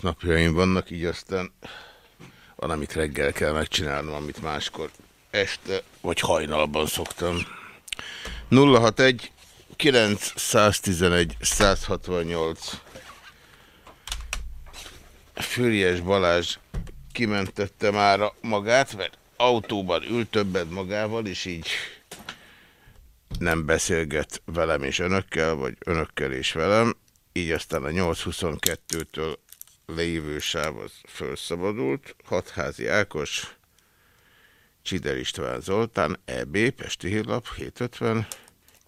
Mozgalmas napjaim vannak, így aztán van, amit reggel kell megcsinálnom, amit máskor este vagy hajnalban szoktam. 061 911 168 Füriyes Balázs kimentette már magát, mert autóban ült többet magával, és így nem beszélget velem és önökkel, vagy önökkel és velem, így aztán a 822-től lévő sáv az felszabadult, Hatházi Ákos, Csider István Zoltán, EB, Pesti Hírlap, 750,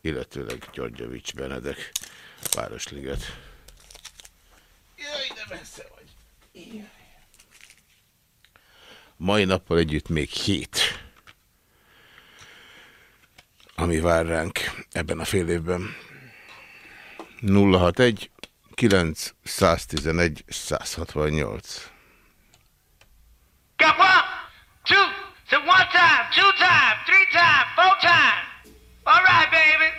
illetőleg Györgyevics Benedek, Városliget. Jaj, de messze vagy. Mai nappal együtt még hét ami vár ránk ebben a fél évben. 061 911 168 Got one, two, so one time, two time, three time, four time. All right, baby.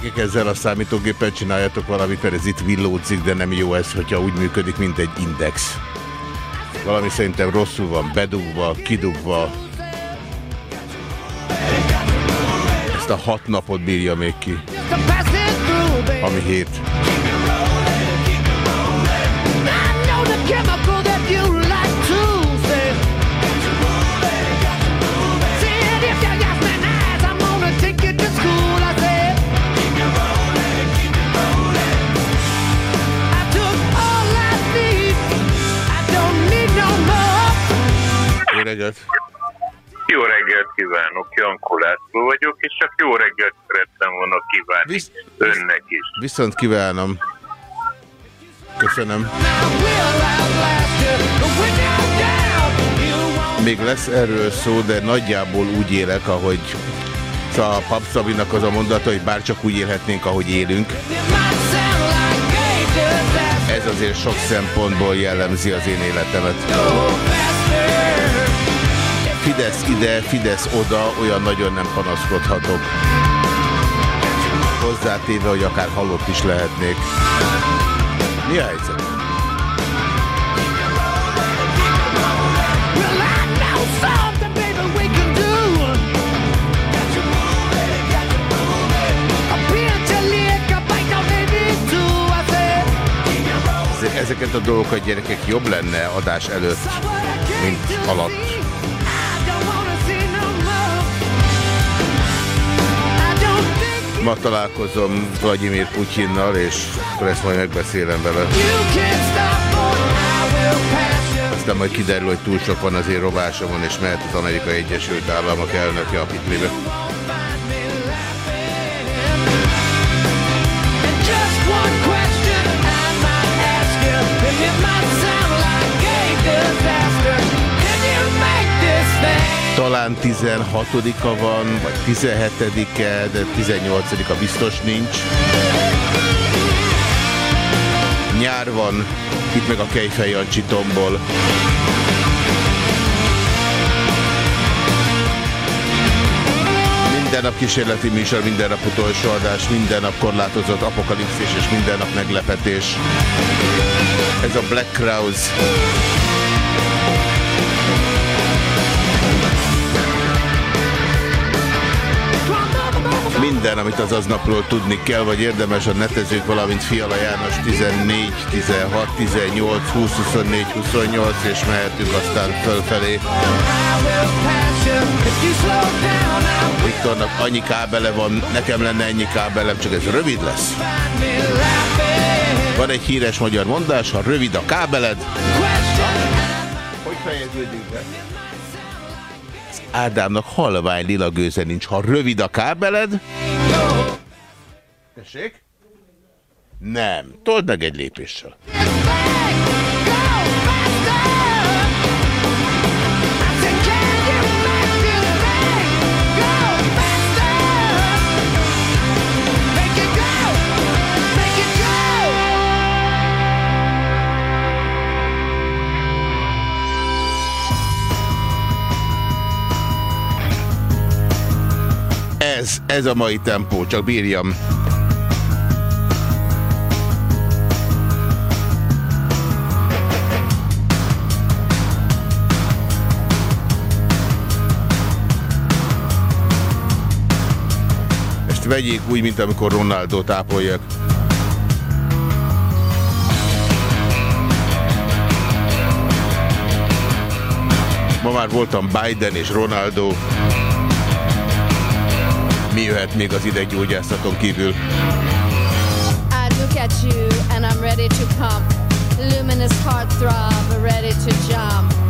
Gyerekek, ezzel a számítógéppel csináljatok valamit, mert ez itt villódzik, de nem jó ez, hogyha úgy működik, mint egy index. Valami szerintem rosszul van, bedugva, kidugva. Ezt a hat napot bírja még ki. Ami hét. Reggelt! Jó reggelt kívánok, Jankó László vagyok, és csak jó reggelt szerettem volna kívánni Visz... önnek is. Viszont kívánom. Köszönöm. Még lesz erről szó, de nagyjából úgy élek, ahogy a Pap Szabinak az a mondata, hogy bárcsak úgy élhetnénk, ahogy élünk. Ez azért sok szempontból jellemzi az én életemet. Fidesz ide, Fidesz oda, olyan nagyon nem panaszkodhatok. Hozzátéve, hogy akár halott is lehetnék. Mi a helyzet? ezeket a dolgokat gyerekek jobb lenne adás előtt, mint alatt. Ma találkozom Vladimir Putyinnal, és akkor ezt majd megbeszélem vele. Aztán majd kiderül, hogy túl sok van az én robásomon, és mehet az Amerikai Egyesült Államok elnöke a pitlibe. Talán 16-a van, vagy 17-e, de 18-a biztos nincs. Nyár van, itt meg a Kejfej Jancsi tombol. Minden nap kísérleti műsor, minden nap utolsó adás, minden nap korlátozott apokalipszis és minden nap meglepetés. Ez a Black Crowes. Minden, amit az aznapról tudni kell, vagy érdemes a netezők, valamint Fiala János 14, 16, 18, 20, 24, 28, és mehetünk aztán fölfelé. Viktornak annyi kábele van, nekem lenne ennyi kábelem, csak ez rövid lesz. Van egy híres magyar mondás, ha rövid a kábeled, hogy fejeződik be? Ádámnak halvány lila gőze nincs. Ha rövid a kábeled... Tessék? Nem. Told meg egy lépéssel. Ez a mai tempó, csak bírjam. Ezt vegyék úgy, mint amikor Ronaldo tápolják. Ma már voltam Biden és Ronaldo. Mi jöhet még az ideggyógyásztaton kívül? I look at you and I'm ready to pump. Luminous heart throb, ready to jump.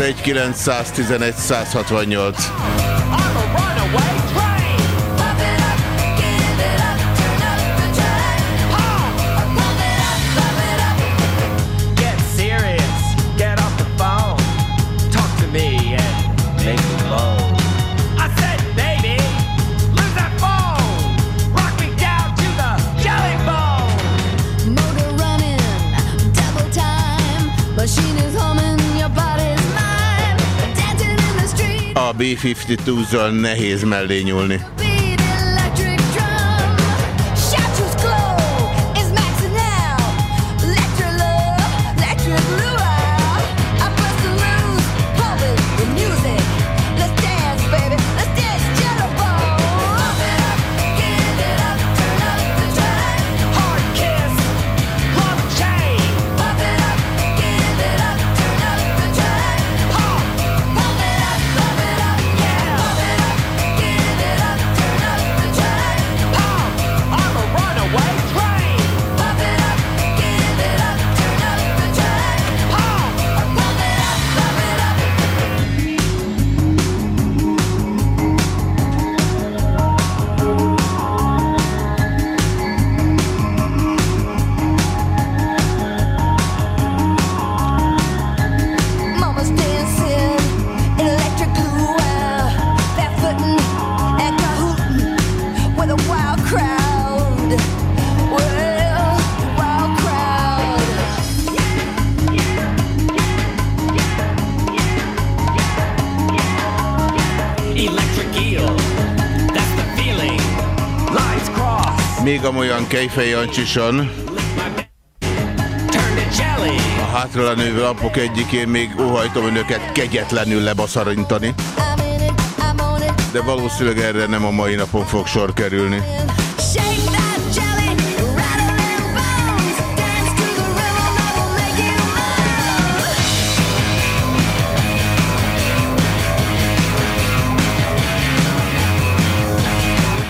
Egy 911 168. B-52-zal nehéz mellé nyúlni. Olyan Kejfej Jancsison. A hátralenővő lapok egyikén még óhajtom önöket kegyetlenül lebaszarintani. De valószínűleg erre nem a mai napon fog sor kerülni.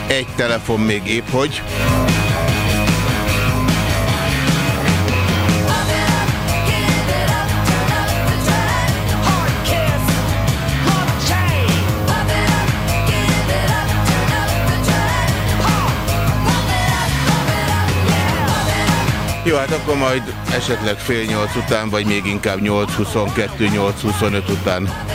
Egy telefon még épp hogy. Jó, hát akkor majd esetleg fél nyolc után, vagy még inkább 8.22, 8.25 után.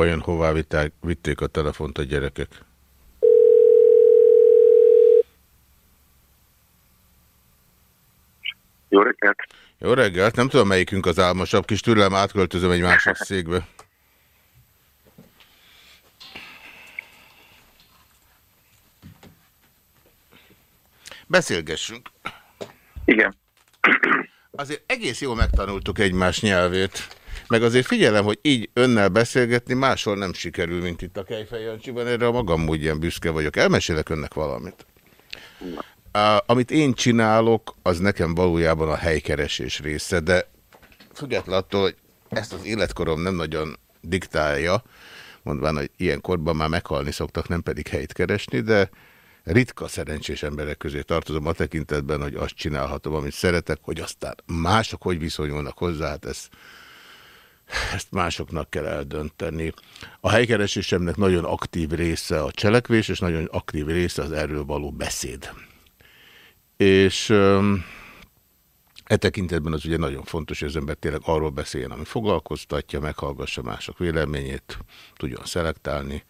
Vajon hová vitták, vitték a telefont a gyerekek? Jó reggelt! Jó reggelt! Nem tudom, melyikünk az álmosabb. Kis türelem, átköltözöm egy másik székbe. Beszélgessünk. Igen. Azért egész jól megtanultuk egymás nyelvét. Meg azért figyelem, hogy így önnel beszélgetni máshol nem sikerül, mint itt a Kejfej Jancsiban. Erre a magam úgy ilyen büszke vagyok. Elmesélek önnek valamit. Amit én csinálok, az nekem valójában a helykeresés része, de függetlenül attól, hogy ezt az életkorom nem nagyon diktálja, mondván, hogy ilyen korban már meghalni szoktak, nem pedig helyt keresni, de ritka szerencsés emberek közé tartozom a tekintetben, hogy azt csinálhatom, amit szeretek, hogy aztán mások hogy viszonyulnak hozzá, hát ezt, ezt másoknak kell eldönteni. A helykeresésemnek nagyon aktív része a cselekvés, és nagyon aktív része az erről való beszéd. És e tekintetben az ugye nagyon fontos, hogy az ember tényleg arról beszéljen, ami foglalkoztatja, meghallgassa mások véleményét, tudjon szelektálni.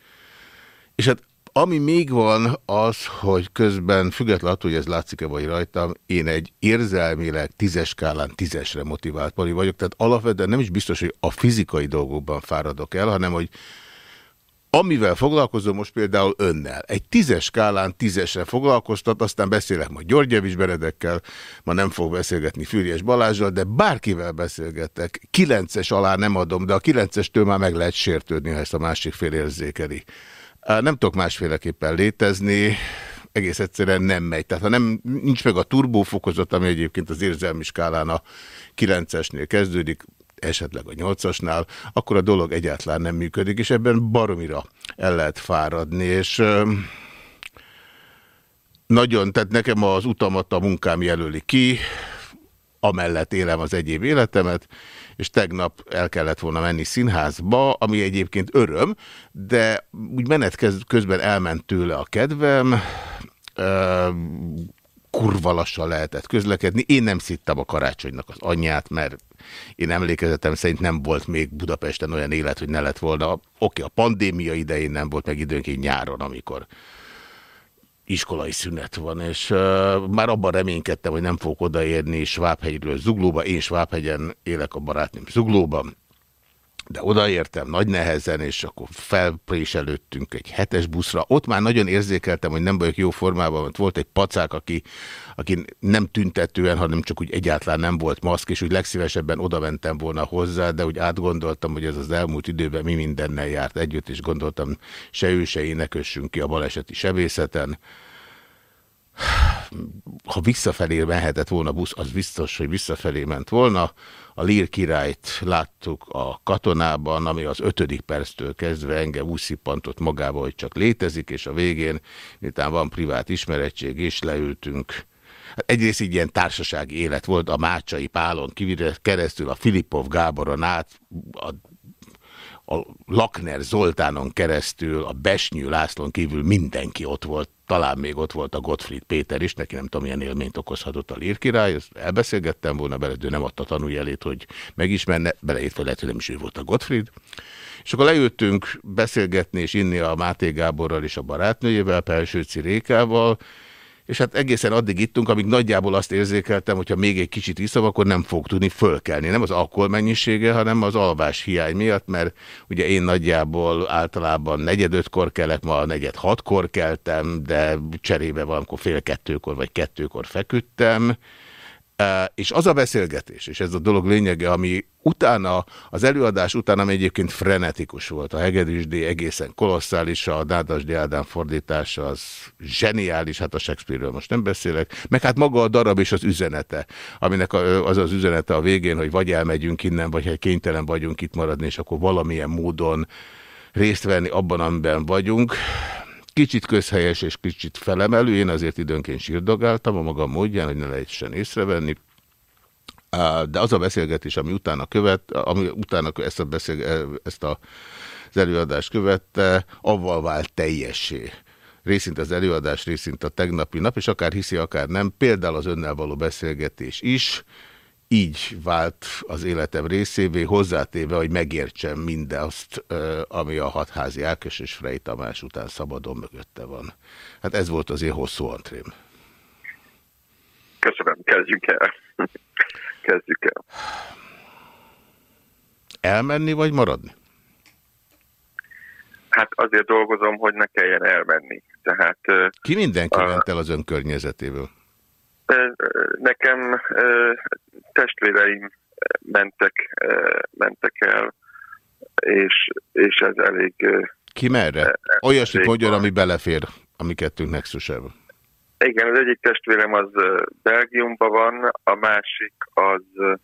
És hát ami még van az, hogy közben, függetlenül attól, hogy ez látszik-e vagy rajtam, én egy érzelmileg tízes skálán tízesre motivált pali vagyok, tehát alapvetően nem is biztos, hogy a fizikai dolgokban fáradok el, hanem hogy Amivel foglalkozom most például önnel. Egy tízes skálán tízesre foglalkoztat, aztán beszélek majd Györgyevics Benedekkel, ma nem fog beszélgetni Fűries Balázsral, de bárkivel beszélgetek. Kilences alá nem adom, de a kilencestől már meg lehet sértődni, ha ezt a másik fél érzékeli. Nem tudok másféleképpen létezni, egész egyszerűen nem megy. Tehát ha nem, nincs meg a turbófokozat, ami egyébként az érzelmi skálán a 9-esnél kezdődik, esetleg a nyolcasnál, akkor a dolog egyáltalán nem működik, és ebben baromira el lehet fáradni, és nagyon, tehát nekem az utamat a munkám jelöli ki, amellett élem az egyéb életemet, és tegnap el kellett volna menni színházba, ami egyébként öröm, de úgy menet közben elment tőle a kedvem, kurva lassan lehetett közlekedni. Én nem szittem a karácsonynak az anyját, mert én emlékezetem szerint nem volt még Budapesten olyan élet, hogy ne lett volna. Oké, a pandémia idején nem volt meg időnként nyáron, amikor iskolai szünet van, és uh, már abban reménykedtem, hogy nem fogok odaérni Svábhegyről Zuglóba. Én Svábhegyen élek a barátnőm Zuglóban, de odaértem nagy nehezen, és akkor felpréselődtünk egy hetes buszra. Ott már nagyon érzékeltem, hogy nem vagyok jó formában, mert volt egy pacák, aki, aki nem tüntetően, hanem csak úgy egyáltalán nem volt maszk, és úgy legszívesebben oda mentem volna hozzá, de úgy átgondoltam, hogy ez az elmúlt időben mi mindennel járt együtt, és gondoltam, se ő, se ki a baleseti sebészeten ha visszafelé mehetett volna busz, az biztos, hogy visszafelé ment volna. A Lír királyt láttuk a katonában, ami az ötödik perctől kezdve engem úgy szippantott magába, hogy csak létezik, és a végén, miután van privát ismerettség, és leültünk. Hát egyrészt így ilyen társasági élet volt a Mácsai Pálon keresztül, a Filipov Gáboron át, a a Lakner Zoltánon keresztül, a Besnyű Lászlón kívül mindenki ott volt, talán még ott volt a Gottfried Péter is, neki nem tudom, milyen élményt okozhatott a lírkirály, ezt elbeszélgettem volna bele, de nem adta tanuljelét, hogy megismerne, beleértve lehet, hogy nem is ő volt a Gottfried. És akkor leültünk beszélgetni és inni a Máté Gáborral és a barátnőjével, Pelsőci Rékával, és hát egészen addig ittunk, amíg nagyjából azt érzékeltem, hogyha még egy kicsit iszom, akkor nem fog tudni fölkelni. Nem az alkohol mennyisége, hanem az alvás hiány miatt, mert ugye én nagyjából általában negyed ötkor kelek, ma negyed hatkor keltem, de cserébe valamikor fél kettőkor vagy kettőkor feküdtem, és az a beszélgetés, és ez a dolog lényege, ami utána, az előadás után, ami egyébként frenetikus volt, a Hegedűsdé egészen kolosszális, a Dádasdi Ádám fordítása az zseniális, hát a Shakespeare-ről most nem beszélek, meg hát maga a darab és az üzenete, aminek az az üzenete a végén, hogy vagy elmegyünk innen, vagy ha kénytelen vagyunk itt maradni, és akkor valamilyen módon részt venni abban, amiben vagyunk. Kicsit közhelyes és kicsit felemelő, én azért időnként sírdogáltam a maga módján, hogy ne lehessen észrevenni. De az a beszélgetés, ami utána követ, ami utána ezt a, beszél, ezt a az előadást követte, avval vált teljessé. Részint az előadás, részint a tegnapi nap, és akár hiszi, akár nem, például az önnel való beszélgetés is, így vált az életem részévé, hozzátéve, hogy megértsem mindazt, ami a hatházi Ákos és Frey Tamás után szabadon mögötte van. Hát ez volt az én hosszú antrém. Köszönöm, kezdjük el. kezdjük el. Elmenni vagy maradni? Hát azért dolgozom, hogy ne kelljen elmenni. Tehát, Ki mindenki a, ment el az ön környezetéből? Nekem testvéreim mentek, mentek el, és, és ez elég... Ki merre? Olyasmit mondjon, ami belefér a mi kettőnk nexusába. Igen, az egyik testvérem az Belgiumban van, a másik az,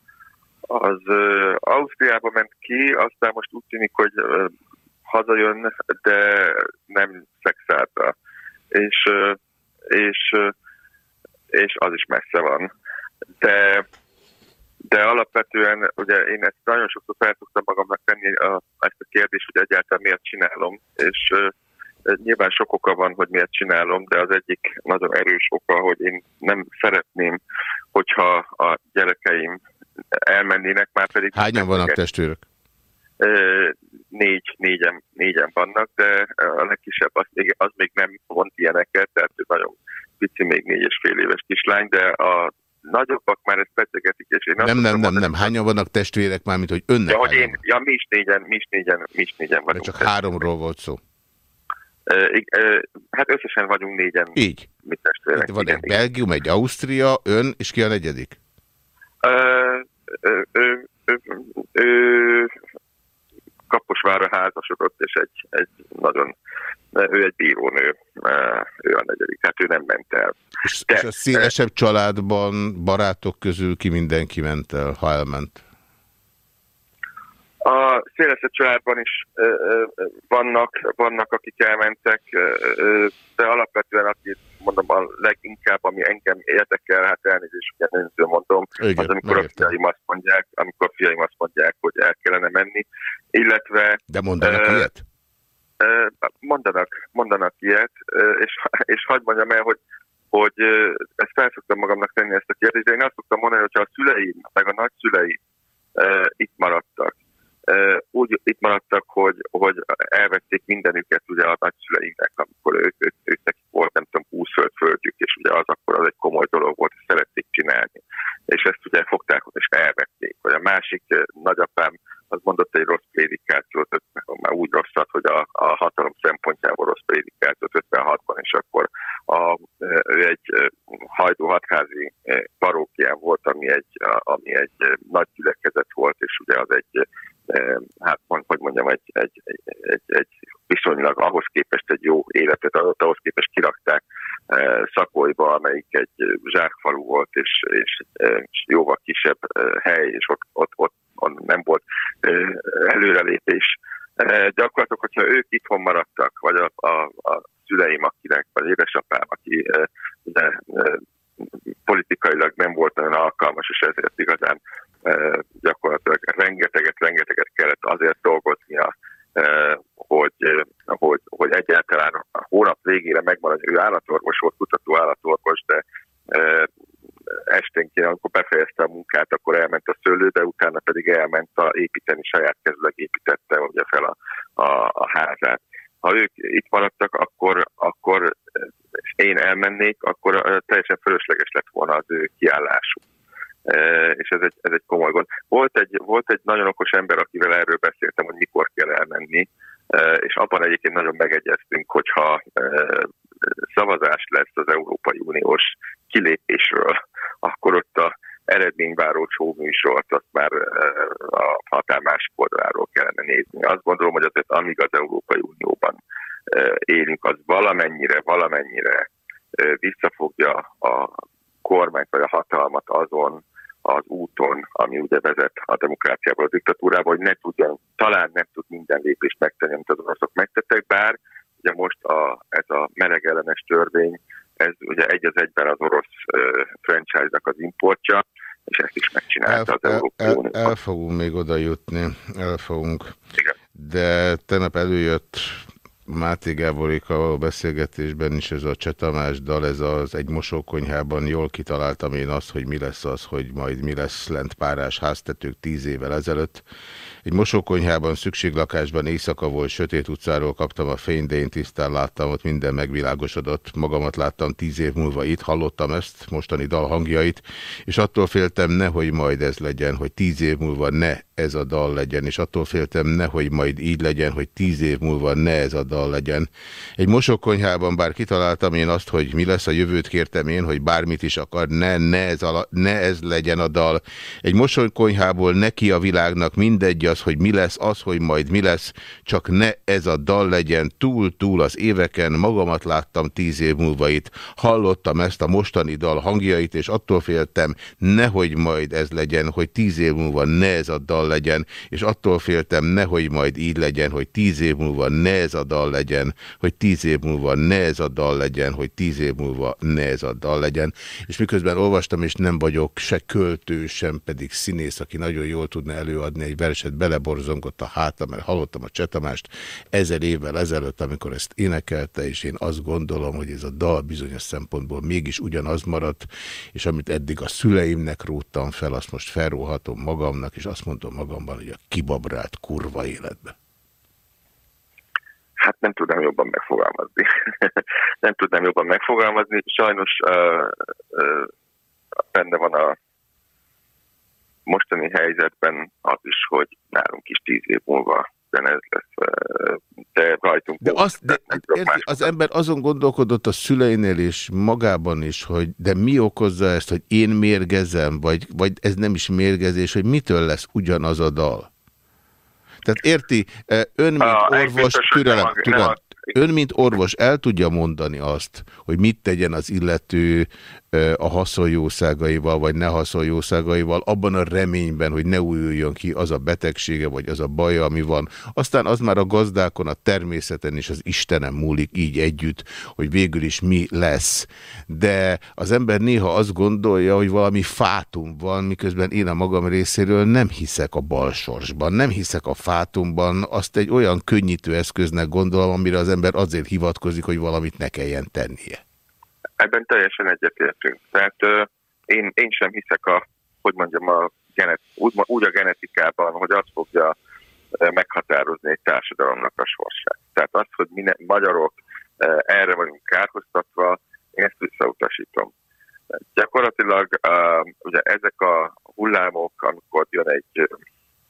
az Ausztriába ment ki, aztán most úgy tűnik, hogy hazajön, de nem szexálta. És, és, és az is messze van. De, de alapvetően, ugye én ezt nagyon sokszor fel szoktam magamnak tenni a, ezt a kérdést, hogy egyáltalán miért csinálom, és nyilván sok oka van, hogy miért csinálom, de az egyik nagyon erős oka, hogy én nem szeretném, hogyha a gyerekeim elmennének, már pedig... Hányan vannak testvérek? Négy, négyen, négyen vannak, de a legkisebb az még, az még nem mond ilyeneket, tehát ő nagyon pici, még négy és fél éves kislány, de a nagyobbak már ezt beszélgetik, és én Nem, nem, nem, nem. Hányan vannak testvérek már, mint hogy önnek ja, hogy én, ja, mi is négyen, mi is négyen, mi is négyen vagyunk. De csak háromról volt szó. Hát összesen vagyunk négyen. Így. Mi testvérek. Van egy Belgium, egy Ausztria, ön, és ki a negyedik? Ö, ö, ö, ö, ö, Kaposvára házasodott, és egy, egy nagyon, ő egy bírónő, ő a negyedik, tehát ő nem ment el. És, De, és a szélesebb családban, barátok közül ki mindenki ment el, ha elment? A szélesebb családban is vannak, vannak, akik elmentek, de alapvetően akit mondom a leginkább, ami engem érdekel, hát elnézést, hogy önző mondom, Igen, az amikor a fiaim azt mondják, amikor a fiaim azt mondják, hogy el kellene menni, illetve... De mondanak uh, ilyet? Uh, mondanak, mondanak ilyet, uh, és, és hagyd mondjam el, hogy hogy ezt felszoktam magamnak tenni ezt a kérdést, de én azt szoktam mondani, hogy ha a szüleim, meg a nagyszüleim uh, itt maradtak, úgy itt maradtak, hogy, hogy elvették mindenüket ugye a nagyszüleimnek, amikor ők, ők, ők nekik volt nem tudom 20 föld földjük, és ugye az akkor az egy komoly dolog volt, ezt szerették csinálni. És ezt ugye fogták és elvették. Vagy a másik nagyapám az mondott egy rossz prédikációt, már úgy rosszat, hogy a, a hatalom szempontjából rossz prédikációt 56-ban, és akkor a, ő egy hajdú hatházi parókián volt, ami egy, ami egy nagy gyülekezet volt, és ugye az egy hát hogy mondjam, egy, egy, egy, egy viszonylag ahhoz képest egy jó életet adott, ahhoz képest kirakták Szakolyba, amelyik egy zsákfalu volt, és, és, és jóval kisebb hely, és ott, ott, ott, nem volt előrelépés. Gyakorlatilag, hogyha ők itthon maradtak, vagy a, a, a szüleim, akinek, vagy édesapám, aki de, politikailag nem volt olyan alkalmas, és ezért igazán gyakorlatilag rengeteget, rengeteget kellett azért dolgoznia, hogy, hogy, hogy egyáltalán a hónap végére megmarad, ő állatorvos volt, kutató állatorvos, de esténként, amikor befejezte a munkát, akkor elment a szőlőbe, utána pedig elment a építeni, saját kezüleg építette ugye fel a, a, a házát. Ha ők itt maradtak, akkor, akkor én elmennék, akkor teljesen fölösleges lett volna az ő kiállásuk. E, és ez egy, ez egy komoly gond. Volt egy, volt egy nagyon okos ember, akivel erről beszéltem, hogy mikor kell elmenni, és abban egyébként nagyon megegyeztünk, hogyha szavazás lesz az Európai Uniós kilépésről, akkor ott a eredményváró csóműsort azt már a határ másik oldaláról kellene nézni. Azt gondolom, hogy azért amíg az Európai Unióban élünk, az valamennyire, valamennyire visszafogja a kormányt vagy a hatalmat azon, az úton, ami ugye vezet a demokráciából a diktatúrába, hogy ne tudjon, talán nem tud minden lépést megtenni, amit az oroszok megtettek, bár ugye most a, ez a melegellenes törvény, ez ugye egy az egyben az orosz uh, franchise-nak az importja, és ezt is megcsinálta el, az Európai Unió. El, el fogunk még oda jutni, el fogunk. Igen. De tegnap előjött Máté Gáborékkal beszélgetésben is ez a Csetamás dal, ez az egy mosókonyhában jól kitaláltam én azt, hogy mi lesz az, hogy majd mi lesz lent párás háztetők tíz évvel ezelőtt. Egy mosókonyhában, szükséglakásban éjszaka volt, sötét utcáról kaptam a fényt, de én tisztán láttam, ott minden megvilágosodott. Magamat láttam tíz év múlva itt, hallottam ezt, mostani dal hangjait, és attól féltem, nehogy majd ez legyen, hogy tíz év múlva ne ez a dal legyen, és attól féltem, nehogy majd így legyen, hogy tíz év múlva ne ez a dal legyen. Egy mosókonyhában bár kitaláltam én azt, hogy mi lesz a jövőt, kértem én, hogy bármit is akar, ne, ne, ez, a, ne ez legyen a dal. Egy mosókonyhából neki a világnak mindegy az, hogy mi lesz, az, hogy majd mi lesz, csak ne ez a dal legyen túl-túl az éveken, magamat láttam tíz év múlva itt, hallottam ezt a mostani dal hangjait, és attól féltem, nehogy majd ez legyen, hogy tíz év múlva ne ez a dal legyen, és attól féltem, nehogy majd így legyen, hogy tíz év múlva ne ez a dal legyen, hogy tíz év múlva ne ez a dal legyen, hogy tíz év múlva ne ez a dal legyen. És miközben olvastam, és nem vagyok se költő, sem pedig színész, aki nagyon jól tudna előadni egy verset, beleborzongott a hátam, mert hallottam a Csetamást ezer évvel ezelőtt, amikor ezt énekelte, és én azt gondolom, hogy ez a dal bizonyos szempontból mégis ugyanaz maradt, és amit eddig a szüleimnek róttam fel, azt most felróhatom magamnak, és azt mondom magamban, hogy a kibabrált kurva életbe. Hát nem tudnám jobban megfogalmazni. nem tudnám jobban megfogalmazni. Sajnos uh, uh, benne van a mostani helyzetben az is, hogy nálunk is tíz év múlva ez lesz, de rajtunk. De, azt, de érti, az ember azon gondolkodott a szüleinél és magában is, hogy de mi okozza ezt, hogy én mérgezem, vagy, vagy ez nem is mérgezés, hogy mitől lesz ugyanaz a dal? Tehát érti, ön, mint a, orvos, türelem, türelem, ön, mint orvos el tudja mondani azt, hogy mit tegyen az illető a haszonjószágaival, vagy ne haszonjószágaival, abban a reményben, hogy ne újuljon ki az a betegsége, vagy az a baja, ami van. Aztán az már a gazdákon, a természeten és az Istenem múlik így együtt, hogy végül is mi lesz. De az ember néha azt gondolja, hogy valami fátum van, miközben én a magam részéről nem hiszek a balsorsban, nem hiszek a fátumban, azt egy olyan könnyítő eszköznek gondolom, amire az ember azért hivatkozik, hogy valamit ne kelljen tennie. Ebben teljesen egyetértünk. Tehát uh, én, én sem hiszek a, hogy mondjam, a genet, úgy, úgy a genetikában, hogy azt fogja meghatározni egy társadalomnak a sorsát. Tehát az, hogy mi ne, magyarok erre vagyunk kárhoztatva, én ezt visszautasítom. Gyakorlatilag uh, ugye ezek a hullámok, amikor jön egy,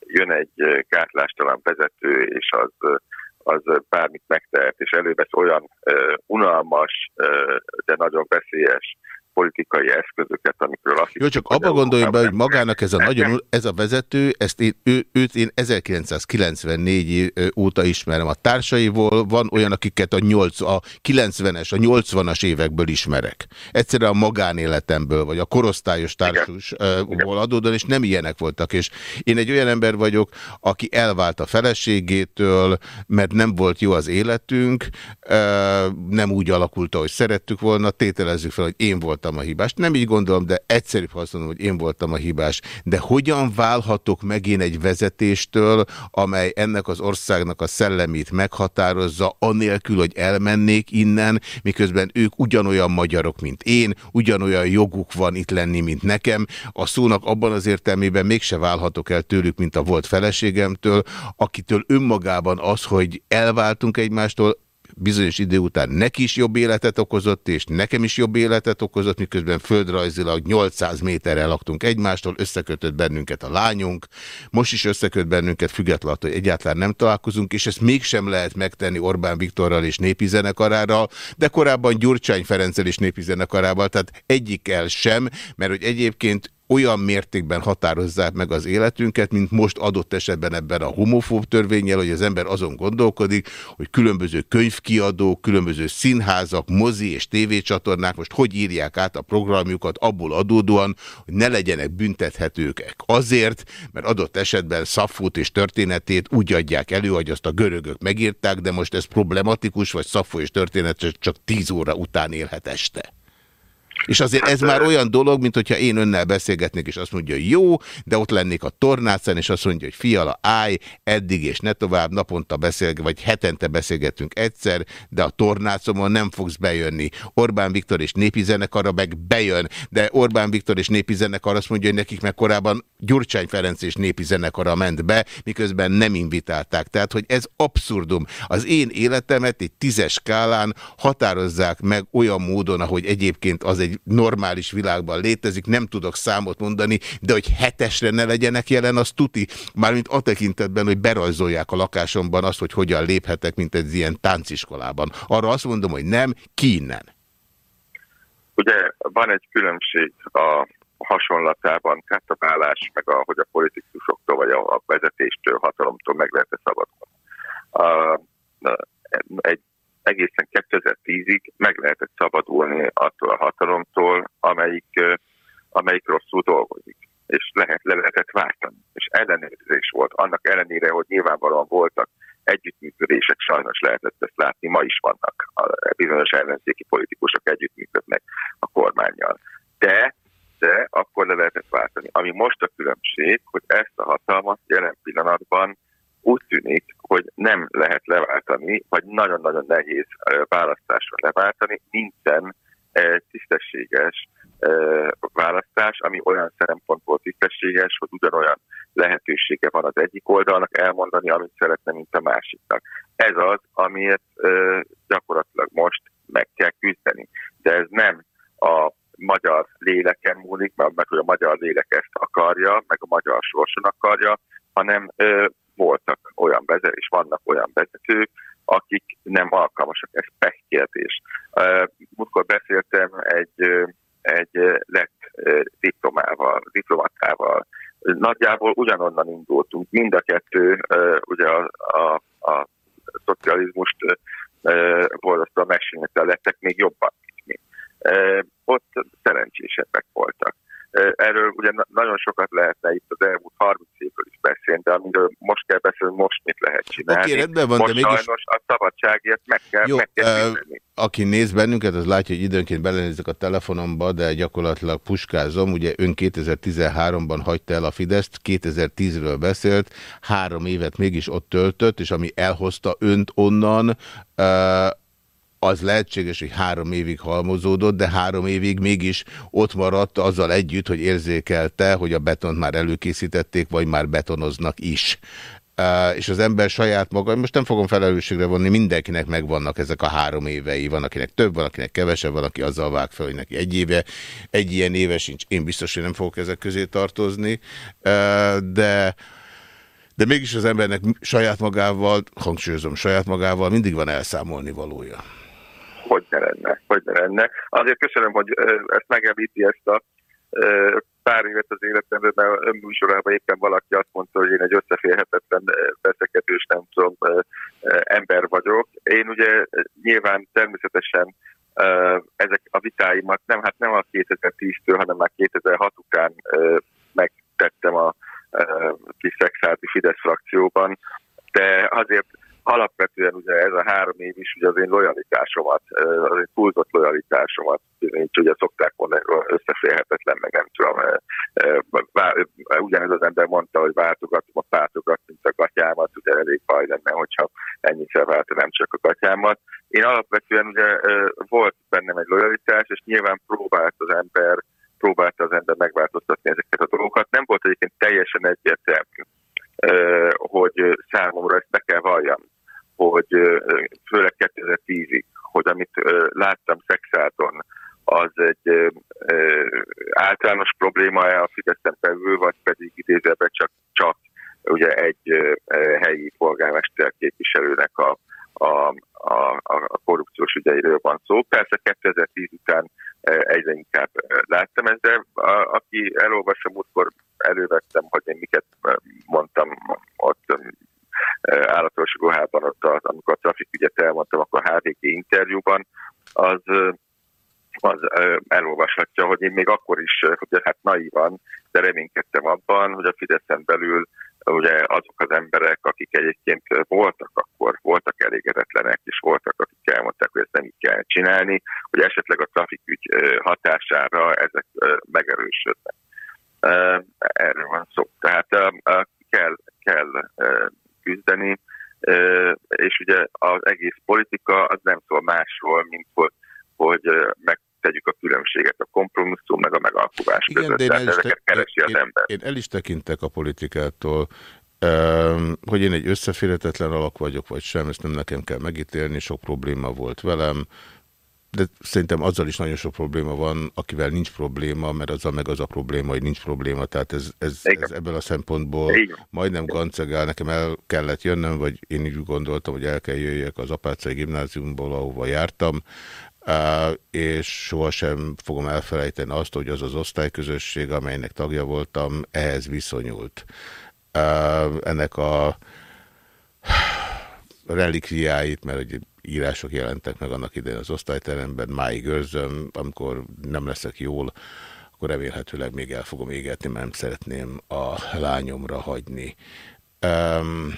jön egy kártlástalan vezető, és az az bármit megtehet, és elővesz olyan uh, unalmas, uh, de nagyon veszélyes politikai eszközöket, amikről azt Jó, csak abba gondoljon be, hogy magának ez a nagyon, ez a vezető, ezt én, ő, őt én 1994 óta ismerem. A társaiból van olyan, akiket a, 8, a 90-es, a 80-as évekből ismerek. Egyszerűen a magánéletemből, vagy a korosztályos társasból adódóan, és nem ilyenek voltak. És én egy olyan ember vagyok, aki elvált a feleségétől, mert nem volt jó az életünk, nem úgy alakult, ahogy szerettük volna, tételezzük fel, hogy én voltam voltam a hibás. Nem így gondolom, de egyszerűbb mondom, hogy én voltam a hibás. De hogyan válhatok meg én egy vezetéstől, amely ennek az országnak a szellemét meghatározza, anélkül, hogy elmennék innen, miközben ők ugyanolyan magyarok, mint én, ugyanolyan joguk van itt lenni, mint nekem. A szónak abban az értelmében mégse válhatok el tőlük, mint a volt feleségemtől, akitől önmagában az, hogy elváltunk egymástól, bizonyos idő után neki is jobb életet okozott, és nekem is jobb életet okozott, miközben földrajzilag 800 méterre laktunk egymástól, összekötött bennünket a lányunk, most is összeköt bennünket, függetlenül, hogy egyáltalán nem találkozunk, és ezt mégsem lehet megtenni Orbán Viktorral és népi zenekaráral, de korábban Gyurcsány Ferenccel és népi zenekarával, tehát egyikkel sem, mert hogy egyébként olyan mértékben határozzák meg az életünket, mint most adott esetben ebben a homofób törvényel, hogy az ember azon gondolkodik, hogy különböző könyvkiadók, különböző színházak, mozi és tévécsatornák most hogy írják át a programjukat abból adódóan, hogy ne legyenek büntethetők azért, mert adott esetben Szafót és történetét úgy adják elő, hogy azt a görögök megírták, de most ez problematikus, vagy Szafó és történet csak tíz óra után élhet este. És azért hát, ez már olyan dolog, mint hogyha én önnel beszélgetnék, és azt mondja, hogy jó, de ott lennék a tornácán, és azt mondja, hogy fiala, állj, eddig és ne tovább, naponta beszélget, vagy hetente beszélgetünk egyszer, de a tornácomon nem fogsz bejönni. Orbán Viktor és népi zenekara meg bejön, de Orbán Viktor és népi zenekar azt mondja, hogy nekik meg korábban Gyurcsány Ferenc és népi zenekara ment be, miközben nem invitálták. Tehát, hogy ez abszurdum. Az én életemet egy tízes skálán határozzák meg olyan módon, ahogy egyébként az egy normális világban létezik, nem tudok számot mondani, de hogy hetesre ne legyenek jelen, az tuti. Mármint a tekintetben, hogy berajzolják a lakásomban azt, hogy hogyan léphetek, mint egy ilyen tánciskolában. Arra azt mondom, hogy nem, ki innen. Ugye van egy különbség a hasonlatában, kátabálás, meg a, hogy a politikusoktól vagy a vezetéstől, hatalomtól meg lehet-e szabadulni. Egy egészen 2010-ig meg lehetett szabadulni attól a hatalomtól, amelyik, amelyik rosszul dolgozik. És lehet, le lehetett váltani. És ellenőrzés volt. Annak ellenére, hogy nyilvánvalóan voltak együttműködések, sajnos lehetett ezt látni, ma is vannak. A bizonyos ellenzéki politikusok együttműködnek a kormányjal. De, de akkor le lehetett váltani. Ami most a különbség, hogy ezt a hatalmat jelen pillanatban úgy tűnik, hogy nem lehet leváltani, vagy nagyon-nagyon nehéz választásra leváltani, nincsen tisztességes választás, ami olyan szempontból tisztességes, hogy ugyanolyan lehetősége van az egyik oldalnak elmondani, amit szeretne, mint a másiknak. Ez az, amiért gyakorlatilag most meg kell küzdeni. De ez nem a magyar léleken múlik, mert hogy a magyar lélek ezt akarja, meg a magyar sorson akarja, hanem voltak olyan vezetők, és vannak olyan vezetők, akik nem alkalmasak, ez pechkérdés. Múltkor beszéltem egy, egy lett diplomával, diplomatával, nagyjából ugyanonnan indultunk. Mind a kettő ugye a, a, a szocializmust borzasztóan megsínette lettek még jobban, mint mi. Ott szerencsésebbek voltak. Erről ugye nagyon sokat lehetne itt az elmúlt 30 évről is beszélni, de amiről most kell beszélni, most mit lehet csinálni. Oké, rendben van, most de mégis... sajnos a szabadságért meg kell, Jó, meg kell uh, Aki néz bennünket, az látja, hogy időnként belenézek a telefonomba, de gyakorlatilag puskázom. Ugye ön 2013-ban hagyta el a Fideszt, 2010-ről beszélt, három évet mégis ott töltött, és ami elhozta önt onnan, uh, az lehetséges, hogy három évig halmozódott, de három évig mégis ott maradt azzal együtt, hogy érzékelte, hogy a betont már előkészítették, vagy már betonoznak is. És az ember saját maga, most nem fogom felelősségre vonni, mindenkinek megvannak ezek a három évei, van akinek több, van akinek kevesebb, van aki azzal vág fel, hogy neki egy éve, egy ilyen éve sincs, én biztos, hogy nem fogok ezek közé tartozni, de de mégis az embernek saját magával, hangsúlyozom, saját magával mindig van elszámolni valója hogy ne lenne, hogy ne lenne. Azért köszönöm, hogy ezt megemlíti ezt a pár évet az életemben, mert önműsorában éppen valaki azt mondta, hogy én egy összeférhetetlen veszekedős, nem tudom, ember vagyok. Én ugye nyilván természetesen ezek a vitáimat nem, hát nem a 2010-től, hanem már 2006 után megtettem a kis szexáti Fidesz frakcióban, de azért alapvetően ugye ez a három év is ugye az én lojalitásomat, az én túlzott lojalitásomat, mint ugye szokták mondani, összeférhetetlen, meg nem tudom, ugyanez az ember mondta, hogy váltogatom a pártokat, mint a gatyámat, ugye elég baj lenne, hogyha ennyiszer váltanám csak a gatyámat. Én alapvetően ugye volt bennem egy lojalitás, és nyilván próbált az ember próbálta az ember megváltoztatni ezeket a dolgokat. Nem volt egyébként teljesen egyértelmű, hogy számomra ezt be kell valljam hogy főleg 2010-ig, hogy amit láttam Szexáton, az egy általános probléma a Fideszen belül, vagy pedig idézőben csak, csak ugye egy helyi polgármester képviselőnek a, a, a, a korrupciós ügyeiről van szó. Persze 2010 után egyre inkább láttam ezt, de a, aki elolvassa, múltkor elővettem, hogy én miket mondtam ott állatos ruhában, ott az, amikor a trafikügyet elmondtam, akkor a HVG interjúban, az az elolvashatja, hogy én még akkor is, hogy hát naivan, de reménykedtem abban, hogy a Fideszen belül ugye azok az emberek, akik egyébként voltak akkor, voltak elégedetlenek, és voltak, akik elmondták, hogy ezt nem így kell csinálni, hogy esetleg a trafikügy hatására ezek megerősödnek. Erről van szó. Tehát kell, kell küzdeni, és ugye az egész politika az nem szól másról, mint hogy, hogy meg tegyük a különbséget a kompromisszum meg a megalkuvás Igen, között. De én, is keresi az én, ember. Én el is tekintek a politikától, hogy én egy összeférhetetlen alak vagyok, vagy sem, ezt nem nekem kell megítélni, sok probléma volt velem, de szerintem azzal is nagyon sok probléma van, akivel nincs probléma, mert azzal meg az a probléma, hogy nincs probléma. Tehát ez, ez, ez ebből a szempontból majdnem gancegál. Nekem el kellett jönnöm, vagy én úgy gondoltam, hogy el kell jöjjek az Apácai gimnáziumból, ahova jártam, és sohasem fogom elfelejteni azt, hogy az az osztályközösség, amelynek tagja voltam, ehhez viszonyult. Ennek a relikviáit, mert írások jelentek meg annak idején az osztályteremben, máig őrzöm, amikor nem leszek jól, akkor remélhetőleg még el fogom égetni, mert nem szeretném a lányomra hagyni. Um,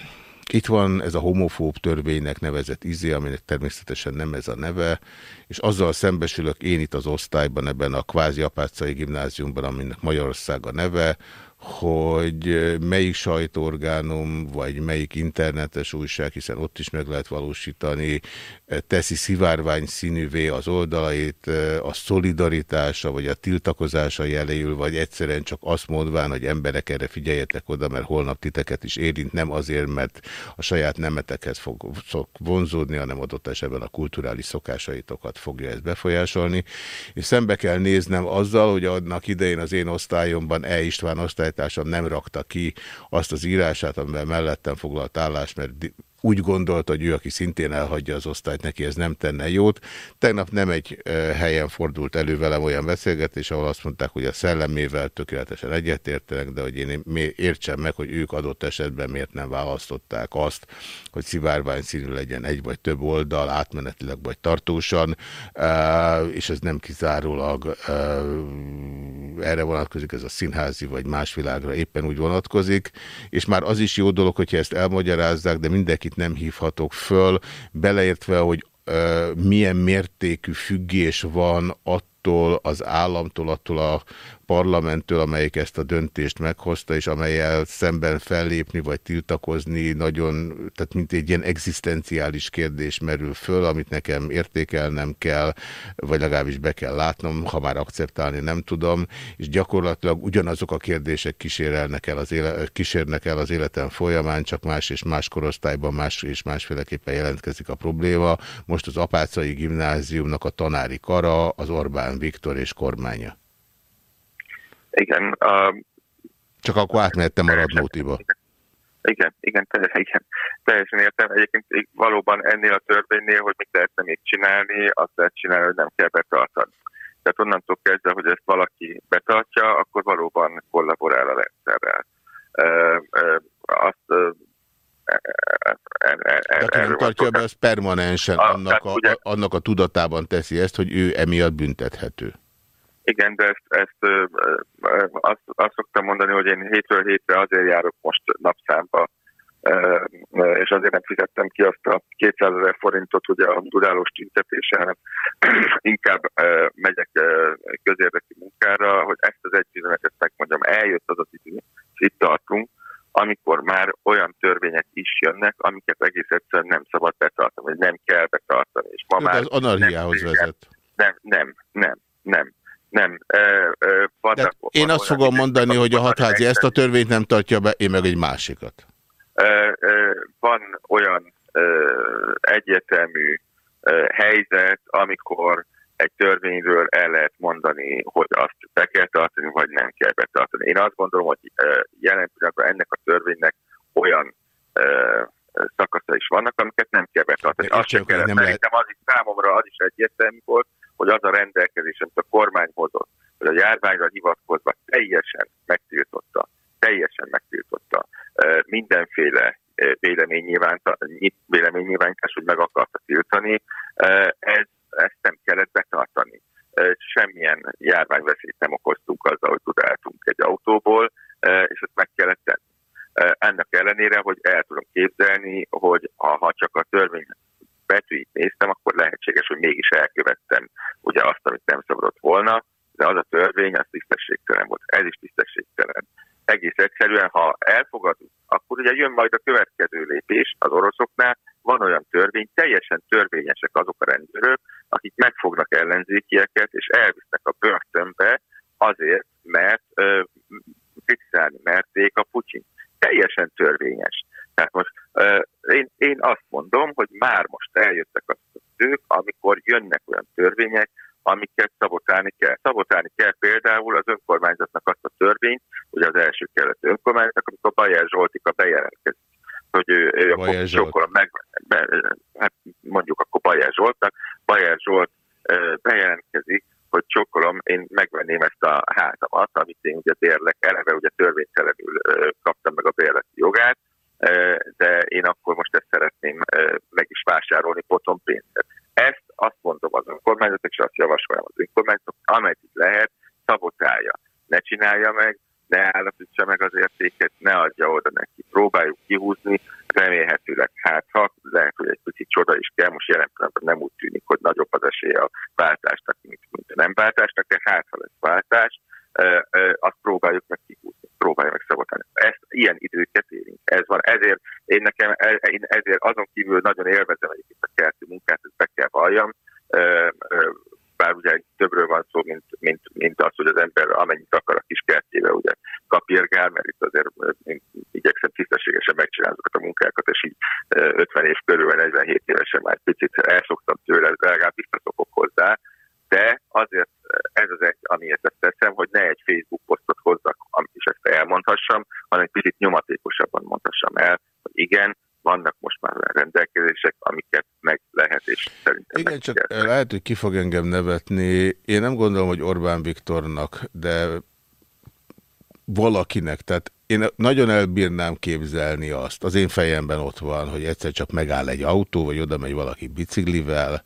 itt van ez a homofób törvénynek nevezett izé, aminek természetesen nem ez a neve, és azzal szembesülök én itt az osztályban, ebben a kvázi apácai gimnáziumban, aminek Magyarország a neve, hogy melyik sajtóorgánum, vagy melyik internetes újság, hiszen ott is meg lehet valósítani, teszi szivárvány színűvé az oldalait, a szolidaritása, vagy a tiltakozása jeléül, vagy egyszerűen csak azt mondván, hogy emberek erre figyeljetek oda, mert holnap titeket is érint, nem azért, mert a saját nemetekhez fog, vonzódni, hanem adott esetben a kulturális szokásaitokat fogja ezt befolyásolni. És szembe kell néznem azzal, hogy annak idején az én osztályomban E. István osztály osztálytársam nem rakta ki azt az írását, amivel mellettem foglalt állást, mert úgy gondolta, hogy ő, aki szintén elhagyja az osztályt, neki ez nem tenne jót. Tegnap nem egy helyen fordult elő velem olyan beszélgetés, ahol azt mondták, hogy a szellemével tökéletesen egyetértenek, de hogy én értsem meg, hogy ők adott esetben miért nem választották azt, hogy szivárvány színű legyen egy vagy több oldal, átmenetileg vagy tartósan, és ez nem kizárólag erre vonatkozik, ez a színházi vagy más világra éppen úgy vonatkozik, és már az is jó dolog, hogyha ezt elmagyarázzák, de mindenkit nem hívhatok föl, beleértve, hogy milyen mértékű függés van attól az államtól, attól a parlamenttől, amelyik ezt a döntést meghozta, és amelyel szemben fellépni vagy tiltakozni nagyon, tehát mint egy ilyen egzisztenciális kérdés merül föl, amit nekem értékelnem kell, vagy legalábbis be kell látnom, ha már akceptálni nem tudom, és gyakorlatilag ugyanazok a kérdések kísérelnek el az éle, kísérnek el az életem folyamán, csak más és más korosztályban más és másféleképpen jelentkezik a probléma. Most az Apácai Gimnáziumnak a tanári kara, az Orbán Viktor és kormánya. Igen. A... Csak akkor átmehettem a Radnótiba. Igen, igen, teljesen, igen, teljesen értem. Egyébként valóban ennél a törvénynél, hogy mit lehetne még csinálni, azt lehet csinálni, hogy nem kell betartani. Tehát onnantól kezdve, hogy ezt valaki betartja, akkor valóban kollaborál a rendszerrel. Azt de ha nem tartja be, az permanensen annak a, ugye, annak a tudatában teszi ezt, hogy ő emiatt büntethető. Igen, de ezt, ezt azt, azt szoktam mondani, hogy én hétről hétre azért járok most napszámba, és azért nem fizettem ki azt a 200 ezer forintot ugye a dudálós tüntetése, hanem inkább megyek közérdekű munkára, hogy ezt az egy üzenetet megmondjam. Eljött az az idő, itt tartunk, amikor már olyan törvények is jönnek, amiket egész egyszerűen nem szabad betartani, vagy nem kell betartani. És ma már az anarhiához vezet. Nem, nem, nem, nem nem. vannak, én azt fogom mondani, hogy a hatházi ezt a törvényt nem tartja be, én meg egy másikat. Van olyan egyértelmű helyzet, amikor egy törvényről el lehet mondani, hogy azt be kell tartani, vagy nem kell betartani. Én azt gondolom, hogy jelen pillanatban ennek a törvénynek olyan szakasza is vannak, amiket nem kell betartani. Azt sem kell, nem lehet... az is számomra az is egyértelmű volt, hogy az a rendelkezés, amit a kormány hozott, hogy a járványra hivatkozva teljesen megtiltotta, teljesen megtiltotta mindenféle véleménynyilvánítás, hogy meg akarta tiltani, ez, ezt nem kellett betartani. Semmilyen járványveszélyt nem okoztunk azzal, hogy tudáltunk egy autóból, és ezt meg kellett tenni. Ennek ellenére, hogy el tudom képzelni, hogy ha csak a törvény betűit néztem, akkor lehetséges, hogy mégis elkövettem ugye azt, amit nem szabadott volna, de az a törvény, az tisztességtelen volt. Ez is tisztességtelen. Egész egyszerűen, ha elfogadunk, akkor ugye jön majd a következő lépés az oroszoknál, van olyan törvény, teljesen törvényesek azok a rendőrök, akik megfognak ellenzékieket, és elvisznek a börtönbe azért, mert ö, kritizálni merték a Putyin. Teljesen törvényes. Tehát most ö, én, én azt mondom, hogy már most eljöttek az idők, amikor jönnek olyan törvények, amiket szabotálni kell. Szabotálni kell például az önkormányzatnak azt a törvényt, hogy az első kellett önkormányzatnak, amikor Bajer Zsoltika bejelentkezik hogy ő, ő akkor sokkal meg, be, hát mondjuk akkor Bajer Zsoltnak, Bajer Zsolt bejelentkezik, hogy csokkolom, én megvenném ezt a házamat, amit én ugye bérlek, eleve ugye törvénytelenül kaptam meg a bérleti jogát, de én akkor most ezt szeretném meg is vásárolni potom pénzet. Ezt azt mondom az önkormányzatok, és azt javasolom az önkormányzatok, ameddig lehet, szabotálja. Ne csinálja meg, ne állapítsa meg az értéket, ne adja oda neki. Próbáljuk kihúzni, remélhetőleg hát ha, lehet, hogy egy picit csoda is kell, most jelen pillanatban nem úgy tűnik, hogy nagyobb az esélye a váltásnak, mint, mint a nem váltásnak, de hát ha lesz váltás, azt próbáljuk meg próbáljuk meg szabotálni. Ezt ilyen időket érünk. Ez van. Ezért én nekem, e, én ezért azon kívül nagyon élvezem egyébként a kerti munkát, ezt be kell valljam, bár ugye többről van szó, mint, mint, mint az, hogy az ember amennyit akar a kis kertjébe, ugye kapirgál, mert itt azért igyekszem tisztességesen megcsinálni azokat a munkákat, és így 50 év körül, 47 évesen már picit elszoktam tőle, legalább biztosokok hozzá, de azért ez az egy, amiért ezt teszem, hogy ne egy Facebook posztot hozzak, is ezt elmondhassam, hanem egy picit nyomatékosabban mondhassam el, hogy igen, vannak most már olyan rendelkezések, amiket meg lehet, és szerintem Igen, csak kell. lehet, hogy ki fog engem nevetni. Én nem gondolom, hogy Orbán Viktornak, de valakinek, tehát én nagyon elbírnám képzelni azt, az én fejemben ott van, hogy egyszer csak megáll egy autó, vagy oda megy valaki biciklivel,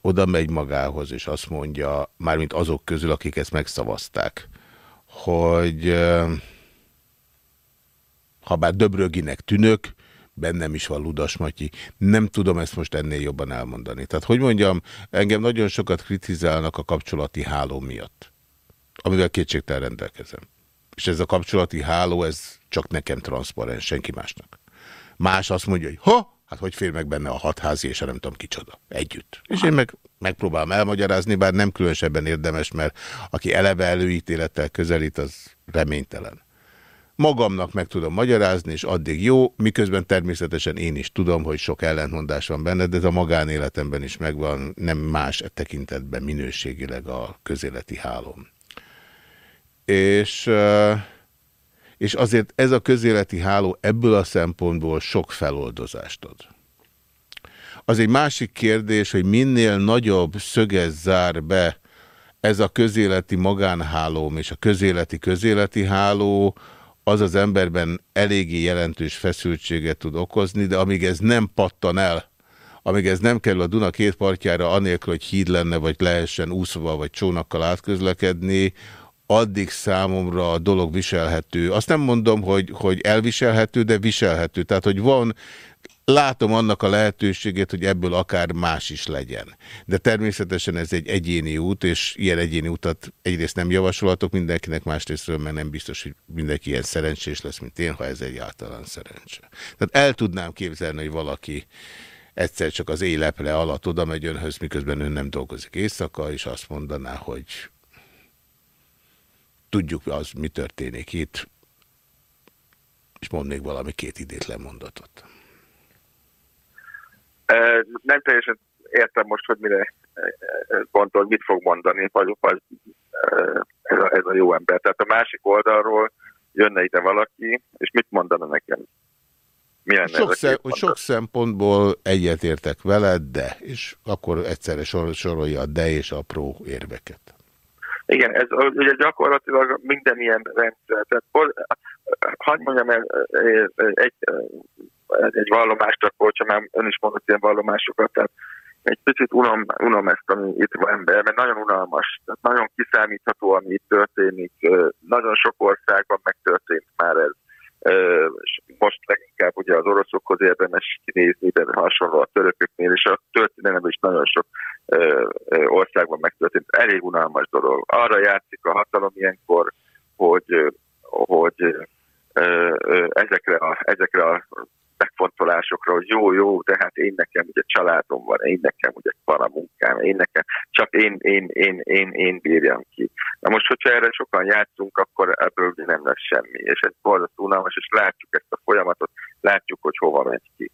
oda megy magához, és azt mondja, mármint azok közül, akik ezt megszavazták, hogy ha bár Döbröginek tűnök, bennem is van Ludas Matyi. Nem tudom ezt most ennél jobban elmondani. Tehát, hogy mondjam, engem nagyon sokat kritizálnak a kapcsolati háló miatt, amivel kétségtel rendelkezem. És ez a kapcsolati háló, ez csak nekem transzparens, senki másnak. Más azt mondja, hogy ha, hát hogy fér meg benne a hatházi, és a nem tudom kicsoda. Együtt. És én meg megpróbálom elmagyarázni, bár nem különösebben érdemes, mert aki eleve előítélettel közelít, az reménytelen magamnak meg tudom magyarázni, és addig jó, miközben természetesen én is tudom, hogy sok ellentmondás van benne, de ez a magánéletemben is megvan, nem más e tekintetben minőségileg a közéleti hálom. És, és azért ez a közéleti háló ebből a szempontból sok feloldozást ad. Az egy másik kérdés, hogy minél nagyobb szöges zár be ez a közéleti magánhálóm és a közéleti közéleti háló, az az emberben eléggé jelentős feszültséget tud okozni, de amíg ez nem pattan el, amíg ez nem kerül a Duna két partjára, anélkül, hogy híd lenne, vagy lehessen úszva, vagy csónakkal átközlekedni, addig számomra a dolog viselhető. Azt nem mondom, hogy, hogy elviselhető, de viselhető. Tehát, hogy van Látom annak a lehetőségét, hogy ebből akár más is legyen. De természetesen ez egy egyéni út, és ilyen egyéni utat egyrészt nem javasolhatok mindenkinek, másrésztről, mert nem biztos, hogy mindenki ilyen szerencsés lesz, mint én, ha ez egyáltalán szerencse. Tehát el tudnám képzelni, hogy valaki egyszer csak az éleple alatt oda megy önhöz, miközben ön nem dolgozik éjszaka, és azt mondaná, hogy tudjuk az, mi történik itt, és mond még valami két idétlen mondatot. Nem teljesen értem most, hogy mire gondol, mit fog mondani, vagy, vagy ez, a, ez a jó ember. Tehát a másik oldalról jönne ide valaki, és mit mondana nekem? Mi lenne sok, szem, sok szempontból egyetértek veled, de, és akkor egyszerre sor, sorolja a de és a pro érveket. Igen, ez ugye gyakorlatilag minden ilyen rendszer. Tehát, hogy mondjam egy, egy vallomást, akkor, hogyha már ön is mondott ilyen vallomásokat, tehát egy picit unom, unom ezt, ami itt van ember, mert nagyon unalmas, tehát nagyon kiszámítható, ami itt történik. Nagyon sok országban megtörtént már ez. most leginkább ugye az oroszokhoz érdemes kinézni, de hasonló a törököknél, és a történelem is nagyon sok országban megtörtént. Elég unalmas dolog. Arra játszik a hatalom ilyenkor, hogy, hogy ezekre a, ezekre a megfontolásokra, hogy jó, jó, de hát én nekem ugye családom van, én nekem ugye van a munkám, én nekem, csak én, én, én, én, én bírjam ki. Na most, hogyha erre sokan játszunk, akkor ebből nem lesz semmi, és ez borzasztó unalmas, és látjuk ezt a folyamatot, látjuk, hogy hova megy ki.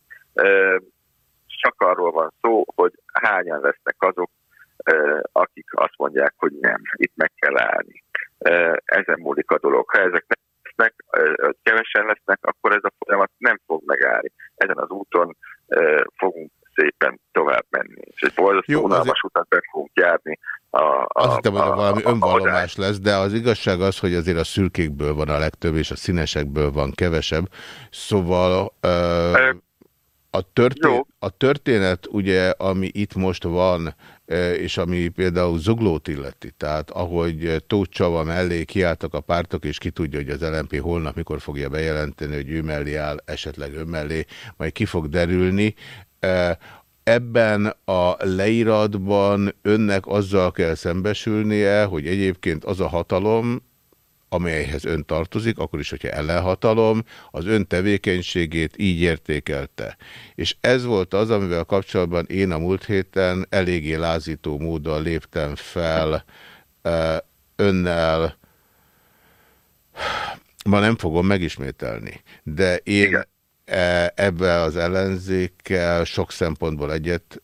Csak arról van szó, hogy hányan lesznek azok, akik azt mondják, hogy nem, itt meg kell állni. Ezen múlik a dolog. Ha ezek nem lesznek, kevesen lesznek, akkor ez a folyamat nem fog megállni. Ezen az úton fogunk szépen tovább menni. És egy borzasztó unalmas utat be fogunk járni. A, a, Azt hittem, hogy valami a, önvallomás lesz, de az igazság az, hogy azért a szürkékből van a legtöbb, és a színesekből van kevesebb. Szóval... Uh, a, történet, a történet, ugye, ami itt most van, e, és ami például Zuglót illeti, tehát ahogy Tóth Csava mellé kiálltak a pártok, és ki tudja, hogy az LNP holnap mikor fogja bejelenteni, hogy ő mellé áll, esetleg ő mellé, majd ki fog derülni. E, ebben a leíratban önnek azzal kell szembesülnie, hogy egyébként az a hatalom, amelyhez ön tartozik, akkor is, hogyha ellenhatalom, az ön tevékenységét így értékelte. És ez volt az, amivel kapcsolatban én a múlt héten eléggé lázító módon léptem fel önnel, ma nem fogom megismételni, de én Igen. E, ebben az ellenzékkel sok szempontból egyet,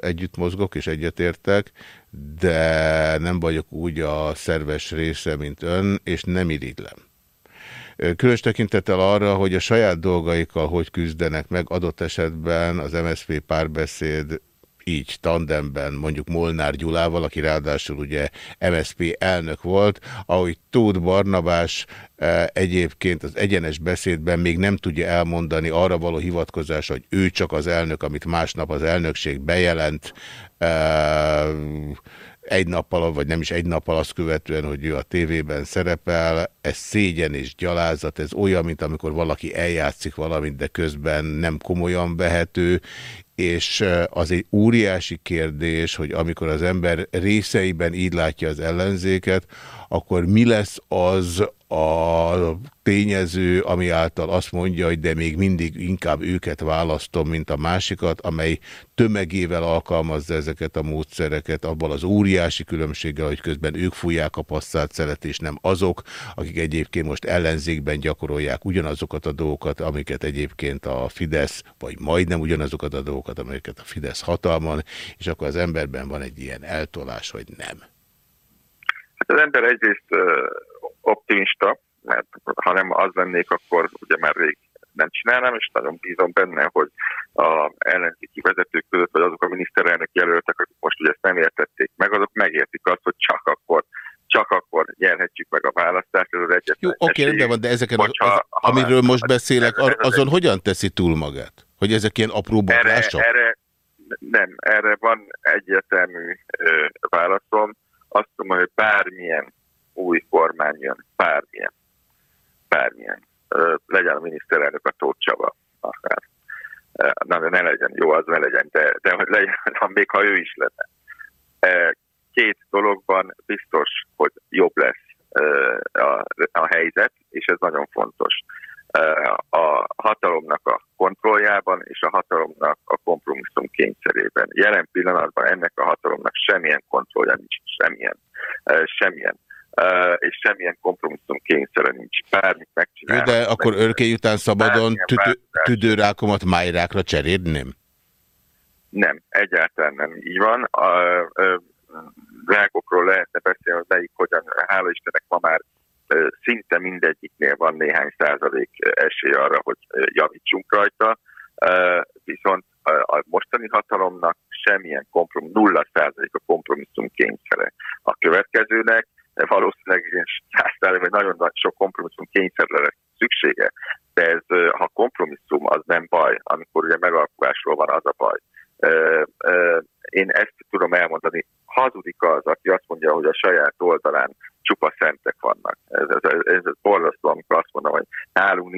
együtt mozgok és egyetértek, de nem vagyok úgy a szerves része, mint ön, és nem irigylem. Különös tekintettel arra, hogy a saját dolgaikkal hogy küzdenek meg, adott esetben az MSZP párbeszéd így tandemben mondjuk Molnár Gyulával, aki ráadásul ugye MSP elnök volt, ahogy Tóth Barnabás e, egyébként az egyenes beszédben még nem tudja elmondani arra való hivatkozás, hogy ő csak az elnök, amit másnap az elnökség bejelent, e, egy nappal, vagy nem is egy nappal azt követően, hogy ő a tévében szerepel, ez szégyen és gyalázat, ez olyan, mint amikor valaki eljátszik valamit, de közben nem komolyan vehető, és az egy óriási kérdés, hogy amikor az ember részeiben így látja az ellenzéket, akkor mi lesz az a tényező, ami által azt mondja, hogy de még mindig inkább őket választom, mint a másikat, amely tömegével alkalmazza ezeket a módszereket, abban az óriási különbséggel, hogy közben ők fújják a passzát szelet, és nem azok, akik egyébként most ellenzékben gyakorolják ugyanazokat a dolgokat, amiket egyébként a Fidesz, vagy majdnem ugyanazokat a dolgokat, amiket a Fidesz hatalman, és akkor az emberben van egy ilyen eltolás, hogy nem. Hát az ember egyrészt optimista, mert ha nem az lennék, akkor ugye már rég nem csinálnám, és nagyon bízom benne, hogy a ellenzéki vezetők között, vagy azok a miniszterelnök jelöltek, akik most ugye ezt nem értették meg, azok megértik azt, hogy csak akkor csak akkor nyerhetjük meg a választást. Ez az egyetlen Jó, oké, rendben van, de ezeken, hogyha, az, amiről most beszélek, ez, ez azon hogyan teszi túl magát? Hogy ezek ilyen apró erre, erre, Nem, erre van egyértelmű ö, válaszom. Azt mondom, hogy bármilyen új kormány jön, bármilyen, bármilyen, legyen a miniszterelnök a Tóth Csaba, akár. Na, de ne legyen, jó, az ne legyen, de, de hogy legyen, még ha ő is lenne. Két dologban biztos, hogy jobb lesz a, a helyzet, és ez nagyon fontos. A hatalomnak a kontrolljában és a hatalomnak a kompromisszum kényszerében. Jelen pillanatban ennek a hatalomnak semmilyen kontrollja nincs, semmilyen, semmilyen Uh, és semmilyen kompromisszum kényszere nincs. Megcsinál. De akkor örkély után szabadon tüdő, tüdőrákomat májrákra cserélném? Nem, egyáltalán nem így van. A, a, rákokról lehetne beszélni, hogy melyik hogyan, hála Istennek ma már szinte mindegyiknél van néhány százalék esély arra, hogy javítsunk rajta, viszont a mostani hatalomnak semmilyen kompromisszum, nulla százalék a kompromisszum kényszere. A következőnek valószínűleg száz vagy nagyon nagy sok kompromisszum kényszerre lesz szüksége, de ez, ha kompromisszum, az nem baj, amikor ugye megalkulásról van, az a baj. Én ezt tudom elmondani, hazudik az, aki azt mondja, hogy a saját oldalán csupa a szentek vannak. Ez, ez, ez, ez borzasztó, amikor azt mondom, hogy nálunk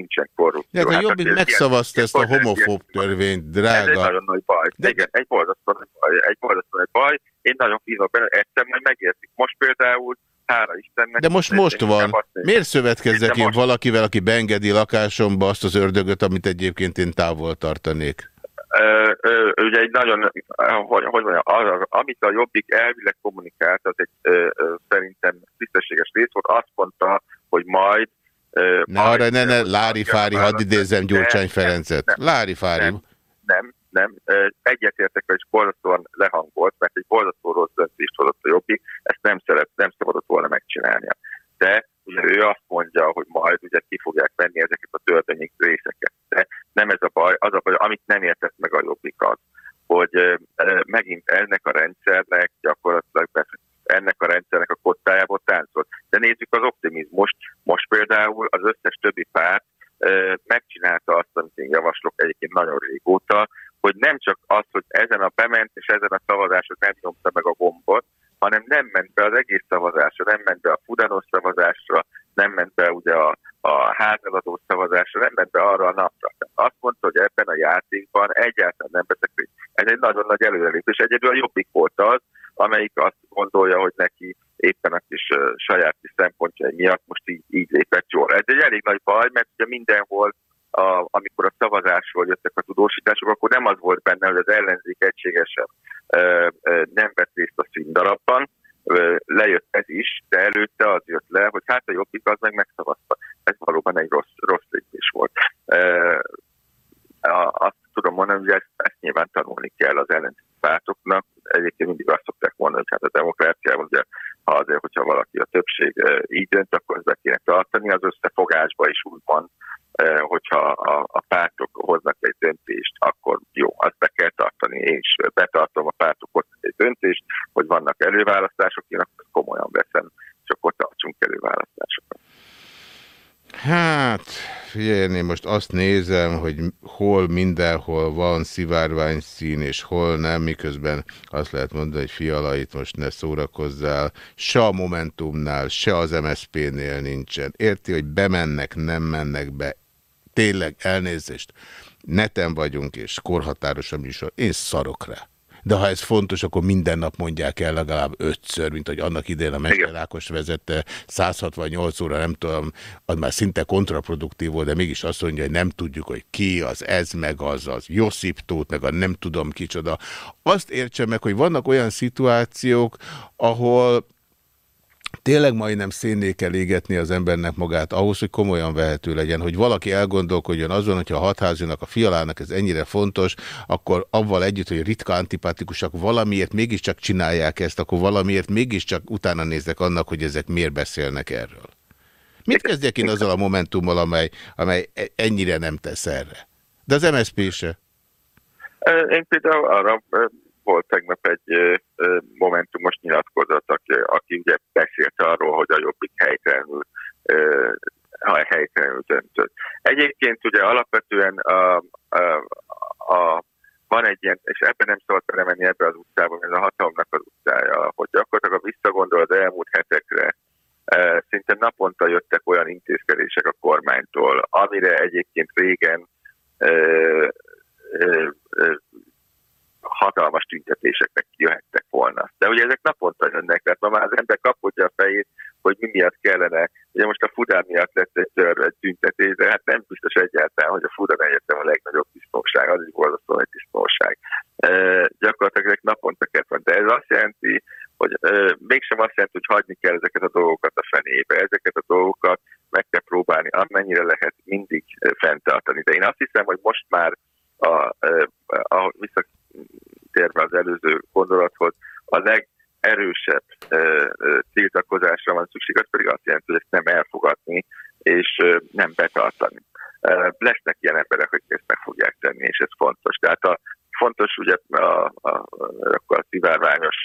korrupció. Ja, hát, a Jobbik megszavazta ezt a homofób törvényt, drága. Ez egy nagyon nagy baj. De... Igen, egy borzasztó nagy baj. Egy borzasztó nagy baj. Én nagyon bízok benne, egyszer majd megértik. Most például hála Istennek. De most most van. Miért szövetkezzek én most... valakivel, aki beengedi lakásomba azt az ördögöt, amit egyébként én távol tartanék? Ö, ö, ugye egy nagyon, hogy, hogy mondjam, az, amit a Jobbik elvileg kommunikált, az egy ö, ö, szerintem tisztességes rész volt. Azt mondta, hogy majd ne arra, ne, ne, Lári Fári, hadd idézem Gyurcsány Ferencet. Lári Fári. Nem, nem. Egyetértek, hogy borzasztóan lehangolt, mert egy borzasztó rossz döntést hozott a Jobbik, ezt nem, szeret, nem szabadott volna megcsinálnia. De ugye ő azt mondja, hogy majd ugye ki fogják venni ezeket a törvényi részeket. De nem ez a baj, az a baj, amit nem értett meg a jobbik az, hogy megint ennek a rendszernek gyakorlatilag ennek a rendszernek a kottájából táncolt. De nézzük az optimizmust. Most például az összes többi párt megcsinálta azt, amit én javaslok egyébként nagyon régóta, hogy nem csak az, hogy ezen a bement és ezen a szavazáson nem nyomta meg a gombot, hanem nem ment be az egész szavazásra, nem ment be a Fudanos szavazásra, nem ment be ugye a, a házaladó szavazásra, nem ment be arra a napra. Azt mondta, hogy ebben a játékban egyáltalán nem beteg. Ez egy nagyon nagy előrelépés. Egyedül a jobbik volt az, amelyik azt gondolja, hogy neki éppen a kis uh, saját kis szempontjai miatt most így, így lépett jól. Ez egy elég nagy baj, mert ugye mindenhol a, amikor a szavazásról jöttek a tudósítások, akkor nem az volt benne, hogy az ellenzék egységesen ö, ö, nem vett részt a színdarabban, lejött ez is, de előtte az jött le, hogy hát a jobbik az meg megszavazta. Ez valóban egy rossz, rossz lépés volt. Azt tudom mondani, hogy ezt, ezt nyilván tanulni kell az ellenzék pártoknak. Egyébként mindig azt szokták mondani, hogy hát a demokráciában, ugye, ha azért, hogyha valaki a többség így dönt, akkor ezt be kéne tartani, az összefogásba is úgy van, hogyha a, a pártok hoznak egy döntést, akkor jó, azt be kell tartani. Én is betartom a pártok hoznak egy döntést, hogy vannak előválasztások, én akkor komolyan veszem, és akkor tartsunk előválasztásokat. Hát, figyelj, én most azt nézem, hogy hol mindenhol van szivárvány szín, és hol nem, miközben azt lehet mondani, hogy fialait most ne szórakozzál. Se a Momentumnál, se az MSZP-nél nincsen. Érti, hogy bemennek, nem mennek be tényleg elnézést, neten vagyunk, és korhatáros a műsor, én szarok rá. De ha ez fontos, akkor minden nap mondják el legalább ötször, mint hogy annak idején a Mester Ákos vezette 168 óra, nem tudom, az már szinte kontraproduktív volt, de mégis azt mondja, hogy nem tudjuk, hogy ki az, ez meg az, az Josip Tóth, meg a nem tudom kicsoda. Azt értse meg, hogy vannak olyan szituációk, ahol tényleg majdnem szénné kell égetni az embernek magát ahhoz, hogy komolyan vehető legyen, hogy valaki elgondolkodjon azon, hogyha a hatházinak, a fialának ez ennyire fontos, akkor avval együtt, hogy ritka antipatikusak valamiért mégiscsak csinálják ezt, akkor valamiért mégiscsak utána néznek annak, hogy ezek miért beszélnek erről. Mit kezdjek én azzal a momentummal, amely, amely ennyire nem tesz erre? De az MSZP se. Én például arra volt tegnap egy momentumos nyilatkozat, aki, aki ugye beszélt arról, hogy a jobbik helytelenül helytelenül döntött. Egyébként ugye alapvetően a, a, a, van egy ilyen, és ebben nem szabad belemenni ebbe az utcába, ez a hatalomnak az utcája, hogy gyakorlatilag a visszagondol az elmúlt hetekre, szinte naponta jöttek olyan intézkedések a kormánytól, amire egyébként régen hatalmas tüntetéseknek jöhettek volna. De ugye ezek naponta jönnek, tehát ma már az ember kapodja a fejét, hogy mi miatt kellene. Ugye most a Fudán miatt lett egy, tör, egy tüntetés, de hát nem biztos egyáltalán, hogy a Fudán egyetem a legnagyobb biztonság, az is borzasztó egy biztonság. E, gyakorlatilag ezek naponta kell de ez azt jelenti, hogy e, mégsem azt jelenti, hogy hagyni kell ezeket a dolgokat a fenébe. Ezeket a dolgokat meg kell próbálni, amennyire lehet mindig fenntartani. De én azt hiszem, hogy most már a, a, a vissza térve az előző gondolathoz, a legerősebb tiltakozásra van szükség, az pedig azt jelenti, hogy ezt nem elfogadni, és nem betartani. Lesznek ilyen emberek, akik ezt meg fogják tenni, és ez fontos. Tehát a, fontos ugye a, a, a, a szivárványos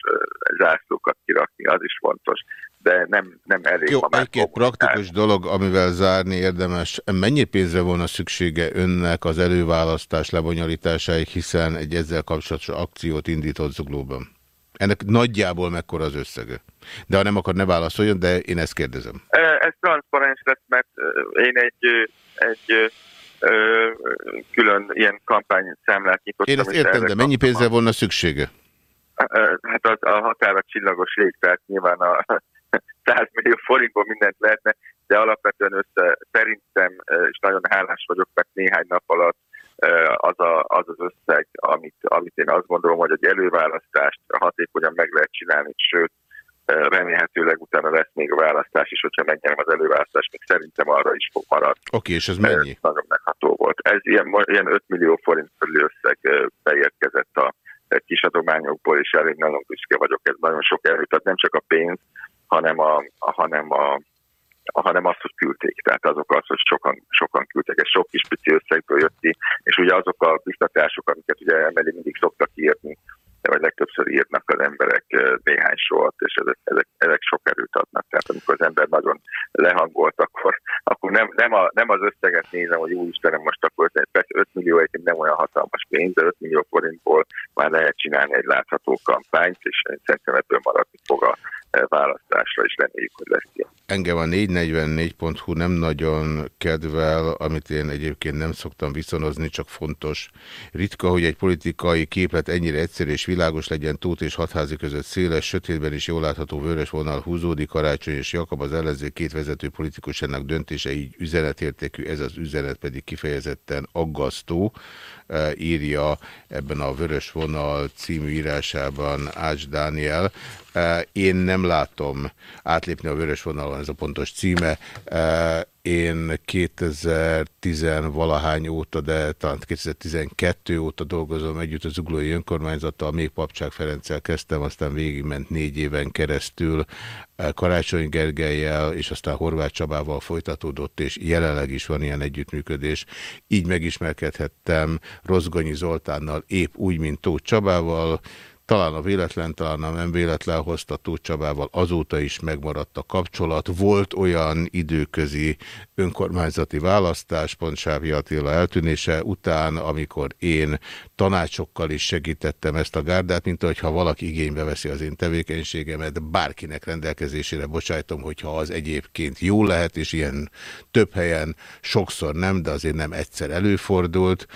zászlókat kirakni, az is fontos, de nem, nem elég. Jó, egy-két praktikus dolog, amivel zárni érdemes. Mennyi pénzre volna szüksége önnek az előválasztás lebonyolításáig, hiszen egy ezzel kapcsolatos akciót indított Zuglóban? Ennek nagyjából mekkora az összege? De ha nem akar, ne válaszoljon, de én ezt kérdezem. Ez transzparens lesz, mert én egy, egy külön ilyen kampányszámlát nyitottam. Én ezt értem, de mennyi pénzre volna szüksége? Hát az, a határa csillagos rég, tehát nyilván a 100 millió forintból mindent lehetne, de alapvetően össze szerintem, és nagyon hálás vagyok, mert néhány nap alatt az, a, az az összeg, amit, amit én azt gondolom, hogy egy előválasztást hatékonyan meg lehet csinálni, sőt, remélhetőleg utána lesz még a választás is, hogyha megnyerem az előválasztást, még szerintem arra is fog maradni. Oké, okay, és ez mennyi? Ez nagyon megható volt. Ez ilyen, ilyen 5 millió forint körül összeg beérkezett a kis adományokból, és elég nagyon büszke vagyok, ez nagyon sok erőt, tehát nem csak a pénz, hanem, a, hanem, a, a, hanem azt, hogy küldték. Tehát azok az, hogy sokan, sokan küldtek, ez sok kis pici összegből jött ki, és ugye azok a biztatások, amiket ugye emeli mindig szoktak írni, vagy legtöbbször írnak az emberek néhány sort, és ezek, ezek, ezek sok erőt adnak. Tehát amikor az ember nagyon lehangolt, akkor, akkor nem, nem, a, nem az összeget nézem, hogy Istenem, most akkor 5 millió egyébként nem olyan hatalmas pénz, de 5 millió forintból már lehet csinálni egy látható kampányt, és szerintem ebből maradni fog a választásra, és reméljük, hogy lesz ilyen. Engem a 444.hu nem nagyon kedvel, amit én egyébként nem szoktam viszonozni, csak fontos. Ritka, hogy egy politikai képlet ennyire egyszerű és világos legyen Tóth és Hatházi között széles, sötétben is jól látható vörös vonal húzódik, Karácsony és Jakab az ellenző két vezető politikusának döntése így üzenetértékű, ez az üzenet pedig kifejezetten aggasztó, írja ebben a Vörös Vonal című írásában Ács Dániel. Én nem látom átlépni a Vörös Vonalon, ez a pontos címe. Én 2010-valahány óta, de talán 2012 óta dolgozom együtt az Zuglói Önkormányzattal, még Papcsák Ferenccel kezdtem, aztán végigment négy éven keresztül Karácsony Gergelyel, és aztán Horváth Csabával folytatódott, és jelenleg is van ilyen együttműködés. Így megismerkedhettem Rozgonyi Zoltánnal épp úgy, mint Tóth Csabával, talán a véletlen, talán a nem véletlen hozta Tóth Csabával, azóta is megmaradt a kapcsolat. Volt olyan időközi önkormányzati választás, pont Sávi Attila eltűnése után, amikor én tanácsokkal is segítettem ezt a gárdát, mint hogyha valaki igénybe veszi az én tevékenységemet, bárkinek rendelkezésére bocsájtom, hogyha az egyébként jó lehet, és ilyen több helyen sokszor nem, de azért nem egyszer előfordult.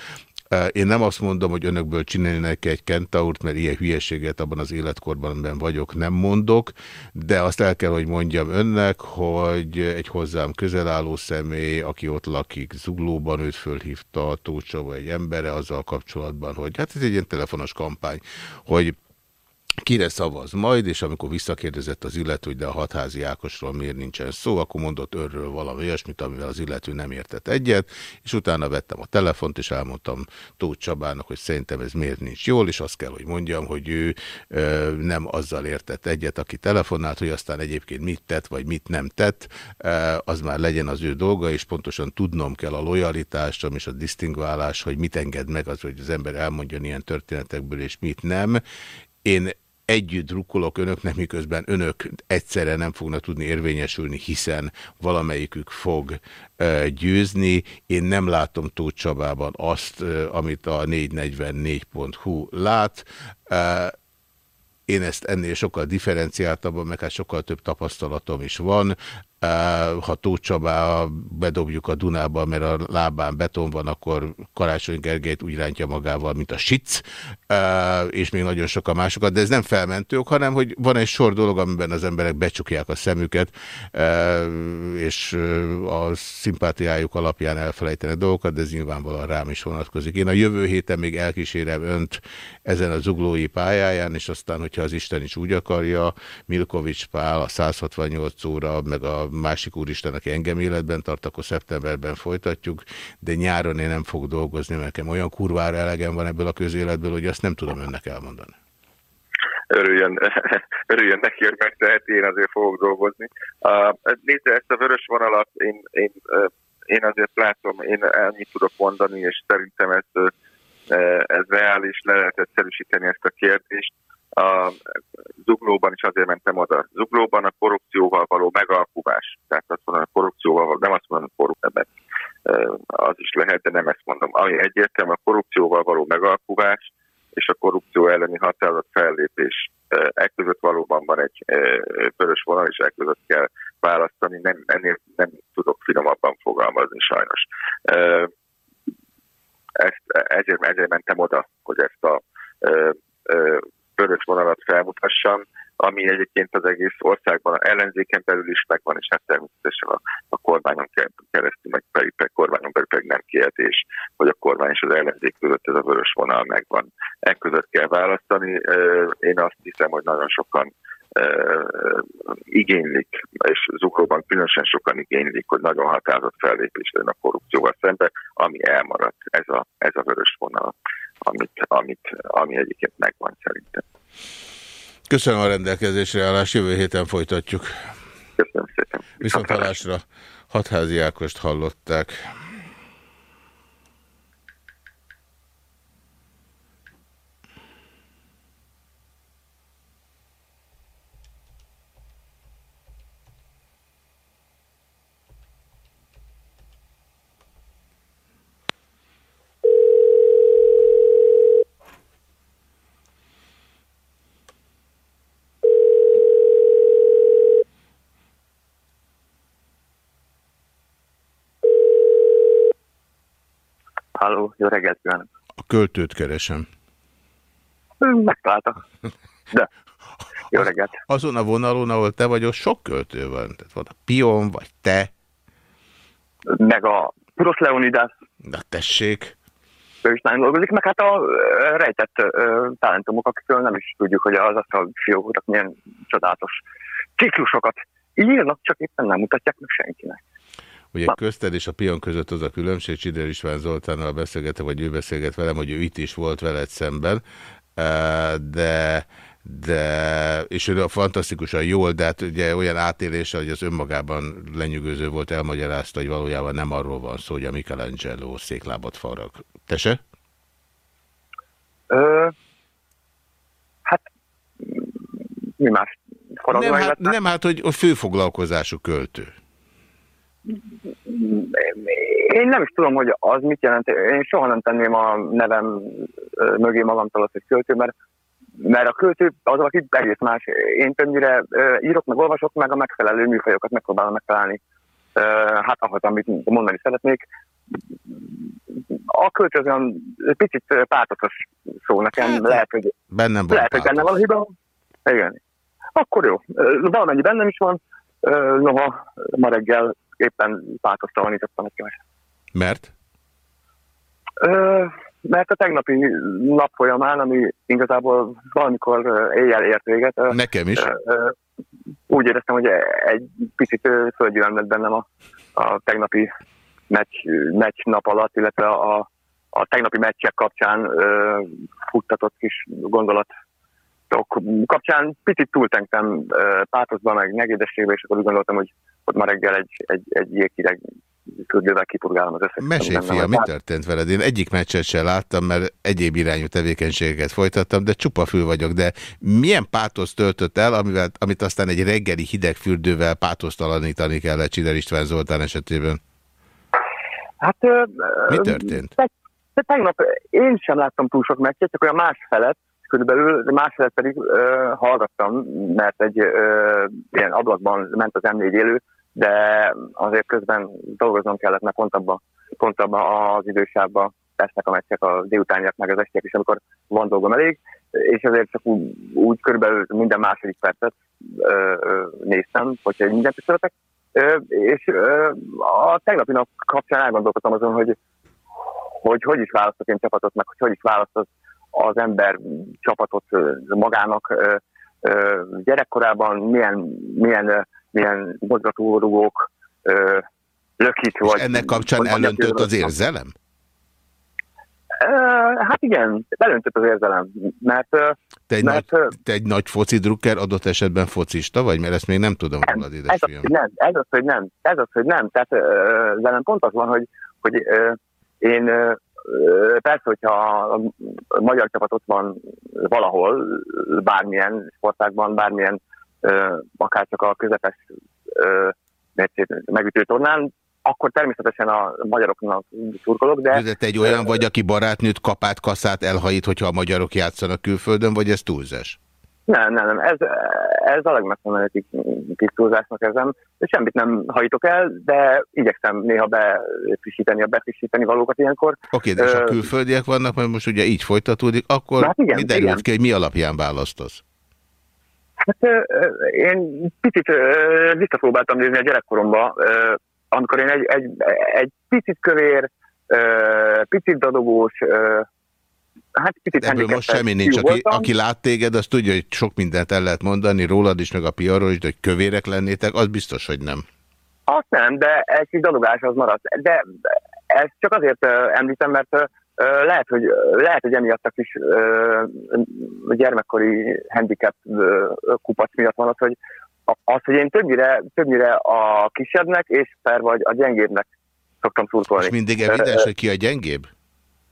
Én nem azt mondom, hogy önökből csinálnak egy kentaurt, mert ilyen hülyeséget abban az életkorban, amiben vagyok, nem mondok, de azt el kell, hogy mondjam önnek, hogy egy hozzám közel álló személy, aki ott lakik, zuglóban őt fölhívta Tócsava egy embere azzal kapcsolatban, hogy hát ez egy ilyen telefonos kampány, hogy kire szavaz majd, és amikor visszakérdezett az illető, hogy de a hatházi Ákosról miért nincsen szó, akkor mondott örről valami olyasmit, amivel az illető nem értett egyet, és utána vettem a telefont, és elmondtam Tóth Csabának, hogy szerintem ez miért nincs jól, és azt kell, hogy mondjam, hogy ő ö, nem azzal értett egyet, aki telefonált, hogy aztán egyébként mit tett, vagy mit nem tett, ö, az már legyen az ő dolga, és pontosan tudnom kell a lojalitást, és a disztingválás, hogy mit enged meg az, hogy az ember elmondjon ilyen történetekből, és mit nem. Én együtt drukkolok önöknek, miközben önök egyszerre nem fognak tudni érvényesülni, hiszen valamelyikük fog győzni. Én nem látom Tóth Csabában azt, amit a 444.hu lát. Én ezt ennél sokkal differenciáltabban, meg hát sokkal több tapasztalatom is van ha Tóth Csabá bedobjuk a Dunába, mert a lábán beton van, akkor Karácsony Gergelyt úgy rántja magával, mint a sic, és még nagyon sok a másokat, de ez nem felmentők, hanem hogy van egy sor dolog, amiben az emberek becsukják a szemüket, és a szimpátiájuk alapján elfelejtenek dolgokat, de ez nyilvánvalóan rám is vonatkozik. Én a jövő héten még elkísérem önt ezen a zuglói pályáján, és aztán, hogyha az Isten is úgy akarja, Milkovics Pál a 168 óra, meg a másik úristen, aki engem életben tart, akkor szeptemberben folytatjuk, de nyáron én nem fog dolgozni, mert nekem olyan kurvára elegem van ebből a közéletből, hogy azt nem tudom önnek elmondani. Örüljön, örüljön neki, hogy megteheti, én azért fogok dolgozni. Nézze, ezt a vörös vonalat én, én, én azért látom, én ennyit tudok mondani, és szerintem ez, ez reális, le lehet egyszerűsíteni ezt a kérdést a Zuglóban is azért mentem oda. Zuglóban a korrupcióval való megalkuvás, tehát azt mondom, a korrupcióval, nem azt mondom, hogy korrupció, az is lehet, de nem ezt mondom. Ami egyértelmű, a korrupcióval való megalkuvás és a korrupció elleni határozott fellépés e valóban van egy vörös vonal, és e között kell választani. Nem, ennél nem tudok finomabban fogalmazni sajnos. Ezt, ezért, ezért mentem oda, hogy ezt a vörös vonalat felmutassam, ami egyébként az egész országban ellenzéken belül is megvan, és hát természetesen a, a kormányon keresztül, meg pedig, pedig kormányon belül pedig nem kérdés, hogy a kormány és az ellenzék között ez a vörös vonal megvan. E között kell választani. Én azt hiszem, hogy nagyon sokan igénylik, és Zuklóban különösen sokan igénylik, hogy nagyon határozott fellépés legyen a korrupcióval szemben, ami elmaradt, ez a, ez a vörös vonal, amit, amit, ami egyébként megvan szerintem. Köszönöm a rendelkezésre állás, jövő héten folytatjuk. Köszönöm szépen. Viszont hallásra hatházi Ákost hallották. Halló, jó reggelt kívánok. A költőt keresem. Megtalálta. De, jó reggelt. Azon a vonalon, ahol te vagy, ott sok költő van. Tehát van a Pion, vagy te. Meg a Prosz Leonidas. Na tessék. Ő is nagyon dolgozik, meg hát a rejtett uh, talentumok, akikről nem is tudjuk, hogy az asztal fiókok milyen csodálatos ciklusokat írnak, csak éppen nem mutatják meg senkinek. Ugye közted és a pion között az a különbség, Csider István Zoltánnal beszélgette, vagy ő beszélget velem, hogy ő itt is volt veled szemben, de de, és ő a fantasztikusan jól, de hát ugye olyan átélése, hogy az önmagában lenyűgöző volt, elmagyarázta, hogy valójában nem arról van szó, hogy a Michelangelo széklábat farag. Te se? Ö, hát mi más? Nem, hát, nem, hát, hogy a főfoglalkozású költő. Én nem is tudom, hogy az mit jelent. Én soha nem tenném a nevem mögé magamtól azt, hogy költő, mert, mert a költő az, aki egész más. Én többnyire írok, meg olvasok, meg a megfelelő műfajokat megpróbálom megtalálni. Hát ahhoz, amit mondani szeretnék. A költő az olyan picit pártotos szó nekem. Hát, lehet, hogy, bennem van lehet, hogy benne van hiba. Igen. Akkor jó. Valamennyi bennem is van. Noha ma reggel éppen pártosztalanítottam egy keveset. Mert? Ö, mert a tegnapi nap folyamán, ami igazából valamikor éjjel ért véget. Nekem is. Ö, úgy éreztem, hogy egy picit földgyűlöm lett bennem a, a tegnapi meccs, meccs nap alatt, illetve a, a tegnapi meccsek kapcsán ö, futtatott kis gondolat kapcsán picit túltenktem pátozba, meg negédességbe, és akkor úgy gondoltam, hogy ott ma reggel egy, egy, egy jéghideg fürdővel kipurgálom az összes. Mesélj, fia, mi történt veled? Én egyik meccset sem láttam, mert egyéb irányú tevékenységeket folytattam, de csupa fül vagyok. De milyen pátosz töltött el, amivel, amit aztán egy reggeli hideg fürdővel pátosztalanítani kellett Csider István Zoltán esetében? Hát... Mi történt? Te, te tegnap én sem láttam túl sok meccset, csak olyan más felett, körülbelül, másfelett pedig ö, hallgattam, mert egy ö, ilyen ablakban ment az M4 élő, de azért közben dolgoznom kellett, mert pont abban, pont abba az idősában lesznek a meccsek a délutániak meg az estiek is, amikor van dolgom elég, és azért csak úgy, úgy körülbelül minden második percet ö, ö, néztem, hogyha mindent szeretek, és ö, a tegnapi nap kapcsán elgondolkodtam azon, hogy hogy hogy is választok én csapatot, meg hogy hogy is választok az ember csapatot magának gyerekkorában, milyen, milyen, milyen mozgatórugók lökik. Vagy, ennek kapcsán vagy elöntött az érzelem? Hát igen, elöntött az érzelem, mert... Te egy, mert, nagy, te egy nagy foci drukker, adott esetben focista vagy? Mert ezt még nem tudom nem, rólad, édesfiam. Ez, nem, ez az, hogy nem. Ez az, hogy nem. Tehát velem pont az van, hogy, hogy én Persze, hogyha a magyar csapat ott van valahol, bármilyen sportágban, bármilyen, akár csak a közepes megütő tornán, akkor természetesen a magyaroknak szurkolok, de... De te egy olyan vagy, aki barátnőt, kapát, kaszát elhajít, hogyha a magyarok játszanak külföldön, vagy ez túlzás? Nem, nem, nem. Ez, ez a legmesszebb meneti tisztúzásnak ezem. Semmit nem hajítok el, de igyekszem néha befrissíteni a befrissíteni valókat ilyenkor. Oké, de és a külföldiek vannak, mert most ugye így folytatódik, akkor hát igen, mi derült ki, hogy mi alapján választasz? Hát én picit visszapróbáltam nézni a gyerekkoromba, amikor én egy, egy, egy picit kövér, picit dadogós, hát picit Ebből most semmi nincs. Aki, aki lát téged, az tudja, hogy sok mindent el lehet mondani rólad is, meg a piarról is, de hogy kövérek lennétek, az biztos, hogy nem. Azt nem, de egy kis dadogás az maradt. De ezt csak azért említem, mert lehet, hogy, lehet, hogy emiatt a kis gyermekkori handicap kupac miatt van az, hogy az, hogy én többnyire, többnyire a kisebbnek és per vagy a gyengébbnek szoktam szurkolni. És mindig evidens, hogy ki a gyengébb?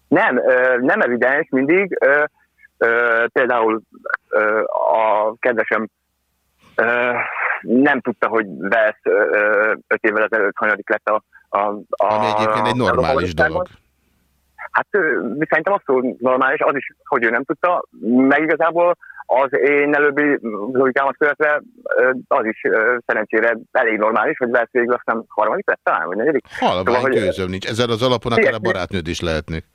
Nem, nem evidens mindig. Például a kedvesem nem tudta, hogy vesz öt évvel ezelőtt hanyadik lett a, a, a Ami egyébként egy normális dolog. Hát szerintem azt normális, az is, hogy ő nem tudta, meg igazából az én előbbi logikámat követve az is szerencsére elég normális, hogy vesz végül aztán harmadik lett talán, vagy negyedik. Halvány szóval, gőzöm nincs. Ezzel az alapon akár a barátnőd is lehetnék.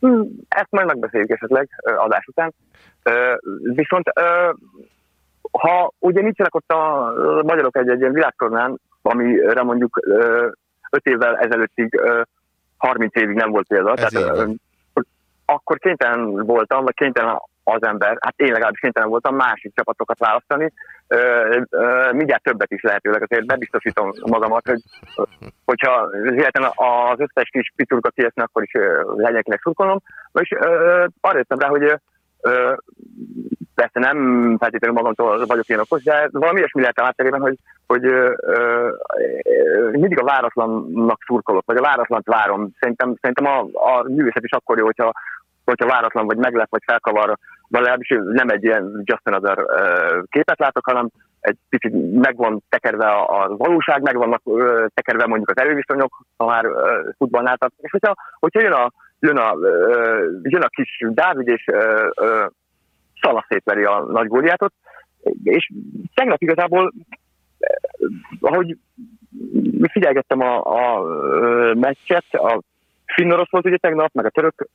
Hm, ezt majd megbeszéljük esetleg adás után. Viszont ha ugye nincsenek ott a magyarok egy, egy ilyen világtornán, amire mondjuk öt évvel ezelőttig 30 évig nem volt példa, tehát, akkor kénytelen voltam, vagy kénytelen az ember, hát én legalábbis kénytelen voltam másik csapatokat választani, ö, ö, mindjárt többet is lehetőleg, azért bebiztosítom magamat, hogy hogyha hihetem az összes kis piturka kieszni, akkor is legyen kinek szurkolnom, és arra jöttem rá, hogy ö, persze nem feltétlenül magamtól vagyok ilyen okos, de valami ilyesmi lehet a hátterében, hogy, hogy ö, ö, mindig a váratlannak szurkolok, vagy a váratlant várom. Szerintem, szerintem a, a művészet is akkor jó, hogyha, hogyha váratlan, vagy meglep, vagy felkavar, legalábbis nem egy ilyen just another képet látok, hanem egy picit meg van tekerve a, a valóság, meg vannak tekerve mondjuk az erőviszonyok, ha már futballnál tart. És hogyha, hogyha jön, a, jön, a, jön a kis Dávid, és szalaszétveri a nagy góliátot, és tegnap igazából, ahogy figyelgettem a, a meccset, a finn-orosz volt ugye tegnap, meg a török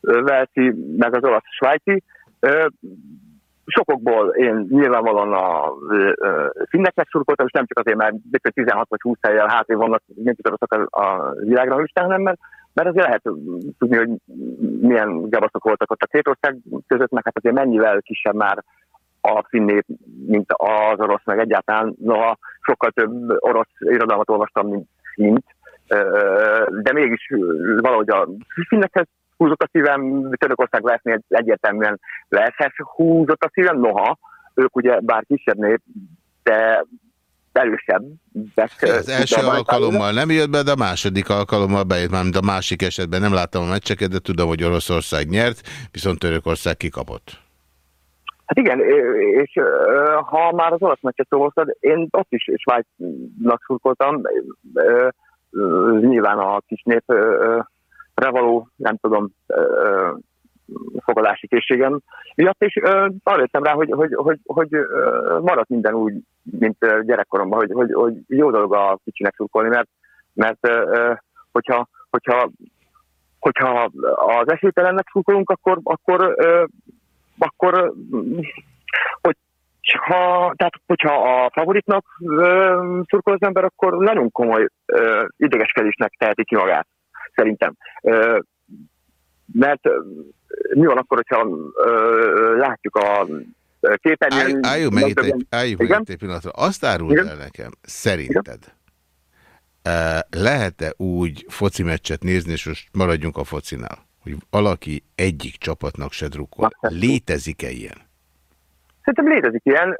Velszi, meg az olasz svájci. Sokokból én nyilvánvalóan a finneknek szurkoltam, és nem csak azért, mert 16 vagy 20 helyel hátrébb vannak, nem tudok a világra listán, hanem mert, mert azért lehet tudni, hogy milyen gabaszok voltak ott a két ország között, meg hát azért mennyivel kisebb már a finnép, mint az orosz, meg egyáltalán, noha sokkal több orosz irodalmat olvastam, mint fint, de mégis valahogy a finnekhez húzott a szívem, Törökország lesznél egyértelműen leszhez húzott a szívem, noha ők ugye bár kisebb nép, de erősebb. Az első alkalommal nem jött be, de a második alkalommal bejött, mert a másik esetben nem láttam a meccseket, de tudom, hogy Oroszország nyert, viszont Törökország kikapott. Hát igen, és ha már az orosz meccset szóltad, én ott is Svájcnak szurkoltam, nyilván a kis nép való, nem tudom, fogadási készségem miatt, és arra jöttem rá, hogy, hogy, hogy, hogy maradt minden úgy, mint gyerekkoromban, hogy, hogy, hogy jó dolog a kicsinek szurkolni, mert, mert ö, hogyha, hogyha, hogyha az esélytelennek szurkolunk, akkor, akkor, ö, akkor hogy ha, tehát, hogyha a favoritnak ö, szurkol az ember, akkor nagyon komoly ö, idegeskedésnek teheti ki magát szerintem. Mert mi van akkor, hogyha látjuk a képernyőn... Álljunk meg itt egy, álljunk meg itt egy pillanatra. Azt áruld el nekem, szerinted, lehet-e úgy foci meccset nézni, és most maradjunk a focinál, hogy valaki egyik csapatnak se drukkol. Létezik-e ilyen? Szerintem létezik ilyen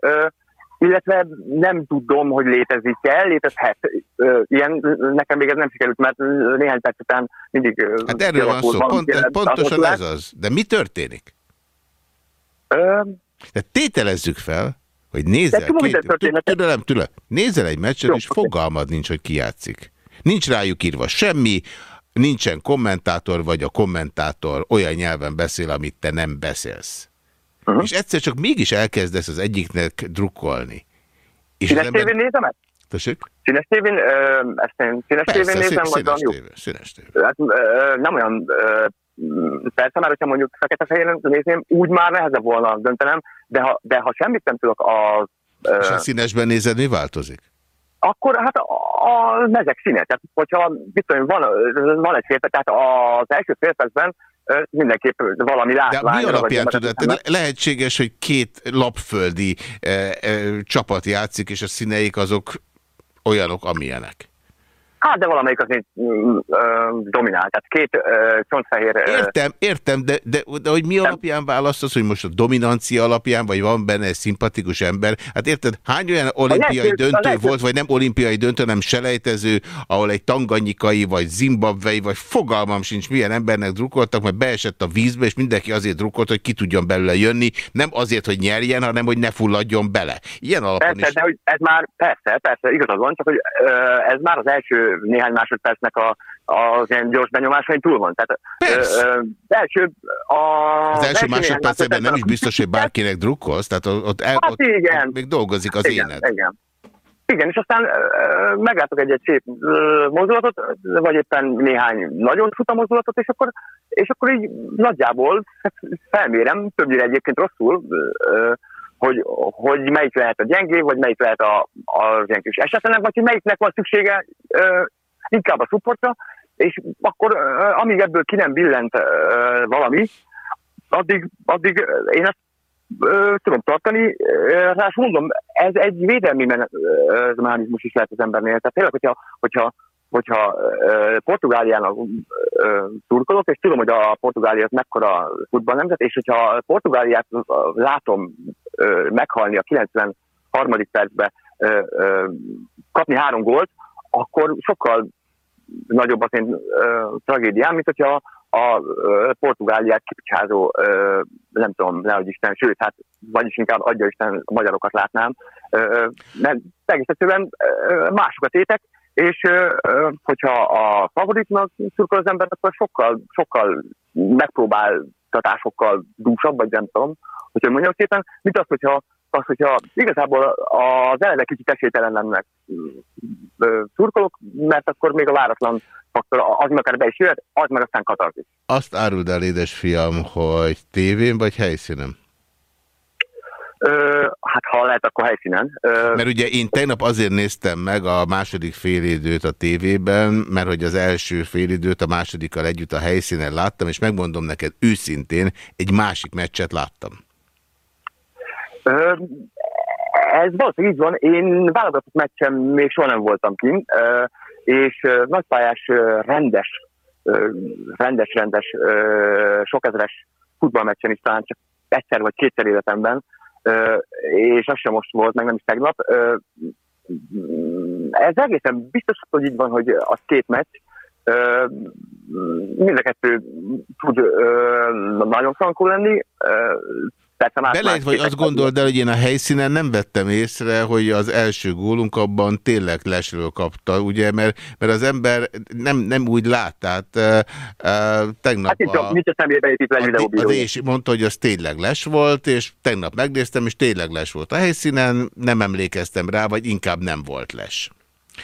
illetve nem tudom, hogy létezik-e, létezhet. Ilyen, nekem még ez nem sikerült, mert néhány perc után mindig... Hát erről van szó, Pont, pontosan ez az. De mi történik? De tételezzük fel, hogy nézel, türelem, türelem, nézel egy meccset, és fogalmad nincs, hogy ki játszik. Nincs rájuk írva semmi, nincsen kommentátor, vagy a kommentátor olyan nyelven beszél, amit te nem beszélsz. uh -huh. és egyszer csak mégis elkezdesz az egyiknek drukkolni. És színes ember... tévén nézem ezt? Tessék? Színes tévén, ö, ezt én színes Persze, tévén nézem, vagy valami tévé, színes tévé. Hát, ö, nem olyan ö, persze már, hogyha mondjuk fekete-fehéren nézném, úgy már nehezebb volna döntenem, de ha, de ha semmit nem tudok a... És a színesben nézed, mi változik? Akkor hát a, a mezek színe. Tehát, hogyha biztos, van, van egy fél, tehát az első félpercben mindenképp valami látvány. De mi alapján tudod? Lehetséges, hogy két lapföldi e, e, csapat játszik, és a színeik azok olyanok, amilyenek. Hát, de valamelyik azért mm, dominál. Tehát két ö, csontfehér... Ö, értem, értem, de, de, de hogy mi alapján választasz, hogy most a dominancia alapján, vagy van benne egy szimpatikus ember? Hát érted, hány olyan olimpiai a döntő a volt, vagy nem olimpiai döntő, hanem selejtező, ahol egy tanganyikai, vagy zimbabvei, vagy fogalmam sincs, milyen embernek drukoltak, mert beesett a vízbe, és mindenki azért drukolt, hogy ki tudjon belőle jönni, nem azért, hogy nyerjen, hanem hogy ne fulladjon bele. Ilyen alapon persze, is... de hogy ez már, persze, persze, igazad van, csak hogy ez már az első néhány másodpercnek a, az ilyen gyors benyomásain túl van. Tehát, ö, első, a, az első másodpercben nem is biztos, hogy bárkinek drukkolsz, tehát ott, el, hát ott, igen. ott még dolgozik az igen, éned. Igen. Igen, és aztán ö, meglátok egy-egy szép ö, mozdulatot, vagy éppen néhány nagyon futa mozdulatot, és akkor, és akkor így nagyjából felmérem, többnyire egyébként rosszul, ö, hogy, hogy melyik lehet a gyengé, vagy melyik lehet a, az ilyen kis esetlenek, vagy hogy melyiknek van szüksége ö, inkább a supportra, és akkor ö, amíg ebből ki nem billent ö, valami, addig, addig én ezt ö, tudom tartani, rá mondom, ez egy védelmi mechanizmus is lehet az embernél. Tehát tényleg, hogyha, hogyha hogyha Portugáliának turkolok, és tudom, hogy a Portugália mekkora nemzet, és hogyha Portugáliát látom meghalni a 93. percben, kapni három gólt, akkor sokkal nagyobb az én tragédiám, mint hogyha a Portugáliát kipicsázó, nem tudom, nehogy Isten, sőt, hát vagyis inkább adja Isten a magyarokat látnám, mert egész egyszerűen másokat étek, és hogyha a favoritnak szurkol az ember, akkor sokkal, sokkal megpróbáltatásokkal dúsabb, vagy nem tudom, hogyha mondjam szépen, mint az, hogyha, az, hogyha igazából az eleve kicsit esélytelennek szurkolok, mert akkor még a váratlan faktor, az meg akár be is jöhet, az meg aztán katarzis. Azt áruld el, édesfiam, hogy tévén vagy helyszínen? Ö, hát ha lehet, akkor helyszínen. Ö, mert ugye én tegnap azért néztem meg a második félidőt a tévében, mert hogy az első félidőt a másodikkal együtt a helyszínen láttam, és megmondom neked őszintén, egy másik meccset láttam. Ö, ez valószínűleg így van. Én válogatott meccsen még soha nem voltam kint, és nagypályás, rendes, rendes-rendes, sokezeres futballmeccsen is talán csak egyszer vagy kétszer életemben és az sem most volt, meg nem is tegnap. Ez egészen biztos, hogy így van, hogy az két meccs, mind a kettő tud nagyon frankó lenni, Más, Belejt, vagy azt gondold el, hogy én a helyszínen nem vettem észre, hogy az első gólunk abban tényleg lesről kapta, ugye, mert, mert az ember nem, nem úgy lát, tehát uh, tegnap hát, a, nincs a egy videóbíró. Az mondta, hogy az tényleg les volt, és tegnap megnéztem, és tényleg les volt a helyszínen, nem emlékeztem rá, vagy inkább nem volt les.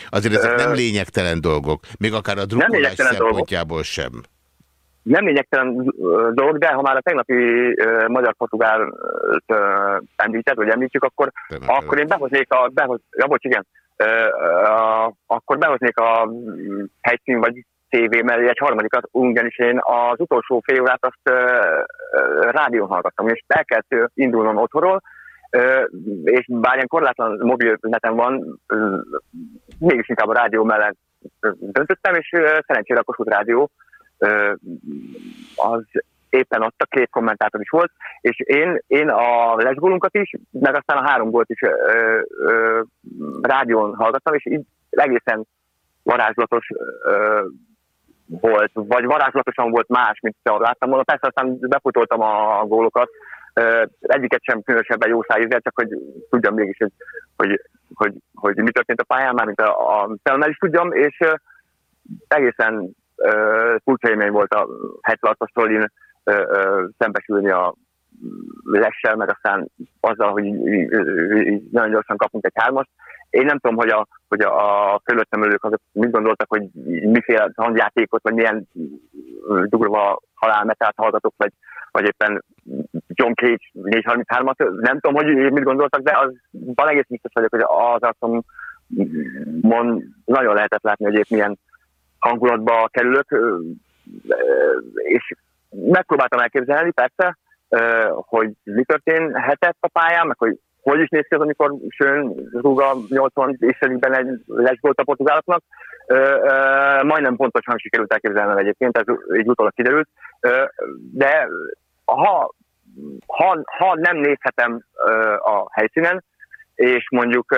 Azért ezek nem lényegtelen dolgok, még akár a drukkolás szempontjából dolgok. sem nem lényegtelen dolog, de ha már a tegnapi uh, magyar-portugál uh, említett, vagy említjük, akkor, akkor én behoznék a, behoz, ja, bocs, igen, uh, uh, akkor behoznék a helyszín vagy tévé mellé egy harmadikat, ugyanis én az utolsó fél órát azt uh, uh, rádión hallgattam, és el kellett indulnom otthonról, uh, és bár ilyen korlátlan mobil neten van, uh, mégis inkább a rádió mellett döntöttem, és uh, szerencsére a Kossuth Rádió az éppen ott a két kommentátor is volt, és én, én a lesgólunkat is, meg aztán a három gólt is ö, ö, rádión hallgattam, és így egészen varázslatos ö, volt, vagy varázslatosan volt más, mint ahogy láttam volna. Persze aztán beputoltam a gólokat, ö, egyiket sem különösebben jó szájízzel, csak hogy tudjam mégis, hogy, hogy, hogy, hogy mi történt a pályán, már mint a, a is tudjam, és egészen furcsa élmény volt a 76-as szembesülni a lessel, meg aztán azzal, hogy nagyon gyorsan kapunk egy hármast. Én nem tudom, hogy a, hogy a, a fölöttem ülők azok mit gondoltak, hogy miféle hangjátékot, vagy milyen durva halálmetát hallgatok, vagy, vagy éppen John Cage 433-at. Nem tudom, hogy mit gondoltak, de az van egész biztos vagyok, hogy az arcom mond, nagyon lehetett látni, hogy épp milyen hangulatba kerülök, és megpróbáltam elképzelni, persze, hogy mi történhetett a pályán, meg hogy hogy is néz ki az, amikor Sőn rúg a 80 észrelikben egy lesbolt a portugáloknak. Majdnem pontosan sikerült elképzelnem egyébként, ez így utólag kiderült. De ha, ha, ha nem nézhetem a helyszínen, és mondjuk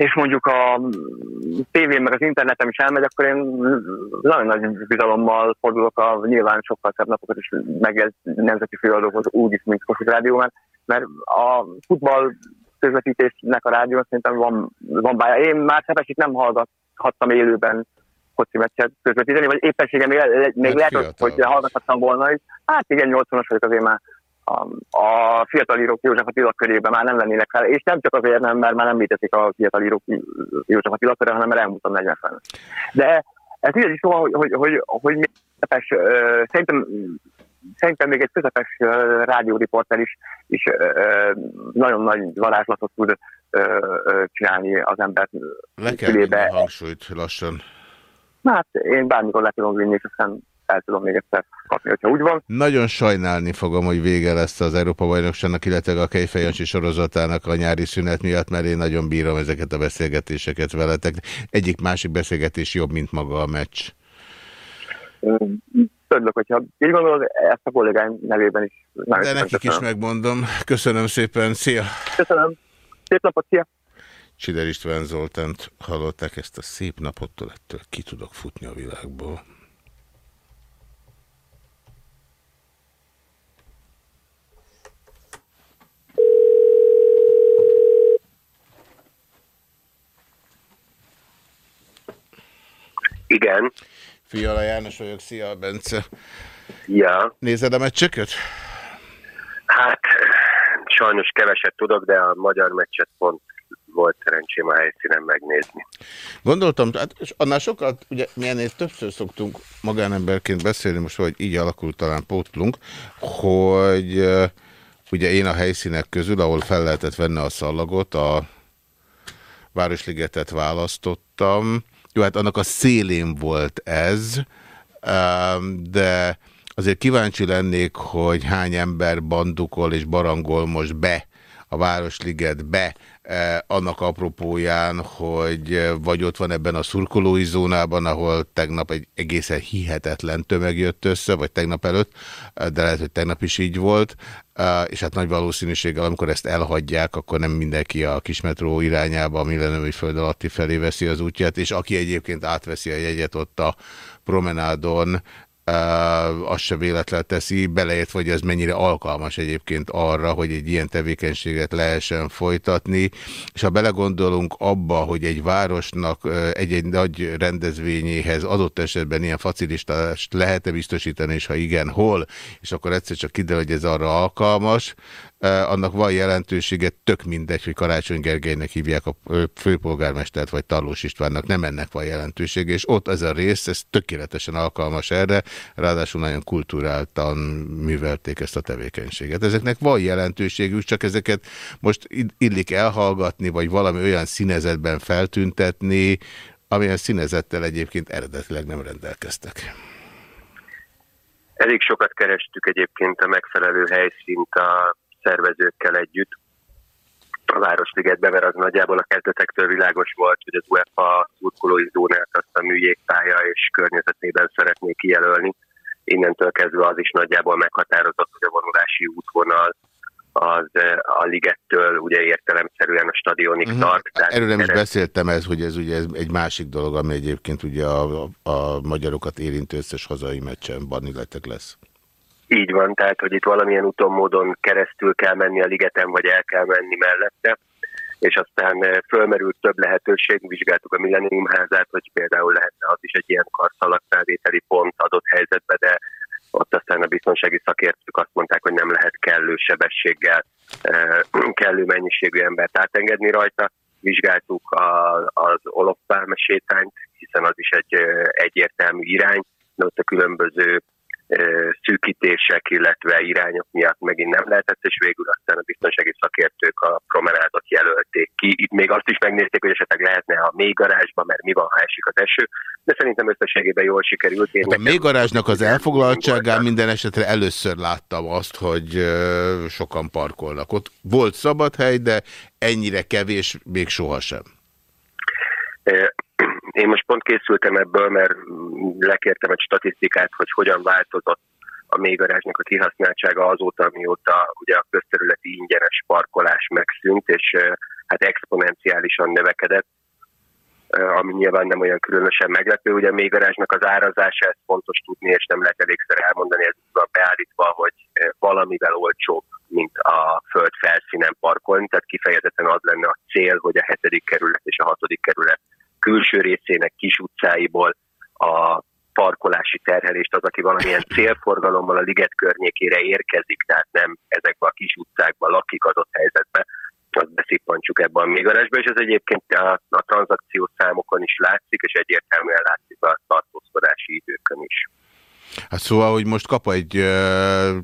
és mondjuk a tévén meg az interneten is elmegy, akkor én nagyon nagy bizalommal fordulok a nyilván sokkal szebb napokat is meg nemzeti főadókhoz úgy is, mint Kossuth Rádió, mert, mert a futball közvetítésnek a rádió szerintem van, van bája. Én már Szepesik nem hallgathattam élőben foci meccset közvetíteni, vagy éppenséggel még, még hát lehet, hogy hallgathattam volna is. Hát igen, 80-as vagyok azért már a, a fiatal írók József Attila körében már nem lennének fel, és nem csak azért nem, mert már nem létezik a fiatal írók József Attila köre, hanem mert elmúltam 40 fel. De ez így is szóval, hogy, hogy, hogy, hogy még közepes, szerintem, szerintem még egy közepes rádióriporter is, is nagyon nagy varázslatot tud csinálni az ember Le kell a hangsúlyt lassan. Hát én bármikor le tudom vinni, aztán el tudom még egyszer kapni, hogyha úgy van. Nagyon sajnálni fogom, hogy vége lesz az Európa Bajnokságnak, illetve a Kejfejancsi sorozatának a nyári szünet miatt, mert én nagyon bírom ezeket a beszélgetéseket veletek. Egyik-másik beszélgetés jobb, mint maga a meccs. Örülök, hogyha így gondolod, ezt a kollégáim nevében is. De nekik köszönöm. is megmondom. Köszönöm szépen. Szia! Köszönöm. Szép napot, szia! Csider István Zoltánt hallották ezt a szép napottól, ettől ki tudok futni a világból. Igen. Fiala János vagyok, szia Bence. Ja. Nézed a meccseket? Hát, sajnos keveset tudok, de a magyar meccset pont volt szerencsém a helyszínen megnézni. Gondoltam, hát, és annál sokkal, ugye mi ennél többször szoktunk magánemberként beszélni, most hogy így alakult talán pótlunk, hogy ugye én a helyszínek közül, ahol fel lehetett venni a szallagot, a Városligetet választottam, jó, hát annak a szélén volt ez, de azért kíváncsi lennék, hogy hány ember bandukol és barangol most be a Városligetbe, annak apropóján, hogy vagy ott van ebben a szurkolói zónában, ahol tegnap egy egészen hihetetlen tömeg jött össze, vagy tegnap előtt, de lehet, hogy tegnap is így volt, és hát nagy valószínűséggel, amikor ezt elhagyják, akkor nem mindenki a kismetró irányába, a millenői föld alatti felé veszi az útját, és aki egyébként átveszi a jegyet ott a promenádon, azt se véletlen teszi, beleért, hogy ez mennyire alkalmas egyébként arra, hogy egy ilyen tevékenységet lehessen folytatni, és ha belegondolunk abba, hogy egy városnak egy-egy nagy rendezvényéhez adott esetben ilyen facilitást lehet-e biztosítani, és ha igen, hol, és akkor egyszer csak kiderül, hogy ez arra alkalmas, annak van jelentősége, tök mindegy, hogy Karácsony Gergelynek hívják a főpolgármestert, vagy Tarlós Istvánnak, nem ennek van jelentősége, és ott ez a rész, ez tökéletesen alkalmas erre, ráadásul nagyon kulturáltan művelték ezt a tevékenységet. Ezeknek van jelentőségük, csak ezeket most illik elhallgatni, vagy valami olyan színezetben feltüntetni, amilyen színezettel egyébként eredetileg nem rendelkeztek. Elég sokat kerestük egyébként a megfelelő helyszínt a szervezőkkel együtt a Városligetbe, mert az nagyjából a kezdetektől világos volt, hogy az UEFA szurkolói zónát azt a műjégpálya és környezetében szeretnék kijelölni. Innentől kezdve az is nagyjából meghatározott, hogy a vonulási útvonal az a ligettől ugye értelemszerűen a stadionig uh mhm. -huh. tart. Erről nem is beszéltem ez, hogy ez ugye egy másik dolog, ami egyébként ugye a, a magyarokat érintő összes hazai meccsen baniletek lesz. Így van, tehát hogy itt valamilyen úton módon keresztül kell menni a ligeten, vagy el kell menni mellette, és aztán eh, fölmerült több lehetőség, vizsgáltuk a Millennium házát, hogy például lehetne az is egy ilyen karszalagfelvételi pont adott helyzetben, de ott aztán a biztonsági szakértők azt mondták, hogy nem lehet kellő sebességgel, kellő mennyiségű embert átengedni rajta. Vizsgáltuk a, az olofpálme sétányt, hiszen az is egy egyértelmű irány, de ott a különböző szűkítések, illetve irányok miatt megint nem lehetett, és végül aztán a biztonsági szakértők a promenádot jelölték ki. Itt még azt is megnézték, hogy esetleg lehetne a mély garázsba, mert mi van, ha esik az eső, de szerintem összességében jól sikerült. Én hát a mély garázsnak az elfoglaltságán minden esetre először láttam azt, hogy sokan parkolnak. Ott volt szabad hely, de ennyire kevés még sohasem. Én most pont készültem ebből, mert lekértem egy statisztikát, hogy hogyan változott a mélygarázsnak a kihasználtsága azóta, mióta ugye a közterületi ingyenes parkolás megszűnt, és hát exponenciálisan növekedett, ami nyilván nem olyan különösen meglepő. Ugye a mélygarázsnak az árazása, ez fontos tudni, és nem lehet elégszer elmondani, ez van beállítva, hogy valamivel olcsóbb, mint a föld felszínen parkolni, tehát kifejezetten az lenne a cél, hogy a hetedik kerület és a hatodik kerület külső részének kis utcáiból a parkolási terhelést az, aki valamilyen célforgalommal a liget környékére érkezik, tehát nem ezekbe a kis utcákba lakik adott helyzetben, azt beszippantsuk ebben a mégarásba, és ez egyébként a, a tranzakciós számokon is látszik, és egyértelműen látszik a tartózkodási időkön is. Hát szóval, hogy most kap egy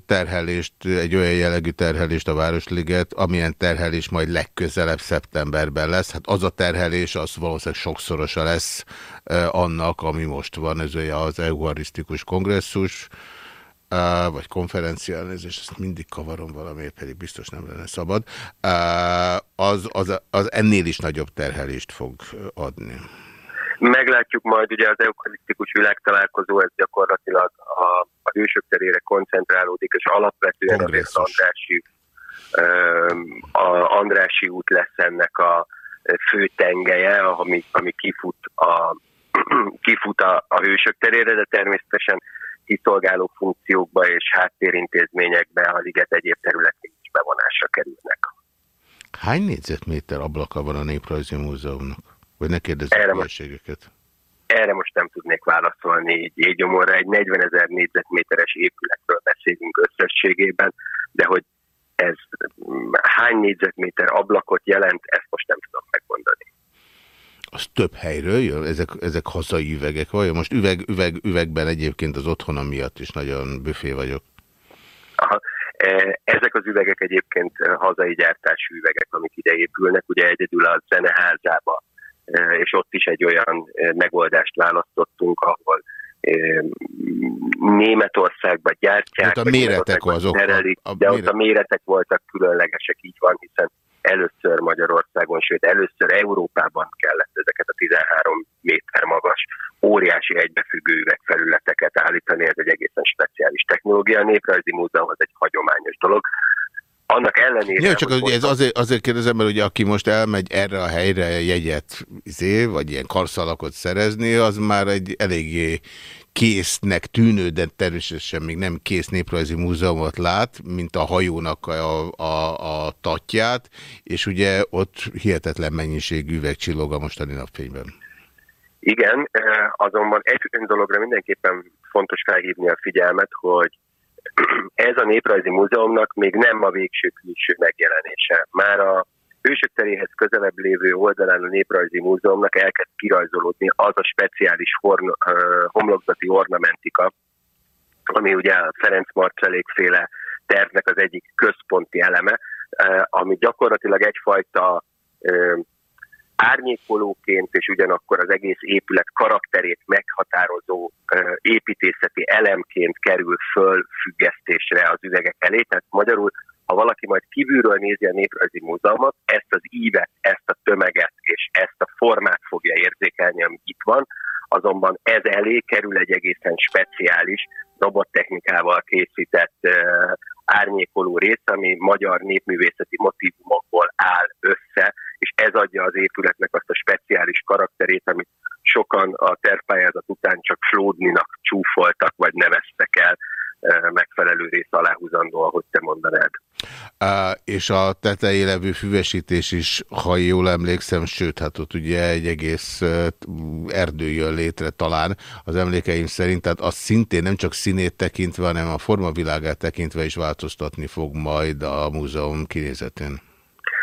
terhelést, egy olyan jellegű terhelést a Városliget, amilyen terhelés majd legközelebb szeptemberben lesz. Hát az a terhelés, az valószínűleg sokszorosa lesz annak, ami most van, ez olyan az euharisztikus kongresszus, vagy konferencia, és ezt mindig kavarom valamiért, pedig biztos nem lenne szabad, az, az, az ennél is nagyobb terhelést fog adni. Meglátjuk majd, ugye az eukarisztikus világtalálkozó, ez gyakorlatilag a, a hősök terére koncentrálódik, és alapvetően az Andrási, a Andrási út lesz ennek a fő tengelye, ami, ami kifut a, kifut a, a hősök terére, de természetesen kiszolgáló funkciókba és háttérintézményekbe a liget egyéb területén is bevonásra kerülnek. Hány négyzetméter ablaka van a Néprajzi Múzeumnak? Vagy ne kérdezzük erre most, erre most nem tudnék válaszolni így jéggyomorra. Egy 40 ezer négyzetméteres épületről beszélünk összességében, de hogy ez hány négyzetméter ablakot jelent, ezt most nem tudom megmondani. Az több helyről jön? Ezek, ezek hazai üvegek vagy? Most üveg, üveg, üvegben egyébként az otthonom miatt is nagyon büfé vagyok. Aha. E, ezek az üvegek egyébként hazai gyártású üvegek, amik ide épülnek. Ugye egyedül a zeneházába és ott is egy olyan megoldást választottunk, ahol Németországban gyártják, hát a méretek azok. Terelik, a, a de méret... ott a méretek voltak különlegesek, így van, hiszen először Magyarországon, sőt először Európában kellett ezeket a 13 méter magas, óriási egybefüggő üvegfelületeket állítani, ez egy egészen speciális technológia. A Néprajzi Múzeum az egy hagyományos dolog annak ellenére... Ja, csak az, ez azért, azért kérdezem, mert ugye aki most elmegy erre a helyre jegyet, izé, vagy ilyen karszalakot szerezni, az már egy eléggé késznek tűnő, de természetesen még nem kész néprajzi múzeumot lát, mint a hajónak a, a, a tatját, és ugye ott hihetetlen mennyiség üveg csillog a mostani napfényben. Igen, eh, azonban egy dologra mindenképpen fontos felhívni a figyelmet, hogy ez a Néprajzi Múzeumnak még nem a végső külső megjelenése. Már a Hősök teréhez közelebb lévő oldalán a Néprajzi Múzeumnak elkezd kirajzolódni az a speciális horn, homlokzati ornamentika, ami ugye a Ferenc Marcelék féle tervnek az egyik központi eleme, ami gyakorlatilag egyfajta árnyékolóként és ugyanakkor az egész épület karakterét meghatározó építészeti elemként kerül föl függesztésre az üvegek elé. Tehát magyarul, ha valaki majd kívülről nézi a Néprajzi Múzeumot, ezt az ívet, ezt a tömeget és ezt a formát fogja érzékelni, ami itt van, azonban ez elé kerül egy egészen speciális robottechnikával készített árnyékoló rész, ami magyar népművészeti motivumokból áll össze, és ez adja az épületnek azt a speciális karakterét, amit sokan a tervpályázat után csak Flódninak csúfoltak, vagy neveztek el. Megfelelő rész aláhúzandó, ahogy te mondanád. Uh, és a tetején levő füvesítés is, ha jól emlékszem, sőt, hát ott ugye egy egész erdő jön létre talán az emlékeim szerint, tehát az szintén nem csak színét tekintve, hanem a formavilágát tekintve is változtatni fog majd a múzeum kinézetén.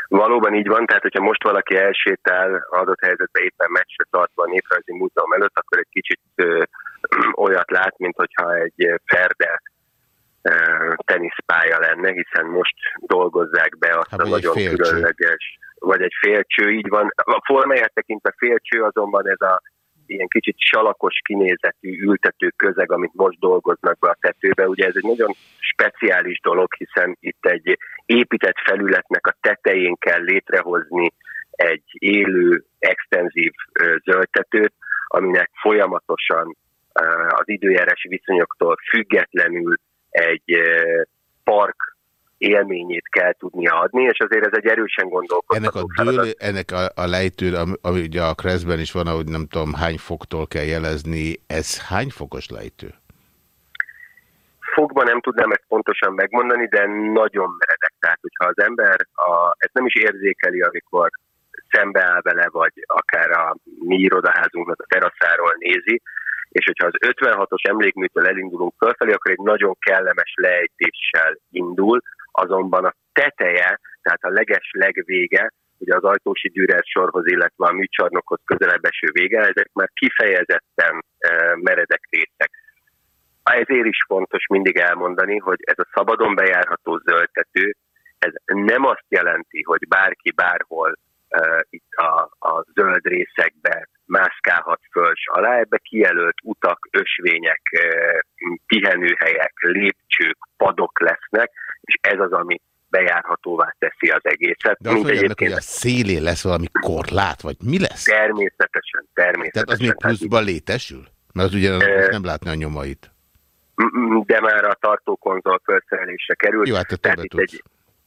Valóban így van, tehát hogyha most valaki elsétál adott helyzetben éppen meccsre tartva a Néprajzi Múzeum előtt, akkor egy kicsit olyat lát, mint hogyha egy Ferde teniszpálya lenne, hiszen most dolgozzák be azt hát, a nagyon különleges, vagy egy félcső, így van. A formáját tekintve félcső, azonban ez a ilyen kicsit salakos kinézetű ültető közeg, amit most dolgoznak be a tetőbe. Ugye ez egy nagyon speciális dolog, hiszen itt egy épített felületnek a tetején kell létrehozni egy élő, extenzív zöldtetőt, aminek folyamatosan az időjárási viszonyoktól függetlenül egy park élményét kell tudnia adni, és azért ez egy erősen gondolkodható Ennek a, dől, ennek a, a lejtő, ami, ami ugye a Kreszben is van, ahogy nem tudom hány foktól kell jelezni, ez hány fokos lejtő? Fogban nem tudnám ezt pontosan megmondani, de nagyon meredek. Tehát, hogyha az ember a, ezt nem is érzékeli, amikor szembeáll vele, vagy akár a mi irodaházunknak a teraszáról nézi, és hogyha az 56-os emlékműtől elindulunk fölfelé, akkor egy nagyon kellemes lejtéssel indul, azonban a teteje, tehát a leges legvége, ugye az ajtósi Dürer sorhoz, illetve a műcsarnokhoz közelebb eső vége, ezek már kifejezetten e, meredek részek. Ezért is fontos mindig elmondani, hogy ez a szabadon bejárható zöldtető, ez nem azt jelenti, hogy bárki bárhol itt a, a zöld részekbe mászkálhat föl s alá, ebbe kijelölt utak, ösvények, pihenőhelyek, lépcsők, padok lesznek, és ez az, ami bejárhatóvá teszi az egészet. De azt mondja, hogy a szélén lesz valami korlát, vagy mi lesz? Természetesen, természetesen. Tehát az még pluszban létesül? Mert az ugye e... nem látni a nyomait. De már a tartókonzol felszerelésre került. Jó, hát te többet tudsz. Egy,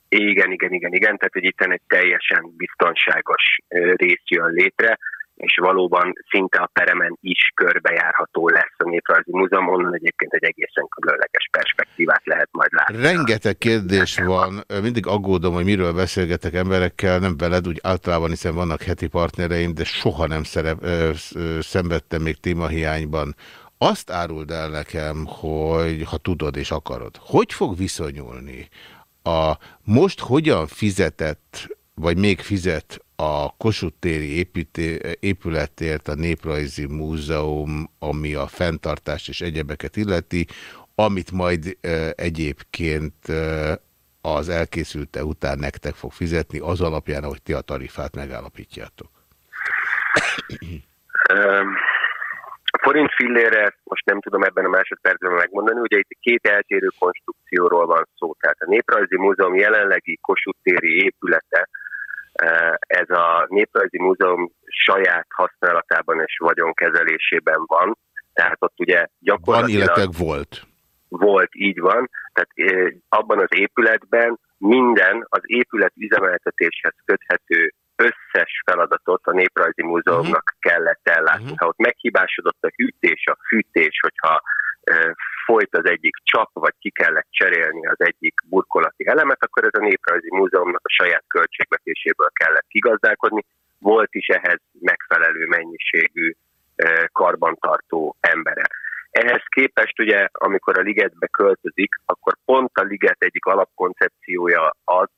igen, igen, igen, igen, tehát hogy itt egy teljesen biztonságos rész jön létre, és valóban szinte a peremen is körbejárható lesz a Néprajzi Múzeum, onnan egyébként egy egészen különleges perspektívát lehet majd látni. Rengeteg kérdés van, mindig aggódom, hogy miről beszélgetek emberekkel, nem veled, úgy általában, hiszen vannak heti partnereim, de soha nem szerep, ö, ö, szenvedtem még témahiányban. Azt áruld el nekem, hogy ha tudod és akarod, hogy fog viszonyulni a most hogyan fizetett, vagy még fizet a Kossuth téri épületért a Néprajzi Múzeum, ami a fenntartást és egyebeket illeti, amit majd e, egyébként e, az elkészülte után nektek fog fizetni, az alapján, ahogy ti a tarifát megállapítjátok. A forint fillére most nem tudom ebben a másodpercben megmondani, ugye itt két eltérő konstrukcióról van szó. Tehát a Néprajzi Múzeum jelenlegi Kossuth téri épülete, ez a Néprajzi Múzeum saját használatában és vagyonkezelésében van, tehát ott ugye gyakorlatilag... Van, illetve volt. Volt, így van. Tehát abban az épületben minden az épület üzemeltetéshez köthető összes feladatot a Néprajzi Múzeumnak uh-huh. kellett ellátni. Uh-huh. Ha ott meghibásodott a hűtés, a fűtés, hogyha folyt az egyik csap, vagy ki kellett cserélni az egyik burkolati elemet, akkor ez a Néprajzi Múzeumnak a saját költségvetéséből kellett kigazdálkodni. Volt is ehhez megfelelő mennyiségű karbantartó embere. Ehhez képest ugye, amikor a ligetbe költözik, akkor pont a liget egyik alapkoncepciója az,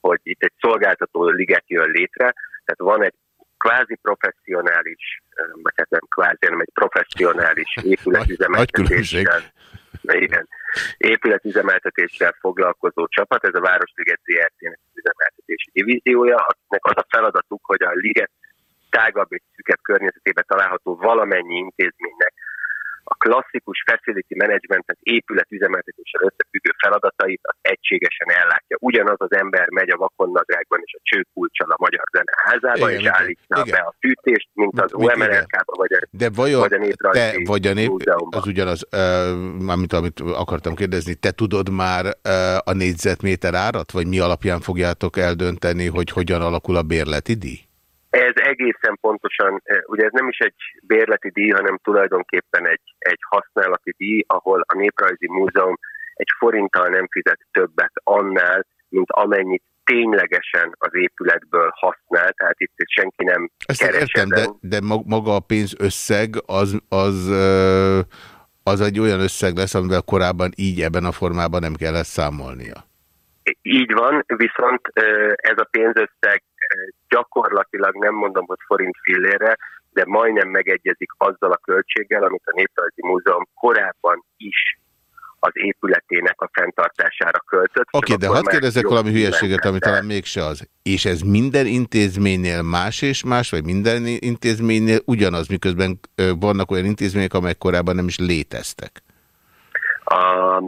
hogy itt egy szolgáltató liget jön létre, tehát van egy kvázi professzionális, vagy hát nem kvázi, hanem egy professzionális épületüzemeltetéssel, igen, épületüzemeltetéssel foglalkozó csapat, ez a Városliget ZRT-nek üzemeltetési divíziója, akiknek az a feladatuk, hogy a liget tágabb és szükebb környezetében található valamennyi intézménynek a klasszikus facility management, épület üzemeltetéssel összefüggő feladatait az egységesen ellátja. Ugyanaz az ember megy a vakonnadrágban és a csőkulcsal a Magyar Zeneházába, igen, és állítja be a fűtést, mint az OMRK-ba, vagy a, De vajon vagy a te, vagy a nép, az ugyanaz, uh, mármint amit akartam kérdezni, te tudod már uh, a négyzetméter árat, vagy mi alapján fogjátok eldönteni, hogy hogyan alakul a bérleti díj? Ez egészen pontosan, eh, ugye ez nem is egy bérleti díj, hanem tulajdonképpen egy, egy használati díj, ahol a Néprajzi Múzeum egy forinttal nem fizet többet annál, mint amennyit ténylegesen az épületből használ, tehát itt senki nem Ezt értem, de, de maga a pénz összeg az, az, az egy olyan összeg lesz, amivel korábban így ebben a formában nem kellett számolnia. Így van, viszont ez a pénzösszeg gyakorlatilag nem mondom, hogy forint fillére, de majdnem megegyezik azzal a költséggel, amit a Néprajzi Múzeum korábban is az épületének a fenntartására költött. Oké, okay, de hadd kérdezzek valami hülyeséget, ami talán mégse az. És ez minden intézménynél más és más, vagy minden intézménynél ugyanaz, miközben vannak olyan intézmények, amelyek korábban nem is léteztek? A,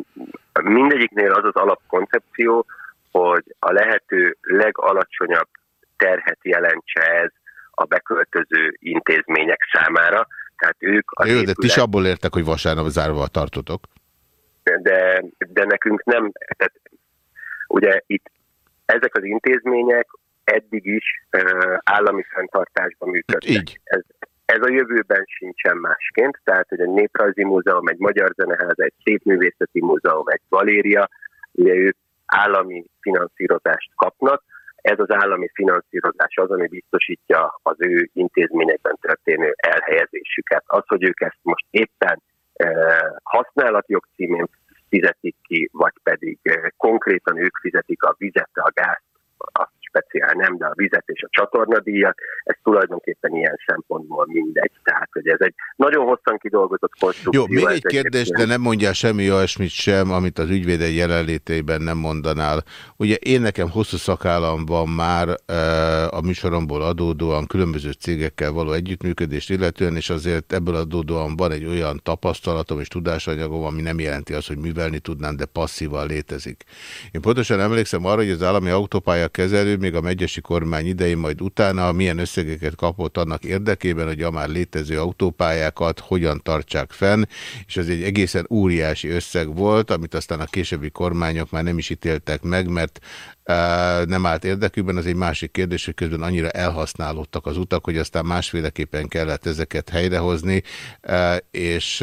mindegyiknél az az alapkoncepció, hogy a lehető legalacsonyabb terhet jelentse ez a beköltöző intézmények számára. Tehát ők az Jó, épület... de ti is abból értek, hogy vasárnap zárva tartotok de, de nekünk nem, tehát ugye itt ezek az intézmények eddig is uh, állami fenntartásban működtek. Így. Ez, ez a jövőben sincsen másként, tehát hogy a Néprajzi Múzeum, egy Magyar Zeneház, egy Szépművészeti Múzeum, egy Galéria, ugye ők állami finanszírozást kapnak, ez az állami finanszírozás az, ami biztosítja az ő intézményekben történő elhelyezésüket. Az, hogy ők ezt most éppen használatjog címén fizetik ki, vagy pedig konkrétan ők fizetik a vizet, a gázt, azt speciál nem, de a vizet és a csatornadíjat, ez tulajdonképpen ilyen szempontból mindegy. Tehát, hogy ez egy nagyon hosszan kidolgozott konstrukció. Jó, még egy kérdés, de nem mondjál semmi olyasmit sem, amit az ügyvédei jelenlétében nem mondanál. Ugye én nekem hosszú szakállam van már a műsoromból adódóan különböző cégekkel való együttműködést illetően, és azért ebből adódóan van egy olyan tapasztalatom és tudásanyagom, ami nem jelenti azt, hogy művelni tudnám, de passzívan létezik. Én pontosan emlékszem arra, hogy az állami autópálya kezelő még a megyesi kormány idején, majd utána milyen összegeket kapott annak érdekében, hogy a már létező autópályákat hogyan tartsák fenn, és ez egy egészen óriási összeg volt, amit aztán a későbbi kormányok már nem is ítéltek meg, mert nem állt érdekükben, az egy másik kérdés, hogy közben annyira elhasználódtak az utak, hogy aztán másféleképpen kellett ezeket helyrehozni, és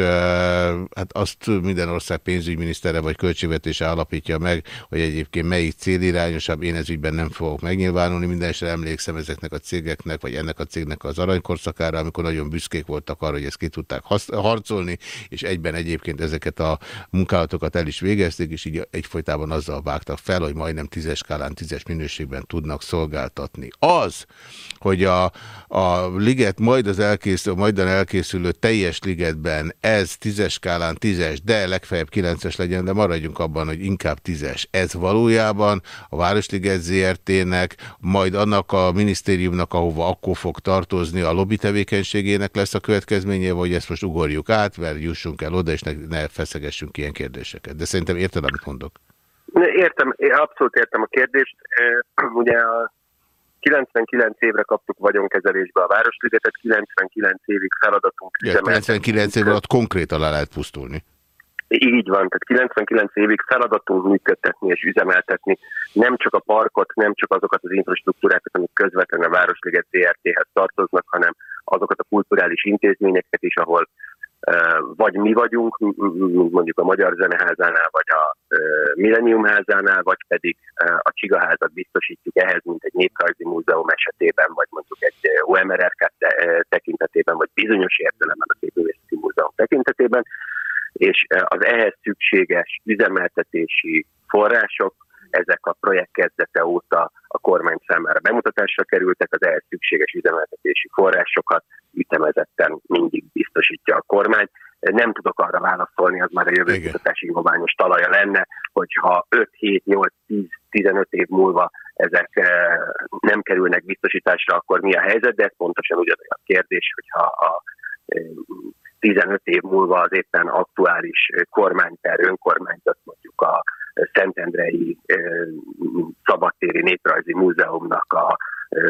hát azt minden ország pénzügyminisztere vagy költségvetése alapítja meg, hogy egyébként melyik célirányosabb, én ez ügyben nem fogok megnyilvánulni, minden esetre emlékszem ezeknek a cégeknek, vagy ennek a cégnek az aranykorszakára, amikor nagyon büszkék voltak arra, hogy ezt ki tudták harcolni, és egyben egyébként ezeket a munkálatokat el is végezték, és így egyfolytában azzal vágtak fel, hogy majdnem tízes skálán tízes minőségben tudnak szolgáltatni. Az, hogy a, a liget majd az elkészül, majdan elkészülő teljes ligetben ez tízes skálán tízes, de legfeljebb kilences legyen, de maradjunk abban, hogy inkább tízes. Ez valójában a Városliget ZRT-nek, majd annak a minisztériumnak, ahova akkor fog tartozni, a lobby tevékenységének lesz a következménye, vagy ezt most ugorjuk át, mert jussunk el oda, és ne, ne feszegessünk ilyen kérdéseket. De szerintem érted, amit mondok? Értem, abszolút értem a kérdést. Ugye a 99 évre kaptuk vagyonkezelésbe a Városligetet, 99 évig feladatunk. Ja, 99 év alatt konkrétan le lehet pusztulni. Így van, tehát 99 évig feladatunk működtetni és üzemeltetni nem csak a parkot, nem csak azokat az infrastruktúrákat, amik közvetlenül a Városliget ZRT-hez tartoznak, hanem azokat a kulturális intézményeket is, ahol vagy mi vagyunk, mondjuk a Magyar Zeneházánál, vagy a Millennium házánál, vagy pedig a Csigaházat biztosítjuk ehhez, mint egy néprajzi múzeum esetében, vagy mondjuk egy UMRRK tekintetében, vagy bizonyos értelemben a Képművészeti Múzeum tekintetében, és az ehhez szükséges üzemeltetési források ezek a projekt kezdete óta a kormány számára bemutatásra kerültek, az ehhez szükséges üzemeltetési forrásokat ütemezetten mindig biztosítja a kormány. Nem tudok arra válaszolni, az már a jövő kutatási ingoványos talaja lenne, hogyha 5, 7, 8, 10, 15 év múlva ezek eh, nem kerülnek biztosításra, akkor mi a helyzet, de ez pontosan ugyanolyan a kérdés, hogyha a 15 eh, év múlva az éppen aktuális kormány per önkormányzat mondjuk a Szentendrei Szabadtéri Néprajzi Múzeumnak a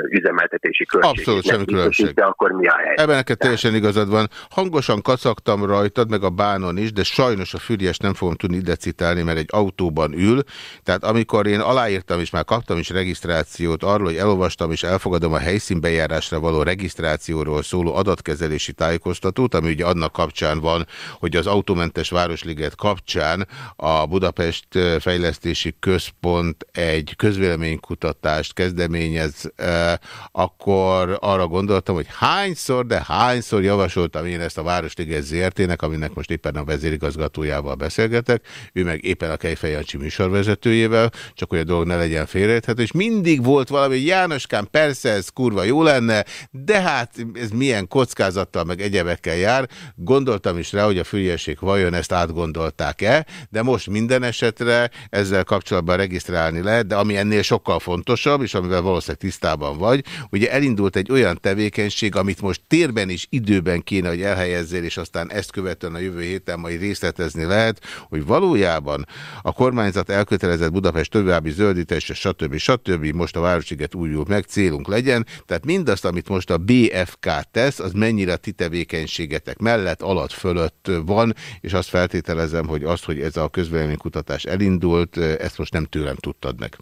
üzemeltetési költség. Abszolút semmi különbség. De akkor mi a helyzet? Ebben neked teljesen igazad van. Hangosan kacagtam rajtad, meg a bánon is, de sajnos a Füriás nem fogom tudni ide citálni, mert egy autóban ül. Tehát amikor én aláírtam, és már kaptam is regisztrációt arról, hogy elolvastam és elfogadom a helyszínbejárásra való regisztrációról szóló adatkezelési tájékoztatót, ami ugye annak kapcsán van, hogy az autómentes Városliget kapcsán a Budapest Fejlesztési Központ egy közvéleménykutatást kezdeményez akkor arra gondoltam, hogy hányszor, de hányszor javasoltam én ezt a Városliget ZRT-nek, aminek most éppen a vezérigazgatójával beszélgetek, ő meg éppen a Kejfej Jancsi műsorvezetőjével, csak hogy a dolog ne legyen félreérthető, és mindig volt valami, Jánoskán, persze ez kurva jó lenne, de hát ez milyen kockázattal meg egyebekkel jár. Gondoltam is rá, hogy a fülyeség vajon ezt átgondolták-e, de most minden esetre ezzel kapcsolatban regisztrálni lehet, de ami ennél sokkal fontosabb, és amivel valószínűleg tisztában vagy, ugye elindult egy olyan tevékenység, amit most térben és időben kéne, hogy elhelyezzél, és aztán ezt követően a jövő héten majd részletezni lehet, hogy valójában a kormányzat elkötelezett Budapest további zöldítése, stb. stb. Most a Városiget újul meg, célunk legyen. Tehát mindazt, amit most a BFK tesz, az mennyire ti tevékenységetek mellett, alatt, fölött van, és azt feltételezem, hogy azt, hogy ez a közvéleménykutatás elindult, ezt most nem tőlem tudtad meg.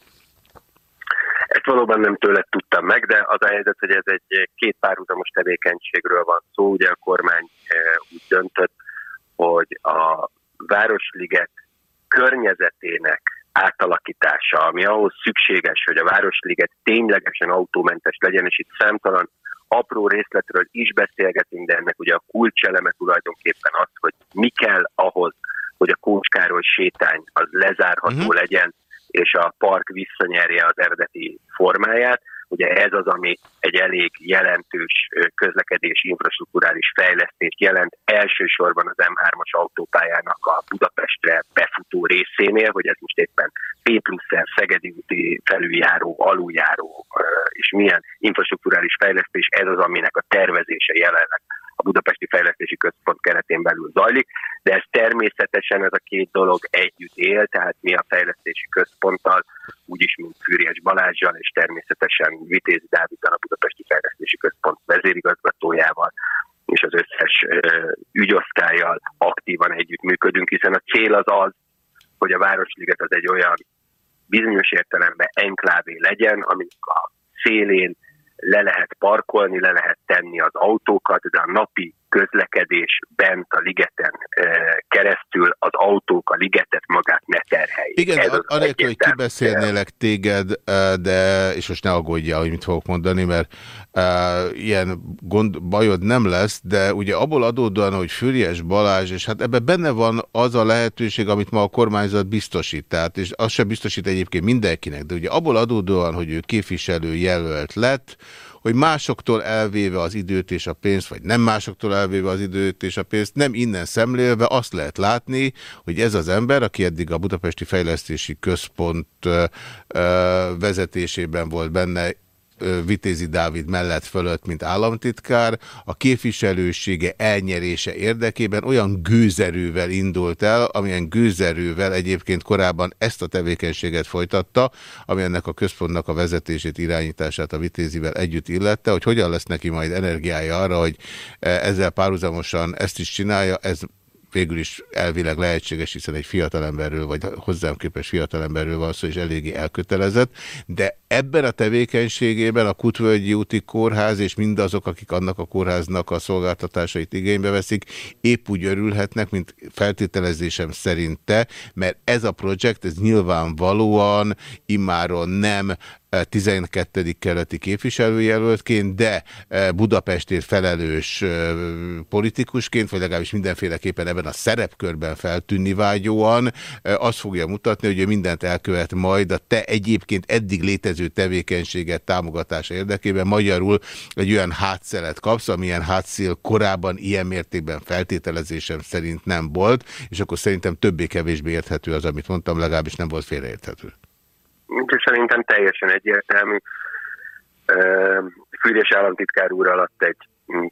Ezt valóban nem tőle tudtam meg, de az a helyzet, hogy ez egy két párhuzamos tevékenységről van szó. Ugye a kormány eh, úgy döntött, hogy a Városliget környezetének átalakítása, ami ahhoz szükséges, hogy a Városliget ténylegesen autómentes legyen, és itt számtalan apró részletről is beszélgetünk, de ennek ugye a kulcseleme tulajdonképpen az, hogy mi kell ahhoz, hogy a Kócskároly sétány az lezárható uh-huh. legyen, és a park visszanyerje az eredeti formáját. Ugye ez az, ami egy elég jelentős közlekedési infrastruktúrális fejlesztést jelent, elsősorban az M3-as autópályának a Budapestre befutó részénél, hogy ez most éppen P plusz Szegedi úti felüljáró, aluljáró és milyen infrastruktúrális fejlesztés, ez az, aminek a tervezése jelenleg a Budapesti Fejlesztési Központ keretén belül zajlik, de ez természetesen ez a két dolog együtt él, tehát mi a Fejlesztési Központtal, úgyis, mint Fűrjes Balázsjal, és természetesen Vitézi Dáviddal, a Budapesti Fejlesztési Központ vezérigazgatójával, és az összes ügyosztályjal aktívan együttműködünk, hiszen a cél az az, hogy a Városliget az egy olyan bizonyos értelemben enklávé legyen, aminek a szélén le lehet parkolni, le lehet tenni az autókat, de a napi közlekedés bent a ligeten keresztül az autók a ligetet magát ne terheljék. Igen, anélkül, hogy kibeszélnélek téged, de, és most ne aggódja, hogy mit fogok mondani, mert uh, ilyen gond, bajod nem lesz, de ugye abból adódóan, hogy Füriás Balázs, és hát ebben benne van az a lehetőség, amit ma a kormányzat biztosít, tehát, és az sem biztosít egyébként mindenkinek, de ugye abból adódóan, hogy ő képviselő jelölt lett, hogy másoktól elvéve az időt és a pénzt, vagy nem másoktól elvéve az időt és a pénzt, nem innen szemlélve azt lehet látni, hogy ez az ember, aki eddig a Budapesti Fejlesztési Központ vezetésében volt benne, Vitézi Dávid mellett fölött, mint államtitkár, a képviselősége elnyerése érdekében olyan gőzerővel indult el, amilyen gőzerővel egyébként korábban ezt a tevékenységet folytatta, ami ennek a központnak a vezetését, irányítását a Vitézivel együtt illette, hogy hogyan lesz neki majd energiája arra, hogy ezzel párhuzamosan ezt is csinálja, ez végül is elvileg lehetséges, hiszen egy fiatalemberről, vagy hozzám képes fiatalemberről van szó, és eléggé elkötelezett, de ebben a tevékenységében a Kutvölgyi úti kórház és mindazok, akik annak a kórháznak a szolgáltatásait igénybe veszik, épp úgy örülhetnek, mint feltételezésem szerint te, mert ez a projekt, ez nyilvánvalóan immáron nem 12. keleti képviselőjelöltként, de e, Budapestért felelős e, politikusként, vagy legalábbis mindenféleképpen ebben a szerepkörben feltűnni vágyóan, azt fogja mutatni, hogy ő mindent elkövet majd a te egyébként eddig létező tevékenységet támogatása érdekében. Magyarul egy olyan hátszelet kapsz, amilyen hátszél korábban ilyen mértékben feltételezésem szerint nem volt, és akkor szerintem többé-kevésbé érthető az, amit mondtam, legalábbis nem volt félreérthető. Úgyhogy szerintem teljesen egyértelmű. Fűrés államtitkár úr alatt egy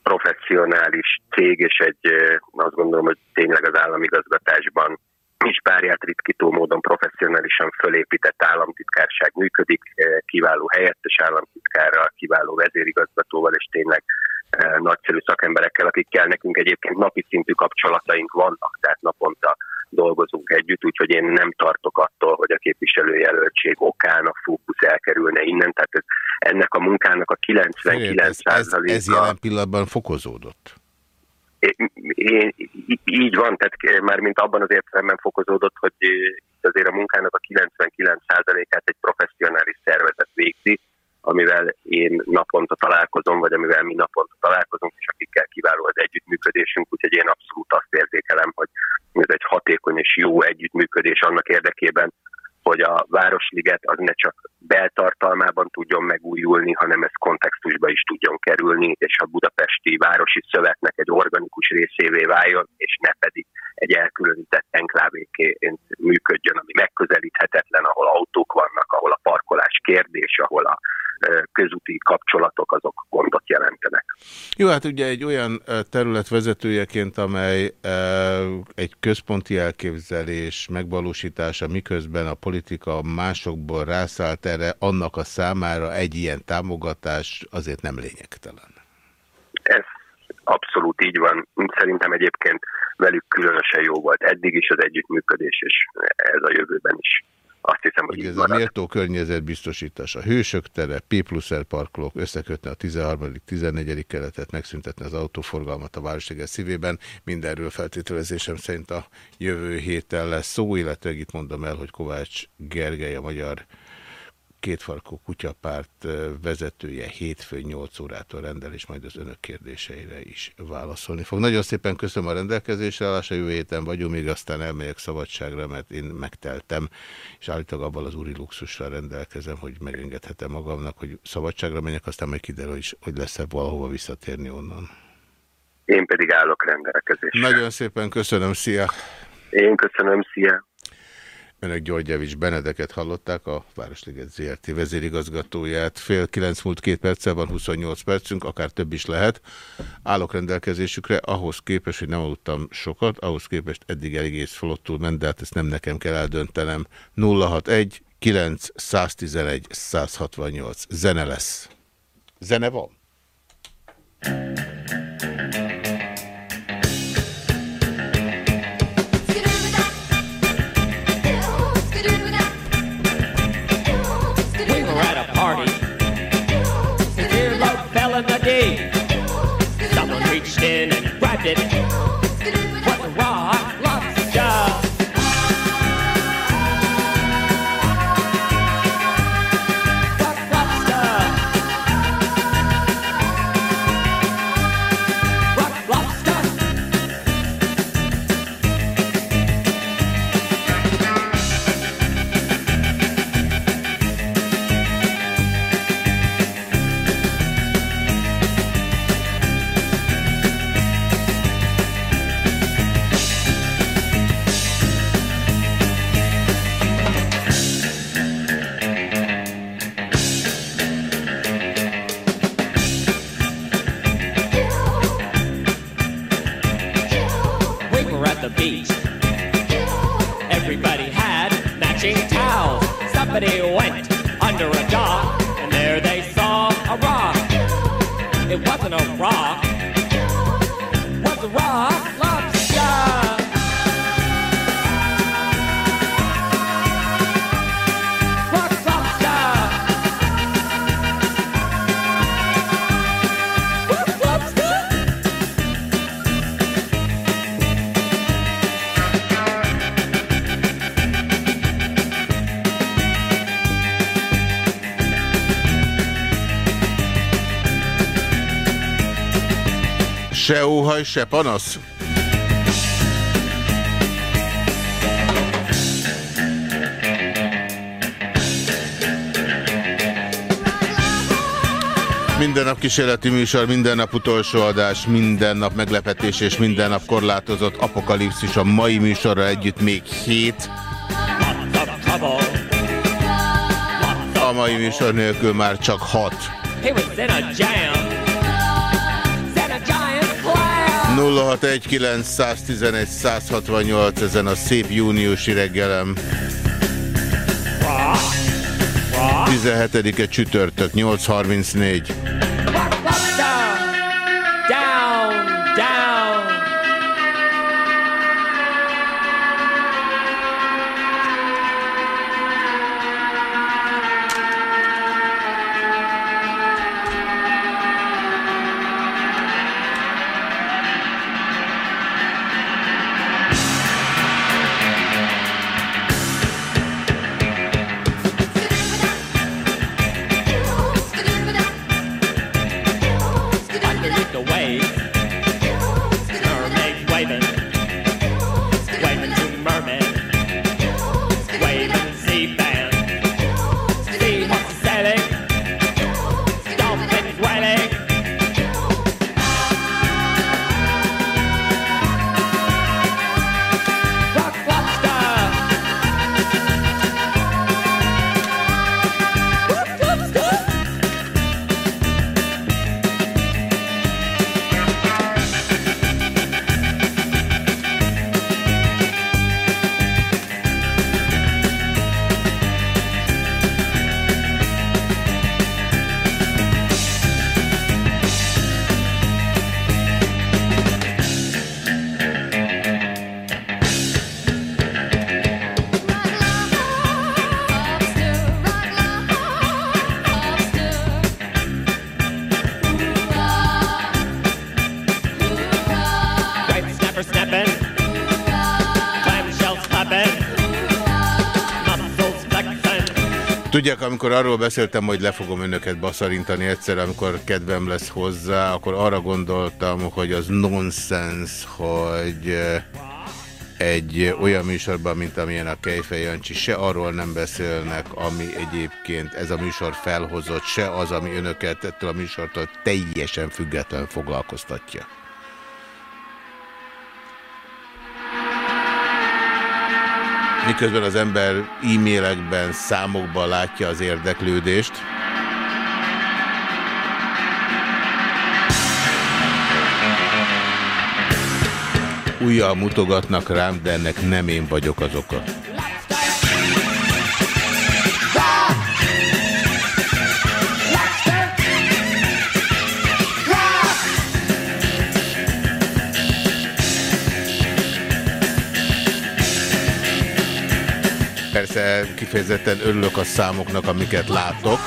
professzionális cég, és egy azt gondolom, hogy tényleg az államigazgatásban és párját ritkító módon professzionálisan fölépített államtitkárság működik, kiváló helyettes államtitkárral, kiváló vezérigazgatóval, és tényleg nagyszerű szakemberekkel, akikkel nekünk egyébként napi szintű kapcsolataink vannak, tehát naponta dolgozunk együtt, úgyhogy én nem tartok attól, hogy a képviselőjelöltség okán a fókusz elkerülne innen, tehát ez, ennek a munkának a 99 ez, ez, ez jelen pillanatban fokozódott? Én, így van, tehát már mint abban az értelemben fokozódott, hogy azért a munkának a 99%-át egy professzionális szervezet végzi, amivel én naponta találkozom, vagy amivel mi naponta találkozunk, és akikkel kiváló az együttműködésünk, úgyhogy én abszolút azt érzékelem, hogy ez egy hatékony és jó együttműködés annak érdekében, hogy a Városliget az ne csak beltartalmában tudjon megújulni, hanem ez kontextusba is tudjon kerülni, és a budapesti városi szövetnek egy organikus részévé váljon, és ne pedig egy elkülönített enklávéként működjön, ami megközelíthetetlen, ahol autók vannak, ahol a parkolás kérdés, ahol a közúti kapcsolatok azok gondot jelentenek. Jó, hát ugye egy olyan terület vezetőjeként, amely egy központi elképzelés megvalósítása, miközben a politika másokból rászállt erre, annak a számára egy ilyen támogatás azért nem lényegtelen. Ez abszolút így van. Szerintem egyébként velük különösen jó volt eddig is az együttműködés, és ez a jövőben is azt hiszem, hogy ez a méltó környezetbiztosítás, a hősök tere, P plusz R parkolók összekötne a 13.-14. keletet, megszüntetne az autóforgalmat a Városliget szívében. Mindenről feltételezésem szerint a jövő héten lesz szó, illetve itt mondom el, hogy Kovács Gergely, a magyar kétfarkú kutyapárt vezetője hétfő 8 órától rendel, és majd az önök kérdéseire is válaszolni fog. Nagyon szépen köszönöm a rendelkezésre állásra, jövő héten vagyunk, még aztán elmegyek szabadságra, mert én megteltem, és állítólag abban az úri luxusra rendelkezem, hogy megengedhetem magamnak, hogy szabadságra menjek, aztán majd kiderül is, hogy lesz-e valahova visszatérni onnan. Én pedig állok rendelkezésre. Nagyon szépen köszönöm, szia! Én köszönöm, szia! Önök Györgyevics Benedeket hallották, a Városliget ZRT vezérigazgatóját. Fél kilenc múlt két perccel van 28 percünk, akár több is lehet. Állok rendelkezésükre, ahhoz képest, hogy nem aludtam sokat, ahhoz képest eddig egész flottul ment, de hát ezt nem nekem kell eldöntenem. 061 9 111 168. Zene lesz. Zene van? Óhaj, se panasz. Minden nap kísérleti műsor, minden nap utolsó adás, minden nap meglepetés és minden nap korlátozott apokalipszis a mai műsorra együtt még hét. A mai műsor nélkül már csak hat. 061 ezen a szép júniusi reggelem. 17-e csütörtök, 834. Tudják, amikor arról beszéltem, hogy le fogom önöket baszarintani egyszer, amikor kedvem lesz hozzá, akkor arra gondoltam, hogy az nonsens, hogy eh, egy olyan műsorban, mint amilyen a Kejfej Jancsi, se arról nem beszélnek, ami egyébként ez a műsor felhozott, se az, ami önöket ettől a műsortól teljesen független foglalkoztatja. Miközben az ember e-mailekben, számokban látja az érdeklődést. Újjal mutogatnak rám, de ennek nem én vagyok az oka. Persze kifejezetten örülök a számoknak, amiket látok.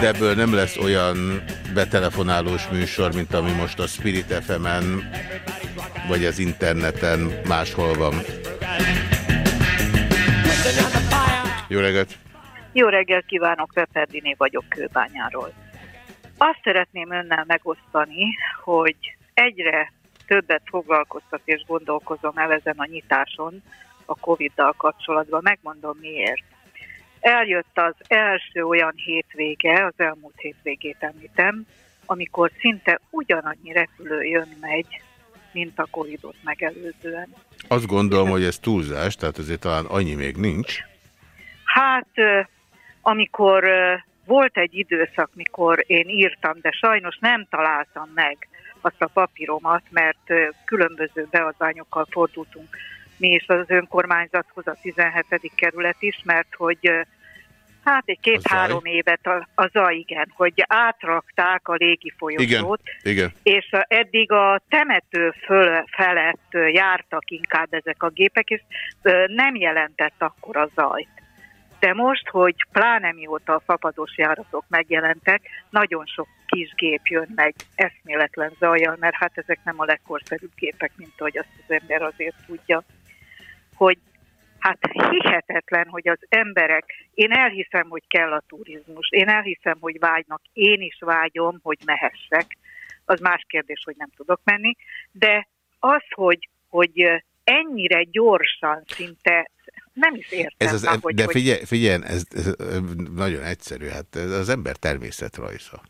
De ebből nem lesz olyan betelefonálós műsor, mint ami most a Spirit FM-en, vagy az interneten máshol van. Jó reggelt! Jó reggelt kívánok, Peperdiné vagyok Kőbányáról. Azt szeretném önnel megosztani, hogy egyre többet foglalkoztat és gondolkozom el ezen a nyitáson a Covid-dal kapcsolatban. Megmondom miért. Eljött az első olyan hétvége, az elmúlt hétvégét említem, amikor szinte ugyanannyi repülő jön-megy, mint a Covid-ot megelőzően. Azt gondolom, hogy ez túlzás, tehát azért talán annyi még nincs. Hát, amikor volt egy időszak, mikor én írtam, de sajnos nem találtam meg azt a papíromat, mert különböző beadványokkal fordultunk mi is az önkormányzathoz, a 17. kerület is, mert hogy hát egy két-három évet a, a zaj, igen, hogy átrakták a légi folyosót, igen, igen. és eddig a temető föl, felett jártak inkább ezek a gépek, és nem jelentett akkor a zajt de most, hogy pláne mióta a fapados járatok megjelentek, nagyon sok kis gép jön meg eszméletlen zajjal, mert hát ezek nem a legkorszerűbb gépek, mint ahogy azt az ember azért tudja, hogy hát hihetetlen, hogy az emberek, én elhiszem, hogy kell a turizmus, én elhiszem, hogy vágynak, én is vágyom, hogy mehessek, az más kérdés, hogy nem tudok menni, de az, hogy, hogy ennyire gyorsan, szinte nem is értem. Ez az, ahogy, de figyelj, figyelj ez, ez, nagyon egyszerű, hát ez az ember természetrajza.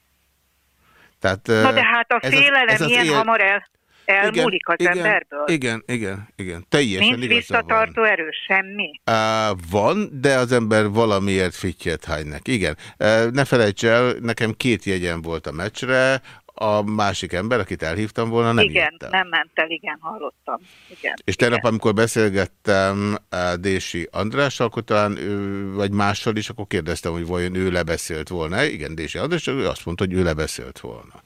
Tehát, Na de hát a félelem az, ez ilyen él... hamar el... elmúlik az igen, emberből. Igen, igen, igen. Teljesen Nincs visszatartó van. erő, semmi. Uh, van, de az ember valamiért fittyet hagy neki. Igen. Uh, ne felejts el, nekem két jegyem volt a meccsre, a másik ember, akit elhívtam volna, nem igen, jöttem. nem ment el, igen, hallottam. Igen, És tegnap, igen. amikor beszélgettem uh, Dési Andrással, akkor talán ő, vagy mással is, akkor kérdeztem, hogy vajon ő lebeszélt volna. Igen, Dési András, ő azt mondta, hogy ő lebeszélt volna.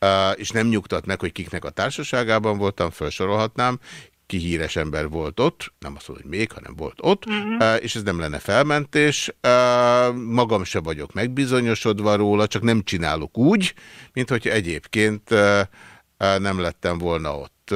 Uh, és nem nyugtat meg, hogy kiknek a társaságában voltam, felsorolhatnám, ki híres ember volt ott, nem azt mondom, hogy még, hanem volt ott, uh -huh. és ez nem lenne felmentés. Magam se vagyok megbizonyosodva róla, csak nem csinálok úgy, mint hogyha egyébként nem lettem volna ott.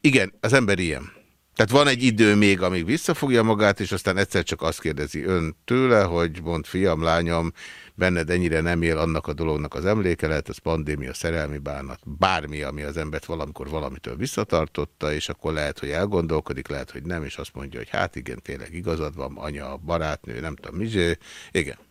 Igen, az ember ilyen. Tehát van egy idő még, amíg visszafogja magát, és aztán egyszer csak azt kérdezi ön tőle, hogy mond fiam, lányom, benned ennyire nem él annak a dolognak az emléke, lehet ez pandémia, szerelmi bánat, bármi, ami az embert valamikor valamitől visszatartotta, és akkor lehet, hogy elgondolkodik, lehet, hogy nem, és azt mondja, hogy hát igen, tényleg igazad van, anya, barátnő, nem tudom, mizé, igen.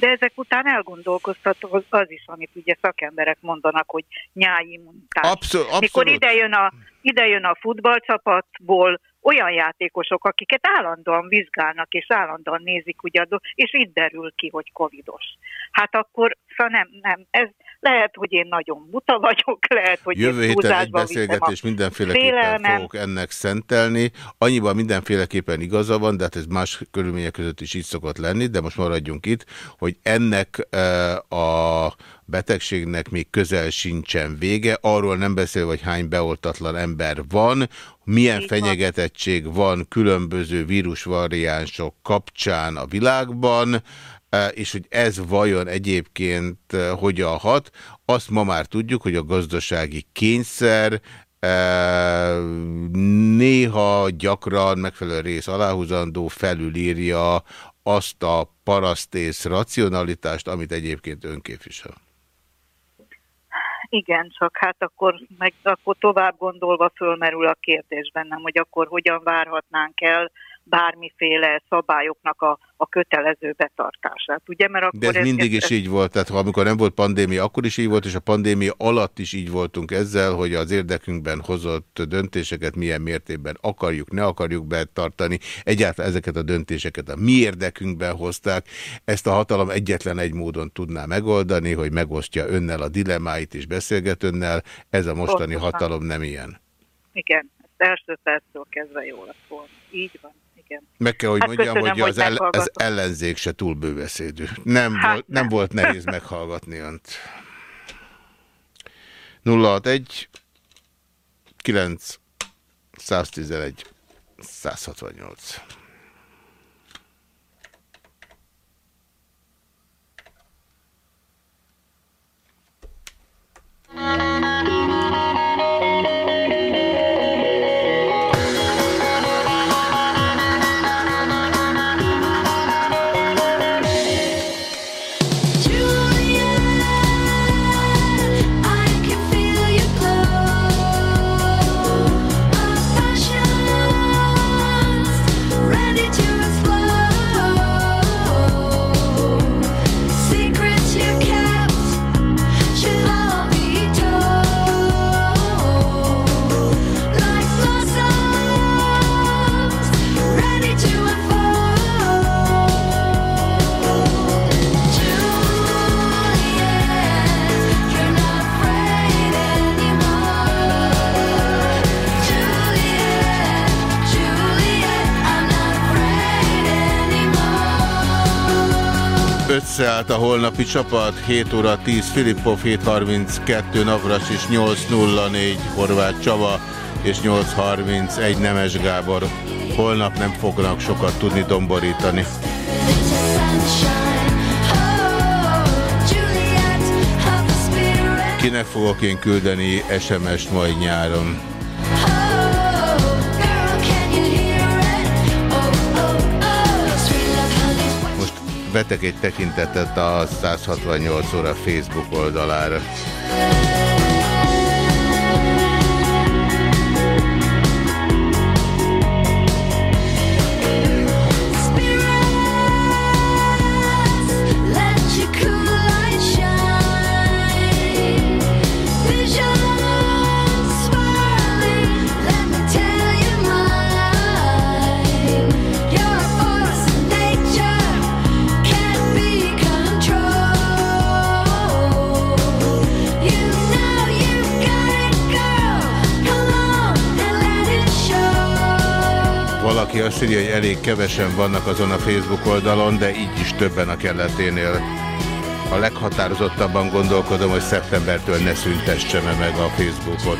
De ezek után elgondolkoztató az is, amit ugye szakemberek mondanak, hogy nyáimmunitás. Abszol abszolút. Mikor idejön a, idejön a futballcsapatból olyan játékosok, akiket állandóan vizsgálnak, és állandóan nézik, ugye, és itt derül ki, hogy covidos. Hát akkor, szóval nem, nem, ez lehet, hogy én nagyon buta vagyok, lehet, hogy Jövő héten egy beszélgetés mindenféleképpen félelmem. fogok ennek szentelni. Annyiban mindenféleképpen igaza van, de hát ez más körülmények között is így szokott lenni, de most maradjunk itt, hogy ennek a betegségnek még közel sincsen vége, arról nem beszél, hogy hány beoltatlan ember van, milyen fenyegetettség van. van különböző vírusvariánsok kapcsán a világban, és hogy ez vajon egyébként hogyan hat, azt ma már tudjuk, hogy a gazdasági kényszer néha gyakran megfelelő rész aláhúzandó felülírja azt a parasztész racionalitást, amit egyébként önképvisel. Igen, csak hát akkor, meg, akkor tovább gondolva fölmerül a kérdés bennem, hogy akkor hogyan várhatnánk el bármiféle szabályoknak a, a kötelező betartását. Ugye? Mert akkor De ez, ez mindig ez, is így volt, tehát ha amikor nem volt pandémia, akkor is így volt, és a pandémia alatt is így voltunk ezzel, hogy az érdekünkben hozott döntéseket milyen mértékben akarjuk, ne akarjuk betartani. Egyáltalán ezeket a döntéseket a mi érdekünkben hozták. Ezt a hatalom egyetlen egy módon tudná megoldani, hogy megosztja önnel a dilemmáit és beszélget önnel. Ez a mostani Pontosan. hatalom nem ilyen. Igen, ezt első perctől kezdve jó lett volna. Így van. Igen. Meg kell, hogy hát mondjam, köszönöm, hogy, az, hogy el, az ellenzék se túl bőbeszédű. Nem, hát volt, nem. nem volt nehéz meghallgatni önt. 061 9 111 168 Összeállt a holnapi csapat, 7 óra 10 Filippov, 7.32 Navras és 8.04 Horváth Csaba és 8.31 Nemes Gábor. Holnap nem fognak sokat tudni domborítani. Kinek fogok én küldeni SMS-t majd nyáron? Vetek egy tekintetet a 168 óra Facebook oldalára. Elég kevesen vannak azon a Facebook oldalon, de így is többen a kelleténél. A leghatározottabban gondolkodom, hogy szeptembertől ne szüntesse meg a Facebookot.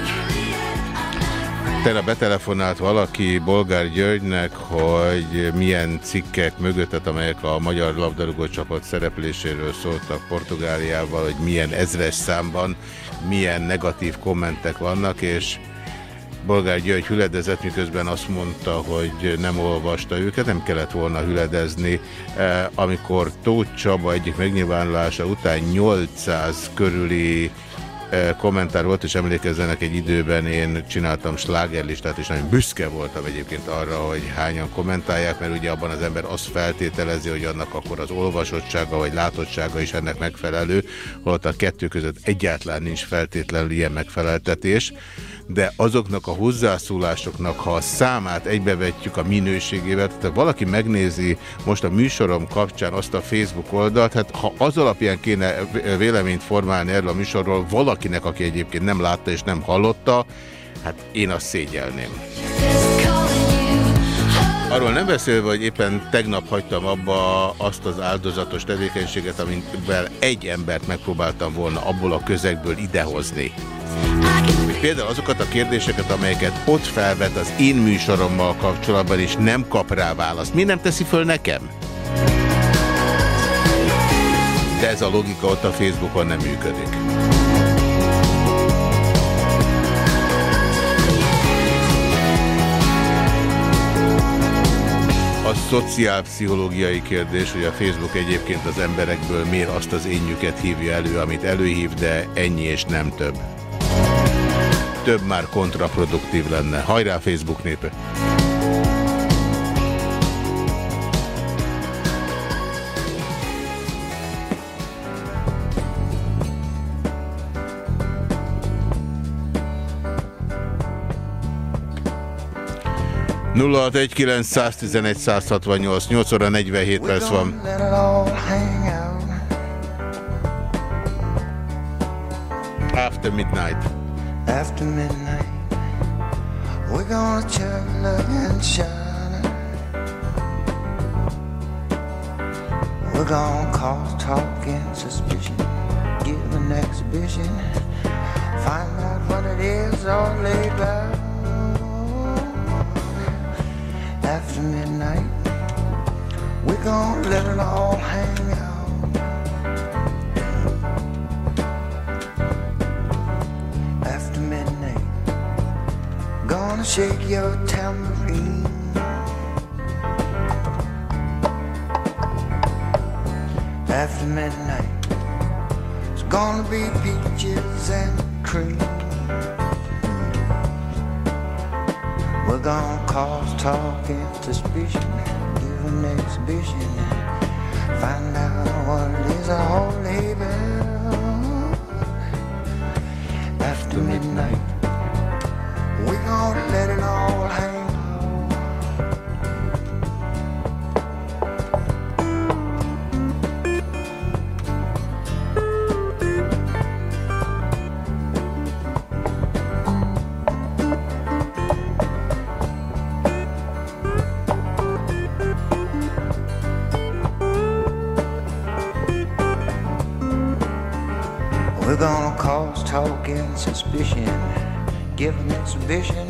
Tele betelefonált valaki Bolgár Györgynek, hogy milyen cikkek mögöttet, amelyek a magyar labdarúgó csapat szerepléséről szóltak Portugáliával, hogy milyen ezres számban, milyen negatív kommentek vannak, és Bolgár György hüledezett, miközben azt mondta, hogy nem olvasta őket, nem kellett volna hüledezni. E, amikor Tóth Csaba egyik megnyilvánulása után 800 körüli kommentár volt, és emlékezzenek egy időben én csináltam slágerlistát, és nagyon büszke voltam egyébként arra, hogy hányan kommentálják, mert ugye abban az ember azt feltételezi, hogy annak akkor az olvasottsága vagy látottsága is ennek megfelelő, holott a kettő között egyáltalán nincs feltétlenül ilyen megfeleltetés. De azoknak a hozzászólásoknak, ha a számát egybevetjük a minőségével, tehát valaki megnézi most a műsorom kapcsán azt a Facebook oldalt, hát ha az alapján kéne véleményt formálni erről a műsorról valakinek, aki egyébként nem látta és nem hallotta, hát én azt szégyelném. Arról nem beszélve, hogy éppen tegnap hagytam abba azt az áldozatos tevékenységet, amivel egy embert megpróbáltam volna abból a közegből idehozni például azokat a kérdéseket, amelyeket ott felvet az én műsorommal kapcsolatban, és nem kap rá választ. Mi nem teszi föl nekem? De ez a logika ott a Facebookon nem működik. Szociálpszichológiai kérdés, hogy a Facebook egyébként az emberekből miért azt az énjüket hívja elő, amit előhív, de ennyi és nem több több már kontraproduktív lenne. Hajrá Facebook népe! Nulla egy kilenc száz tizenegy száz hatvannyolc nyolc óra negyvenhét perc van. After midnight. after midnight. We're gonna love, and shine. We're gonna cause talk and suspicion, give an exhibition, find out what it is all laid After midnight, we're gonna let it all hang out. After midnight, gonna shake your tambourine. After midnight, it's gonna be peaches and cream. Gonna cause talk and suspicion, give an exhibition, find out what is all about. After midnight We gon' let it all hang. An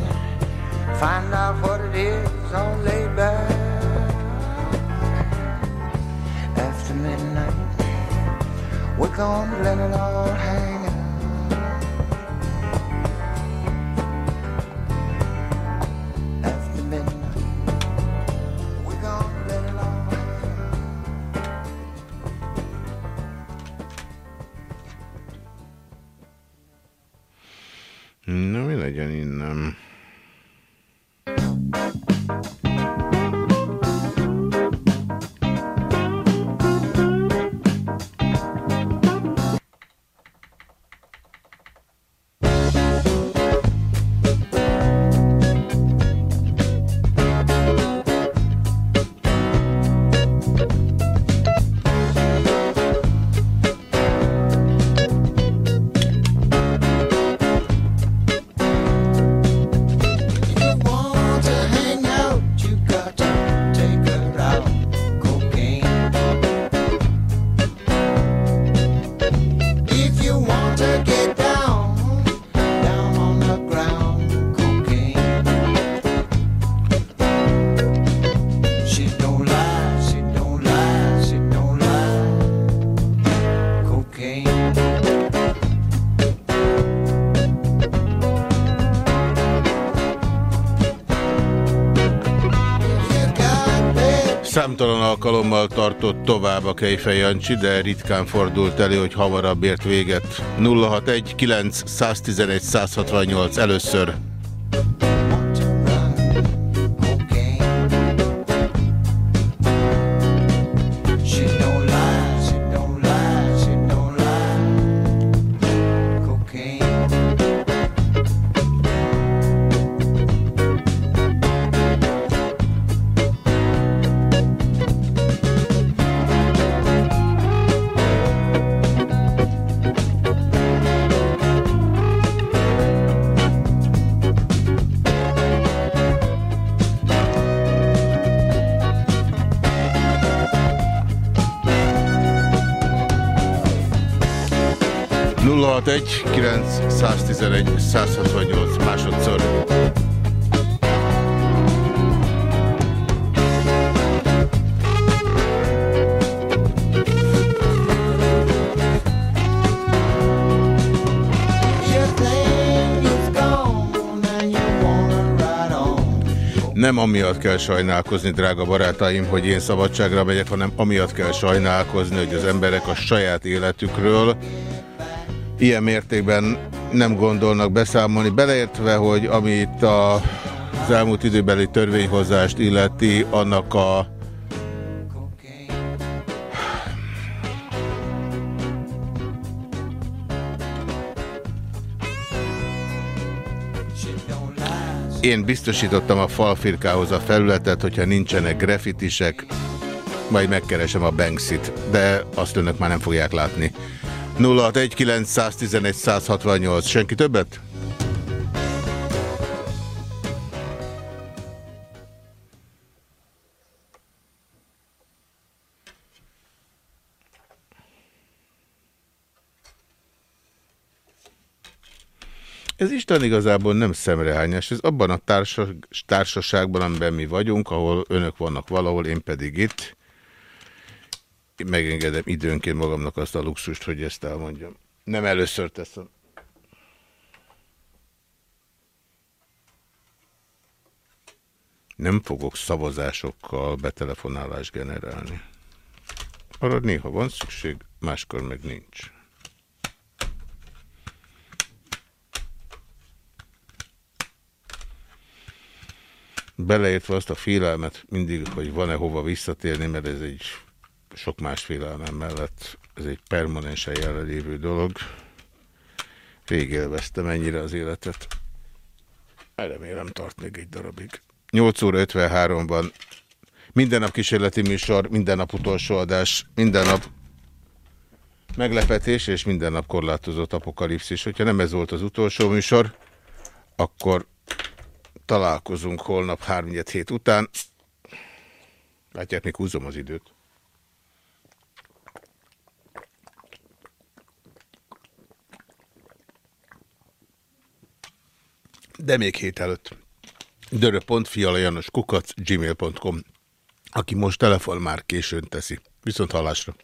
Számtalan alkalommal tartott tovább a Kejfej Jancsi, de ritkán fordult elő, hogy hamarabb ért véget. 061 9 111 168 először. Nem amiatt kell sajnálkozni, drága barátaim, hogy én szabadságra megyek, hanem amiatt kell sajnálkozni, hogy az emberek a saját életükről ilyen mértékben nem gondolnak beszámolni, beleértve, hogy amit a, az elmúlt időbeli törvényhozást illeti, annak a Én biztosítottam a falfirkához a felületet, hogyha nincsenek grafitisek, majd megkeresem a Banksit, de azt önök már nem fogják látni. 0619111 Senki többet? Ez Isten igazából nem szemrehányás, ez abban a társas, társaságban, amiben mi vagyunk, ahol önök vannak valahol, én pedig itt. Megengedem időnként magamnak azt a luxust, hogy ezt elmondjam. Nem először teszem. Nem fogok szavazásokkal betelefonálást generálni. Arra néha van szükség, máskor meg nincs. beleértve azt a félelmet mindig, hogy van-e hova visszatérni, mert ez egy sok más félelmem mellett, ez egy permanensen jelenlévő dolog. Rég élveztem ennyire az életet. Remélem tart még egy darabig. 8 óra 53-ban minden nap kísérleti műsor, minden nap utolsó adás, minden nap meglepetés és minden nap korlátozott apokalipszis. Hogyha nem ez volt az utolsó műsor, akkor találkozunk holnap 3 hét után. Látják, még húzom az időt. De még hét előtt. Dörö.fialajanos kukac gmail.com Aki most telefon már későn teszi. Viszont hallásra.